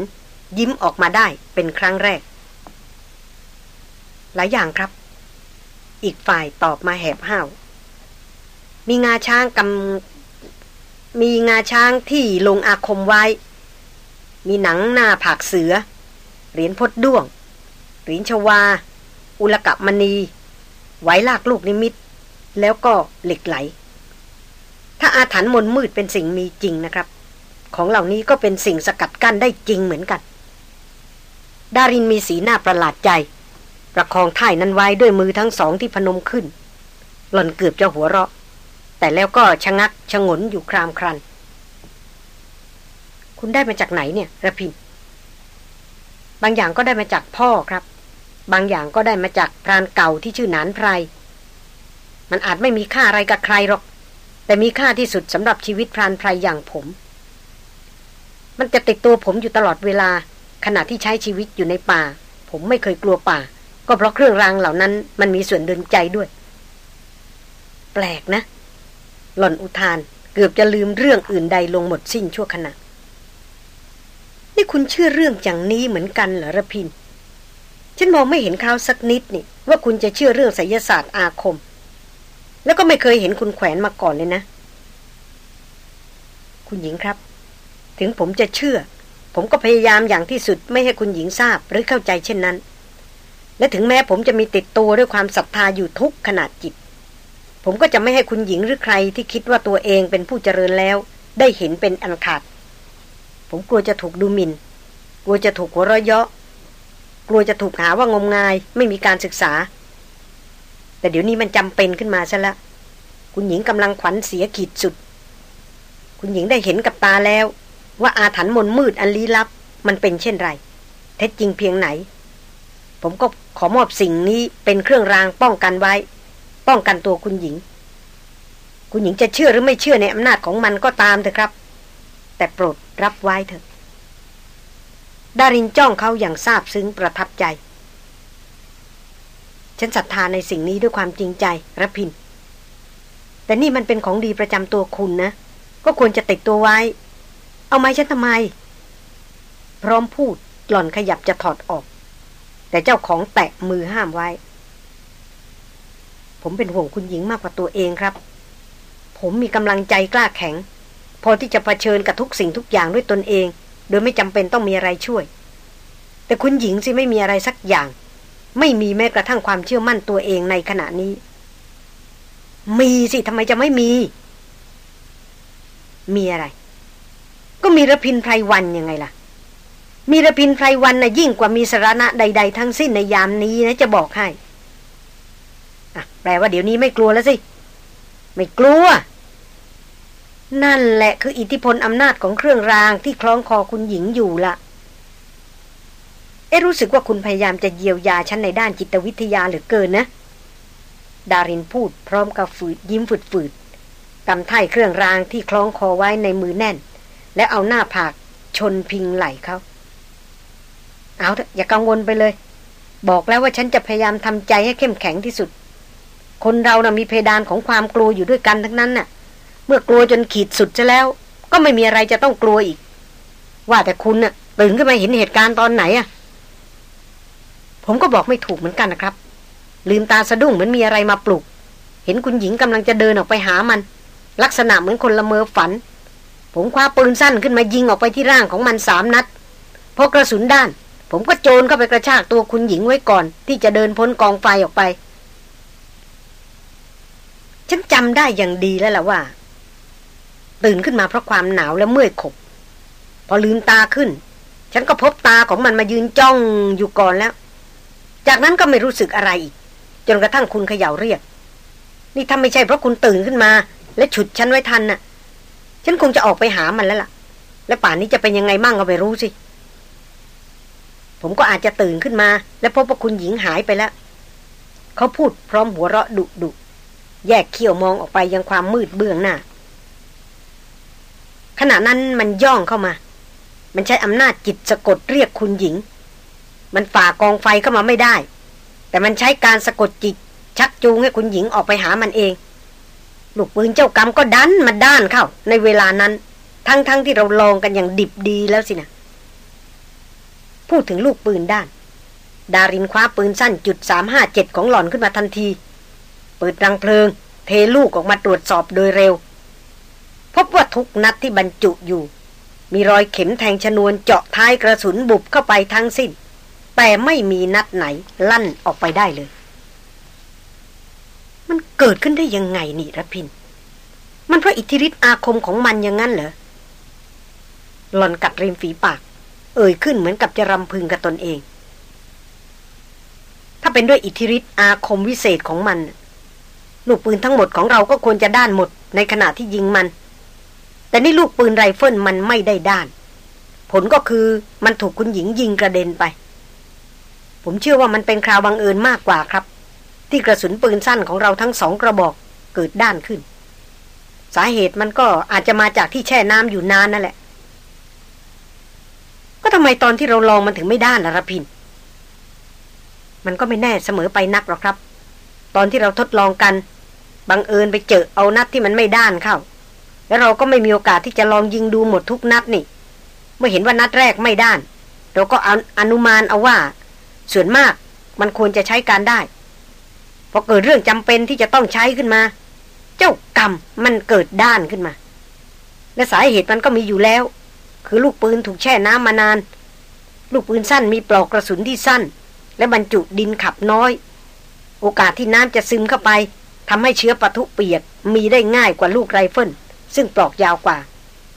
ยิ้มออกมาได้เป็นครั้งแรก หลายอย่างครับ อีกฝ่ายตอบมาแหบห้าว มีงาช้างกำมีงาช้างที่ลงอาคมไว้ มีหนังหน้าผากเสือ เหรียญพดด้วง เหรียญชวา อุลกับมณี ไหวลากลูกนิมิต แล้วก็เหล็กไหล ถ้าอาถรรพ์มนมืดเป็นสิ่งมีจริงนะครับ ของเหล่านี้ก็เป็นสิ่งสกัดกั้นได้จริงเหมือนกัน ดารินมีสีหน้าประหลาดใจ ประคองท่ายนั้นไว้ด้วยมือทั้งสองที่พนมขึ้น หล่อนเกือบจะหัวเราะ แต่แล้วก็ชะงักชะงนอยู่ครามครัน คุณได้มาจากไหนเนี่ยระพินบางอย่างก็ได้มาจากพ่อครับ บางอย่างก็ได้มาจากพรานเก่าที่ชื่อหนานไพร มันอาจไม่มีค่าอะไรกับใครหรอก แต่มีค่าที่สุดสำหรับชีวิตพรานไพรอย่างผม มันจะติดตัวผมอยู่ตลอดเวลา ขณะที่ใช้ชีวิตอยู่ในป่า ผมไม่เคยกลัวป่า ก็เพราะเครื่องรางเหล่านั้น มันมีส่วนเดินใจด้วย แปลกนะ หล่อนอุทานเกือบจะลืมเรื่องอื่นใดลงหมดสิ้นชั่วขณะนี่คุณเชื่อเรื่องอย่างนี้เหมือนกันเหรอระพิน ฉันมองไม่เห็นคราวสักนิดนี่ ว่าคุณจะเชื่อเรื่องไสยศาสตร์อาคม แล้วก็ไม่เคยเห็นคุณแขวนมาก่อนเลยนะ คุณหญิงครับ ถึงผมจะเชื่อ ผมก็พยายามอย่างที่สุดไม่ให้คุณหญิงทราบหรือเข้าใจเช่นนั้น และถึงแม้ผมจะมีติดตัวด้วยความศรัทธาอยู่ทุกขนาดจิต ผมก็จะไม่ให้คุณหญิงหรือใครที่คิดว่าตัวเองเป็นผู้เจริญแล้ว ได้เห็นเป็นอันขาด ผมกลัวจะถูกดูหมิน่นกลัวจะถูกหัวเราะเยาะ กลัวจะถูกหาว่างมงาย ไม่มีการศึกษา แต่เดี๋ยวนี้มันจำเป็นขึ้นมาซะละ คุณหญิงกำลังขวัญเสียขีดสุด คุณหญิงได้เห็นกับตาแล้ว ว่าอาถรรพ์มนมืดอันลี้ลับ มันเป็นเช่นไรเท็จจริงเพียงไหน ผมก็ขอมอบสิ่งนี้เป็นเครื่องรางป้องกันไว้ ป้องกันตัวคุณหญิง คุณหญิงจะเชื่อหรือไม่เชื่อในอำนาจของมันก็ตามเถอะครับ แต่โปรดรับไว้เถอะ ดารินจ้องเขาอย่างซาบซึ้งประทับใจ ฉันศรัทธาในสิ่งนี้ด้วยความจริงใจระพิน แต่นี่มันเป็นของดีประจำตัวคุณนะ ก็ควรจะติดตัวไว้ เอาไม้ฉันทำไม พร้อมพูดหล่อนขยับจะถอดออก แต่เจ้าของแตะมือห้ามไว้ ผมเป็นห่วงคุณหญิงมากกว่าตัวเองครับ ผมมีกำลังใจกล้าแข็ง พอที่จะะเผชิญกับทุกสิ่งทุกอย่างด้วยตนเอง โดยไม่จำเป็นต้องมีอะไรช่วย แต่คุณหญิงสิไม่มีอะไรสักอย่าง ไม่มีแม้กระทั่งความเชื่อมั่นตัวเองในขณะนี้ มีสิทำไมจะไม่มี มีอะไร ก็มีระพินไพรวันยังไงล่ะ มีระพินไพรวันนะ่ะยิ่งกว่ามีสาระใด ๆ ทั้งสิ้นในยามนี้นะจะบอกให้แปลว่าเดี๋ยวนี้ไม่กลัวแล้วสิ ไม่กลัว นั่นแหละคืออิทธิพลอำนาจของเครื่องรางที่คล้องคอคุณหญิงอยู่ละเอ๊รู้สึกว่าคุณพยายามจะเยียวยาฉันในด้านจิตวิทยาเหลือเกินนะ ดารินพูดพร้อมกับฝืดยิ้มฝืดๆกำไถ่เครื่องรางที่คล้องคอไว้ในมือแน่น และเอาหน้าผากชนพิงไหล่เขา เอาเถอะอย่ากังวลไปเลย บอกแล้วว่าฉันจะพยายามทำใจให้เข้มแข็งที่สุด คนเรานะ่ะมีเพดานของความกลัวอยู่ด้วยกันทั้งนั้นน่ะ เมื่อกลัวจนขีดสุดจะแล้ว ก็ไม่มีอะไรจะต้องกลัวอีก ว่าแต่คุณน่ะตื่นขึ้นมาเห็นเหตุการณ์ตอนไหนอะผมก็บอกไม่ถูกเหมือนกันนะครับ ลืมตาสะดุ้งเหมือนมีอะไรมาปลุก เห็นคุณหญิงกำลังจะเดินออกไปหามัน ลักษณะเหมือนคนละเมอฝัน ผมคว้าปืนสั้นขึ้นมายิงออกไปที่ร่างของมันสามนัดพอกระสุนด้าน ผมก็โจรเข้าไปกระชากตัวคุณหญิงไว้ก่อน ที่จะเดินพ้นกองไฟออกไป ฉันจำได้อย่างดีแล้วล่ะว่า ตื่นขึ้นมาเพราะความหนาวและเมื่อยขบ พอลืมตาขึ้น ฉันก็พบตาของมันมายืนจ้องอยู่ก่อนแล้ว จากนั้นก็ไม่รู้สึกอะไรอีก จนกระทั่งคุณเขย่าเรียก นี่ถ้าไม่ใช่เพราะคุณตื่นขึ้นมา และฉุดฉันไว้ทันน่ะ ฉันคงจะออกไปหามันแล้วล่ะ และป่านนี้จะเป็นยังไงมั่งก็ไม่รู้สิผมก็อาจจะตื่นขึ้นมา และพบว่าคุณหญิงหายไปแล้ว เขาพูดพร้อมหัวเราะดุดุแยกเขี้ยวมองออกไปยังความมืดเบื้องหน้า ขณะนั้นมันย่องเข้ามา มันใช้อำนาจจิตสะกดเรียกคุณหญิง มันฝ่ากองไฟเข้ามาไม่ได้ แต่มันใช้การสะกดจิต ชักจูงให้คุณหญิงออกไปหามันเอง ลูกปืนเจ้ากรรมก็ดันมาด้านเข้า ในเวลานั้น ทั้งๆทที่เราลองกันอย่างดิบดีแล้วสินะพูดถึงลูกปืนด้าน ดารินคว้าปืนสั้นจุดสามห้าเจ็ดของหล่อนขึ้นมาทันที เปิดรังเพลิง เทลูกออกมาตรวจสอบโดยเร็ว พบว่าทุกนัดที่บรรจุอยู่ มีรอยเข็มแทงชนวนเจาะท้ายกระสุนบุบเข้าไปทั้งสิ้น แต่ไม่มีนัดไหนลั่นออกไปได้เลย มันเกิดขึ้นได้ยังไงนี่ระพิน มันเพราะอิทธิฤทธิ์อาคมของมันอย่างนั้นเหรอหล่อนกัดริมฝีปาก เอ่ยขึ้นเหมือนกับจะรำพึงกับตนเอง ถ้าเป็นด้วยอิทธิฤทธิ์อาคมวิเศษของมันลูกปืนทั้งหมดของเราก็ควรจะด้านหมดในขณะที่ยิงมัน แต่นี่ลูกปืนไรเฟิลมันไม่ได้ด้าน ผลก็คือมันถูกคุณหญิงยิงกระเด็นไป ผมเชื่อว่ามันเป็นคราวบังเอิญมากกว่าครับ ที่กระสุนปืนสั้นของเราทั้งสองกระบอกเกิดด้านขึ้น สาเหตุมันก็อาจจะมาจากที่แช่น้ำอยู่นานนั่นแหละ ก็ทำไมตอนที่เราลองมันถึงไม่ด้านล่ะรพิน มันก็ไม่แน่เสมอไปนักหรอกครับ ตอนที่เราทดลองกันบังเอิญไปเจอเอานัดที่มันไม่ด้านเข้า แล้วเราก็ไม่มีโอกาสที่จะลองยิงดูหมดทุกนัดนี่ เมื่อเห็นว่านัดแรกไม่ด้าน เราก็เอาอนุมานเอาว่า ส่วนมากมันควรจะใช้การได้พอเกิดเรื่องจำเป็นที่จะต้องใช้ขึ้นมา เจ้ากรรมมันเกิดด้านขึ้นมา และสาเหตุมันก็มีอยู่แล้ว คือลูกปืนถูกแช่น้ำมานาน ลูกปืนสั้นมีปลอกกระสุนที่สั้น และบรรจุดินขับน้อย โอกาสที่น้ำจะซึมเข้าไปทำให้เชื้อปะทุเปียกมีได้ง่ายกว่าลูกไรเฟิล ซึ่งปลอกยาวกว่า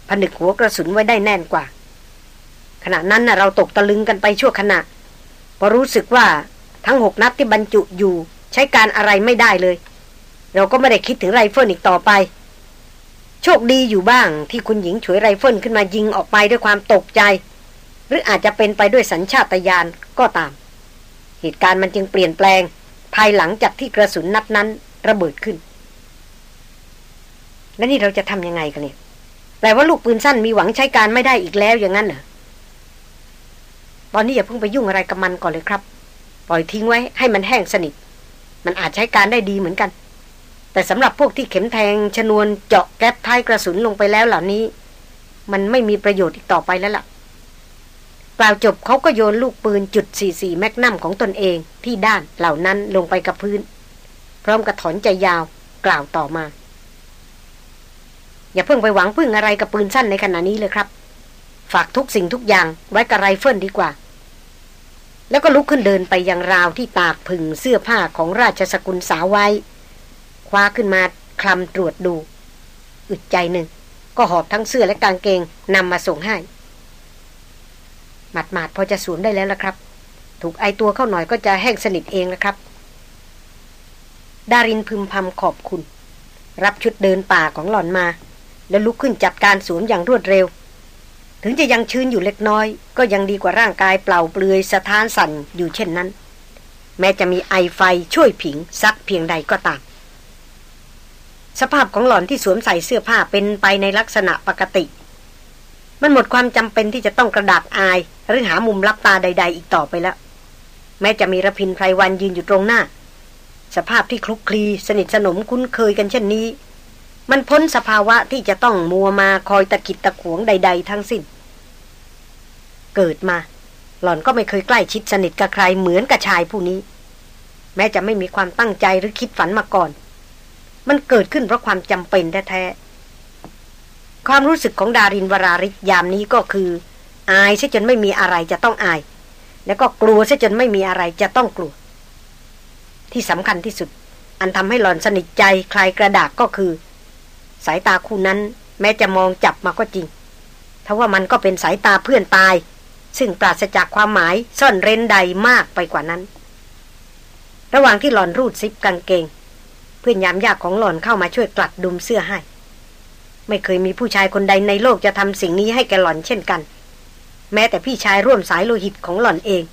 ผนึกหัวกระสุนไว้ได้แน่นกว่า ขณะนั้นนะเราตกตะลึงกันไปชั่วขณะพอรู้สึกว่าทั้งหกนัดที่บรรจุอยู่ ใช้การอะไรไม่ได้เลย เราก็ไม่ได้คิดถึงไรเฟิลอีกต่อไป โชคดีอยู่บ้างที่คุณหญิงฉวยไรเฟิลขึ้นมายิงออกไปด้วยความตกใจ หรืออาจจะเป็นไปด้วยสัญชาตญาณก็ตาม เหตุการณ์มันจึงเปลี่ยนแปลง ภายหลังจากที่กระสุนนัดนั้นระเบิดขึ้น แล้วนี่เราจะทำยังไงกันเนี่ยแปลว่าลูกปืนสั้นมีหวังใช้การไม่ได้อีกแล้วอย่างนั้นเหรอตอนนี้อย่าเพิ่งไปยุ่งอะไรกับมันก่อนเลยครับ ปล่อยทิ้งไว้ให้มันแห้งสนิท มันอาจใช้การได้ดีเหมือนกัน แต่สำหรับพวกที่เข็มแทงชนวนเจาะแก๊ปท้ายกระสุนลงไปแล้วเหล่านี้ มันไม่มีประโยชน์อีกต่อไปแล้วล่ะกล่าวจบเขาก็โยนลูกปืนจุด44แมกนัมของตนเองที่ด้านเหล่านั้นลงไปกับพื้น พร้อมกับถอนใจยาวกล่าวต่อมา อย่าเพิ่งไปหวังพึ่งอะไรกับปืนสั้นในขณะนี้เลยครับ ฝากทุกสิ่งทุกอย่างไว้กับไรเฟิลดีกว่า แล้วก็ลุกขึ้นเดินไปยังราวที่ตากผึ่งเสื้อผ้าของราชสกุลสาวไว้ คว้าขึ้นมาคลำตรวจดู อึดใจหนึ่ง ก็หอบทั้งเสื้อและกางเกงนำมาส่งให้หมัดหมาดพอจะสวมได้แล้วละครับ ถูกไอตัวเข้าหน่อยก็จะแห้งสนิทเองนะครับ ดารินพึมพำขอบคุณ รับชุดเดินป่าของหล่อนมา แล้วลุกขึ้นจัดการสวมอย่างรวดเร็ว ถึงจะยังชื้นอยู่เล็กน้อย ก็ยังดีกว่าร่างกายเปล่าเปลือยสะท้านสั่นอยู่เช่นนั้น แม้จะมีไอไฟช่วยผิงสักเพียงใดก็ตาม สภาพของหล่อนที่สวมใส่เสื้อผ้าเป็นไปในลักษณะปกติ มันหมดความจำเป็นที่จะต้องกระดากอายหรือหามุมลับตาใด ๆ อีกต่อไปแล้ว แม้จะมีระพินไพรวันยืนอยู่ตรงหน้า สภาพที่คลุกคลีสนิทสนมคุ้นเคยกันเช่นนี้ มันพ้นสภาวะที่จะต้องมัวมาคอยตะกิดตะขวงใด ๆ ทั้งสิ้น เกิดมา หล่อนก็ไม่เคยใกล้ชิดสนิทกับใครเหมือนกับชายผู้นี้ แม้จะไม่มีความตั้งใจหรือคิดฝันมาก่อน มันเกิดขึ้นเพราะความจำเป็นแท้ๆความรู้สึกของดารินวราริศยามนี้ก็คือ อายซะจนไม่มีอะไรจะต้องอาย แล้วก็กลัวซะจนไม่มีอะไรจะต้องกลัว ที่สำคัญที่สุด อันทำให้หล่อนสนิทใจคลายกระดากก็คือ สายตาคู่นั้น แม้จะมองจับมาก็จริงทว่ามันก็เป็นสายตาเพื่อนตาย ซึ่งปราศจากความหมายซ่อนเร้นใดมากไปกว่านั้น ระหว่างที่หลอนรูดซิปกางเกง เพื่อนยามยากของหลอนเข้ามาช่วยกลัดดุมเสื้อให้ ไม่เคยมีผู้ชายคนใดในโลกจะทำสิ่งนี้ให้แกหล่อนเช่นกัน แม้แต่พี่ชายร่วมสายโลหิตของหล่อนเอง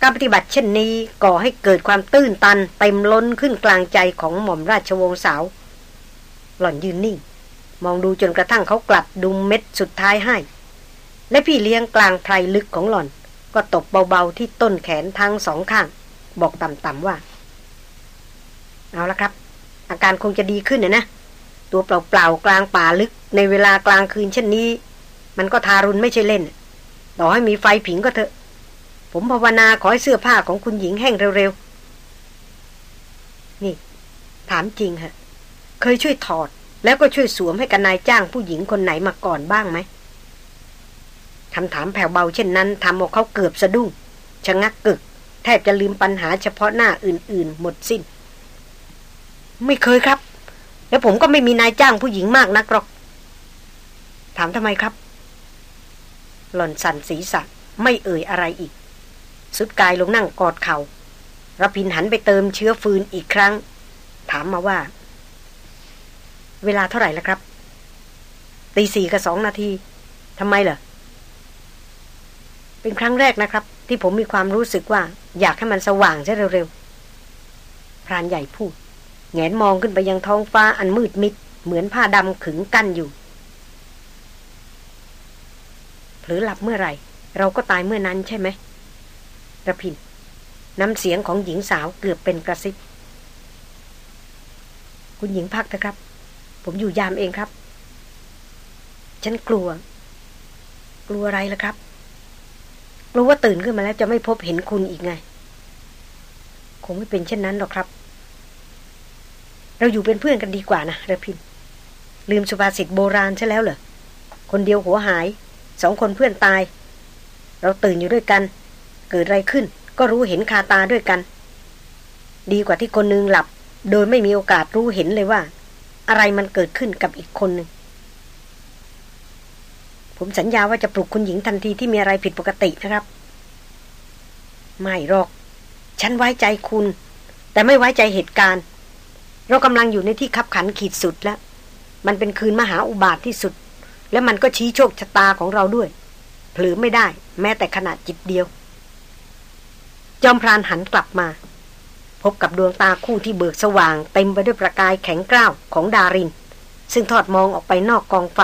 การปฏิบัติเช่นนี้ก่อให้เกิดความตื้นตันเต็มล้นขึ้นกลางใจของหม่อมราชวงศ์สาว หล่อนยืนนิ่ง มองดูจนกระทั่งเขากลัดดุมเม็ดสุดท้ายให้ และพี่เลี้ยงกลางไพรลึกของหล่อน ก็ตบเบาๆที่ต้นแขนทั้งสองข้าง บอกต่ำๆว่า เอาละครับ อาการคงจะดีขึ้นนะนะตัวเปล่าๆกลางป่าลึก ในเวลากลางคืนเช่นนี้ มันก็ทารุณไม่ใช่เล่น ต่อให้มีไฟผิงก็เถอะ ผมภาวนาขอให้เสื้อผ้าของคุณหญิงแห้งเร็วๆ นี่ ถามจริงฮะ เคยช่วยถอด แล้วก็ช่วยสวมให้กับนายจ้างผู้หญิงคนไหนมาก่อนบ้างไหมคำถามแผ่วเบาเช่นนั้นทำเอาเขาเกือบสะดุ้งชะงักกึก แทบจะลืมปัญหาเฉพาะหน้าอื่น ๆ หมดสิน้น ไม่เคยครับ แล้วผมก็ไม่มีนายจ้างผู้หญิงมากนักหรอก ถามทำไมครับ หล่อนสั่นศีรษะ ไม่เอ่ยอะไรอีก สุดกายลงนั่งกอดเขา่ารพินหันไปเติมเชื้อฟืนอีกครั้ง ถามมาว่า เวลาเท่าไหร่แล้วครับตีสี่กับสองนาทีทำไมเหรอเป็นครั้งแรกนะครับ ที่ผมมีความรู้สึกว่า อยากให้มันสว่างใช่เร็วๆพรานใหญ่พูดแงนมองขึ้นไปยังท้องฟ้าอันมืดมิด เหมือนผ้าดำขึงกั้นอยู่หรือหลับเมื่อไหร่ เราก็ตายเมื่อนั้นใช่ไหมระพิน น้ำเสียงของหญิงสาวเกือบเป็นกระซิบ คุณหญิงพักเถอะครับ ผมอยู่ยามเองครับ ฉันกลัว กลัวอะไรล่ะครับ กลัวว่าตื่นขึ้นมาแล้วจะไม่พบเห็นคุณอีกไง คงไม่เป็นเช่นนั้นหรอกครับ เราอยู่เป็นเพื่อนกันดีกว่านะระพิน ลืมสุภาษิตโบราณใช่แล้วเหรอ คนเดียวหัวหาย สองคนเพื่อนตาย เราตื่นอยู่ด้วยกัน เกิดอะไรขึ้น ก็รู้เห็นคาตาด้วยกัน ดีกว่าที่คนนึงหลับ โดยไม่มีโอกาสรู้เห็นเลยว่า อะไรมันเกิดขึ้นกับอีกคนหนึ่ง ผมสัญญาว่าจะปลุกคุณหญิงทันทีที่มีอะไรผิดปกตินะครับ ไม่หรอก ฉันไว้ใจคุณ แต่ไม่ไว้ใจเหตุการณ์ เรากำลังอยู่ในที่ขับขันขีดสุดแล้ว มันเป็นคืนมหาอุบาทที่สุด และมันก็ชี้โชคชะตาของเราด้วยเผลอไม่ได้ แม้แต่ขนาดจิตเดียว จอมพรานหันกลับมา พบกับดวงตาคู่ที่เบิกสว่าง เต็มไปด้วยประกายแข็งกร้าวของดาริน ซึ่งทอดมองออกไปนอกกองไฟ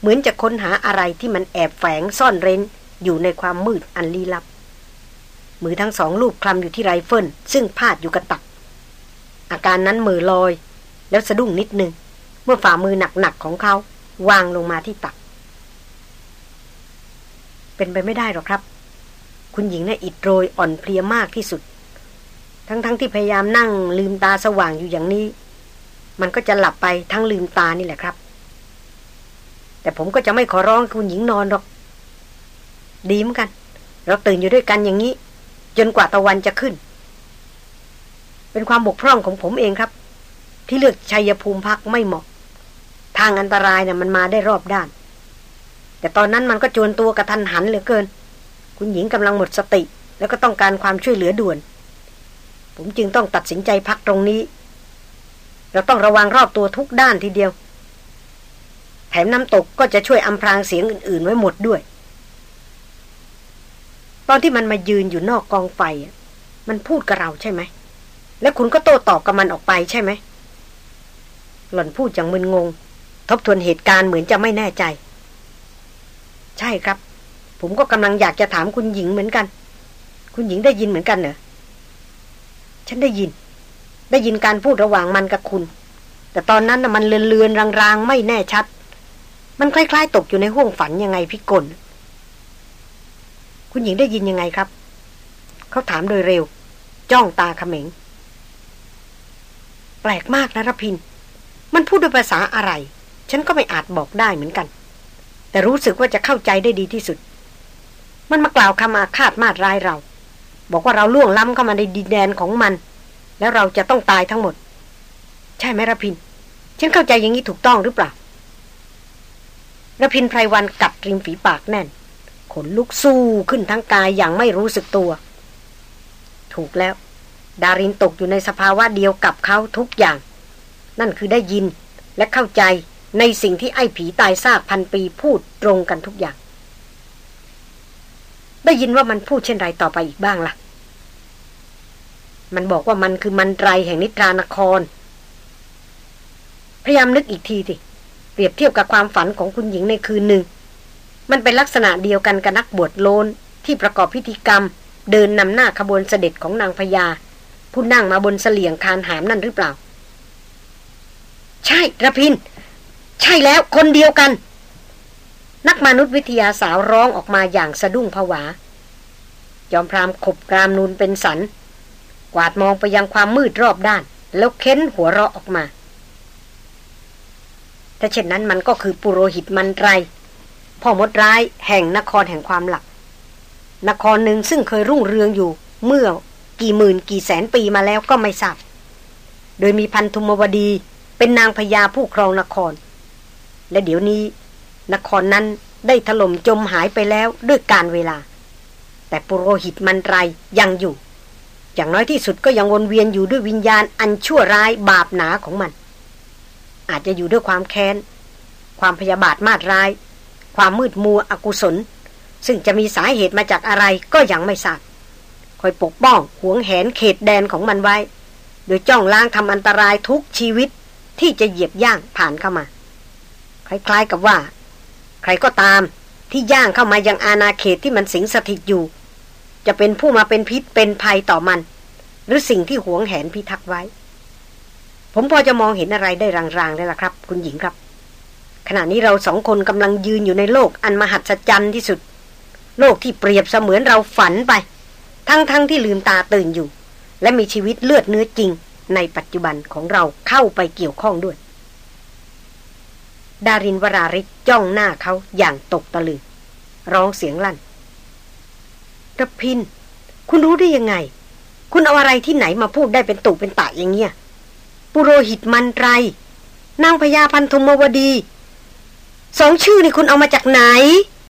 เหมือนจะค้นหาอะไรที่มันแอบแฝงซ่อนเร้น อยู่ในความมืดอันลี้ลับ มือทั้งสองลูบคลำอยู่ที่ไรเฟิลซึ่งพาดอยู่กับตัก อาการนั้นเหม่อลอย แล้วสะดุ้งนิดนึง เมื่อฝ่ามือหนักๆของเขา วางลงมาที่ตัก เป็นไปไม่ได้หรอกครับ คุณหญิงน่ะอิดโรยอ่อนเพลียมากที่สุด ทั้งๆทที่พยายามนั่งลืมตาสว่างอยู่อย่างนี้ มันก็จะหลับไปทั้งลืมตานี่แหละครับ แต่ผมก็จะไม่ขอร้องคุณหญิงนอนหรอก ดีเหมือนกัน เราตื่นอยู่ด้วยกันอย่างนี้ จนกว่าตะวันจะขึ้น เป็นความบกพร่องของผมเองครับ ที่เลือกชัยภูมิพักไม่เหมาะ ทางอันตรายเนี่ยมันมาได้รอบด้าน แต่ตอนนั้นมันก็จวนตัวกระทันหันเหลือเกิน คุณหญิงกำลังหมดสติ แล้วก็ต้องการความช่วยเหลือด่วน ผมจึงต้องตัดสินใจพักตรงนี้ เราต้องระวังรอบตัวทุกด้านทีเดียว แถมน้ำตกก็จะช่วยอำพรางเสียงอื่นๆ ไว้หมดด้วย ตอนที่มันมายืนอยู่นอกกองไฟ มันพูดกับเราใช่ไหม และคุณก็โต้ตอบกับมันออกไปใช่ไหม หล่อนพูดอย่างมึนงง ทบทวนเหตุการณ์เหมือนจะไม่แน่ใจ ใช่ครับ ผมก็กำลังอยากจะถามคุณหญิงเหมือนกัน คุณหญิงได้ยินเหมือนกันเหรอ ฉันได้ยิน ได้ยินการพูดระหว่างมันกับคุณ แต่ตอนนั้นมันเลือนๆรางๆ ไม่แน่ชัด มันคล้ายๆ ตกอยู่ในห้วงฝันยังไงพี่กลคุณหญิงได้ยินยังไงครับ เขาถามโดยเร็ว จ้องตาเขม็ง แปลกมากนะรพิน มันพูดด้วยภาษาอะไร ฉันก็ไม่อาจบอกได้เหมือนกัน แต่รู้สึกว่าจะเข้าใจได้ดีที่สุด มันมากล่าวคำอาฆาตมาดร้ายเรา บอกว่าเราล่วงล้ำเข้ามาในดินแดนของมัน แล้วเราจะต้องตายทั้งหมด ใช่ไหมรพิน ฉันเข้าใจอย่างนี้ถูกต้องหรือเปล่าระพินไพรวันกัดริมฝีปากแน่น ขนลุกสู้ขึ้นทั้งกายอย่างไม่รู้สึกตัว ถูกแล้ว ดารินตกอยู่ในสภาวะเดียวกับเขาทุกอย่าง นั่นคือได้ยินและเข้าใจในสิ่งที่ไอ้ผีตายซากพันปีพูดตรงกันทุกอย่าง ได้ยินว่ามันพูดเช่นไรต่อไปอีกบ้างละ่ะ มันบอกว่ามันคือมันไรแห่งนิทรานคร พยายามนึกอีกทีสิเปรียบเทียบกับความฝันของคุณหญิงในคืนหนึ่ง มันเป็นลักษณะเดียวกันกับนักบวชโลนที่ประกอบพิธีกรรม เดินนำหน้าขบวนเสด็จของนางพญาผู้นั่งมาบนเสลียงคานหามนั่นหรือเปล่า ใช่ระพิน ใช่แล้วคนเดียวกัน นักมนุษยวิทยาสาวร้องออกมาอย่างสะดุ้งผวา จอมพรามขบกรามนูนเป็นสัน กวาดมองไปยังความมืดรอบด้าน แล้วเค้นหัวเราะออกมา ถ้าเช่นนั้นมันก็คือปุโรหิตมันไร พ่อมดร้ายแห่งนครแห่งความหลัก นครหนึ่งซึ่งเคยรุ่งเรืองอยู่ เมื่อกี่หมื่นกี่แสนปีมาแล้วก็ไม่ทราบ โดยมีพันธุมวดีเป็นนางพญาผู้ครองนคร และเดี๋ยวนี้ นครนั้นได้ถล่มจมหายไปแล้วด้วยการเวลา แต่ปุโรหิตมันไรยังอยู่ อย่างน้อยที่สุดก็ยังวนเวียนอยู่ด้วยวิญญาณอันชั่วร้ายบาปหนาของมัน อาจจะอยู่ด้วยความแค้น ความพยาบาทมาดร้าย ความมืดมัวอกุศล ซึ่งจะมีสาเหตุมาจากอะไรก็ยังไม่ทราบคอยปกป้องหวงแหนเขตแดนของมันไว้ โดยจ้องล้างทำอันตรายทุกชีวิตที่จะเหยียบย่างผ่านเข้ามา คล้ายๆกับว่า ใครก็ตามที่ย่างเข้ามายังอาณาเขตที่มันสิงสถิตอยู่ จะเป็นผู้มาเป็นพิษเป็นภัยต่อมัน หรือสิ่งที่หวงแหนพิทักษ์ไว้ ผมพอจะมองเห็นอะไรได้รางๆได้ละครับ คุณหญิงครับ ขณะนี้เราสองคนกำลังยืนอยู่ในโลกอันมหัศจรรย์ที่สุด โลกที่เปรียบเสมือนเราฝันไป ทั้งๆทที่ลืมตาตื่นอยู่ และมีชีวิตเลือดเนื้อจริงในปัจจุบันของเราเข้าไปเกี่ยวข้องด้วย ดารินวราริศจ้องหน้าเขาอย่างตกตะลึงร้องเสียงลั่นระพิน คุณรู้ได้ยังไง คุณเอาอะไรที่ไหนมาพูดได้เป็นตุเป็นตะอย่างเงี้ย ปุโรหิตมันไร นางพญาพันธุมวดี สองชื่อนี่คุณเอามาจากไหน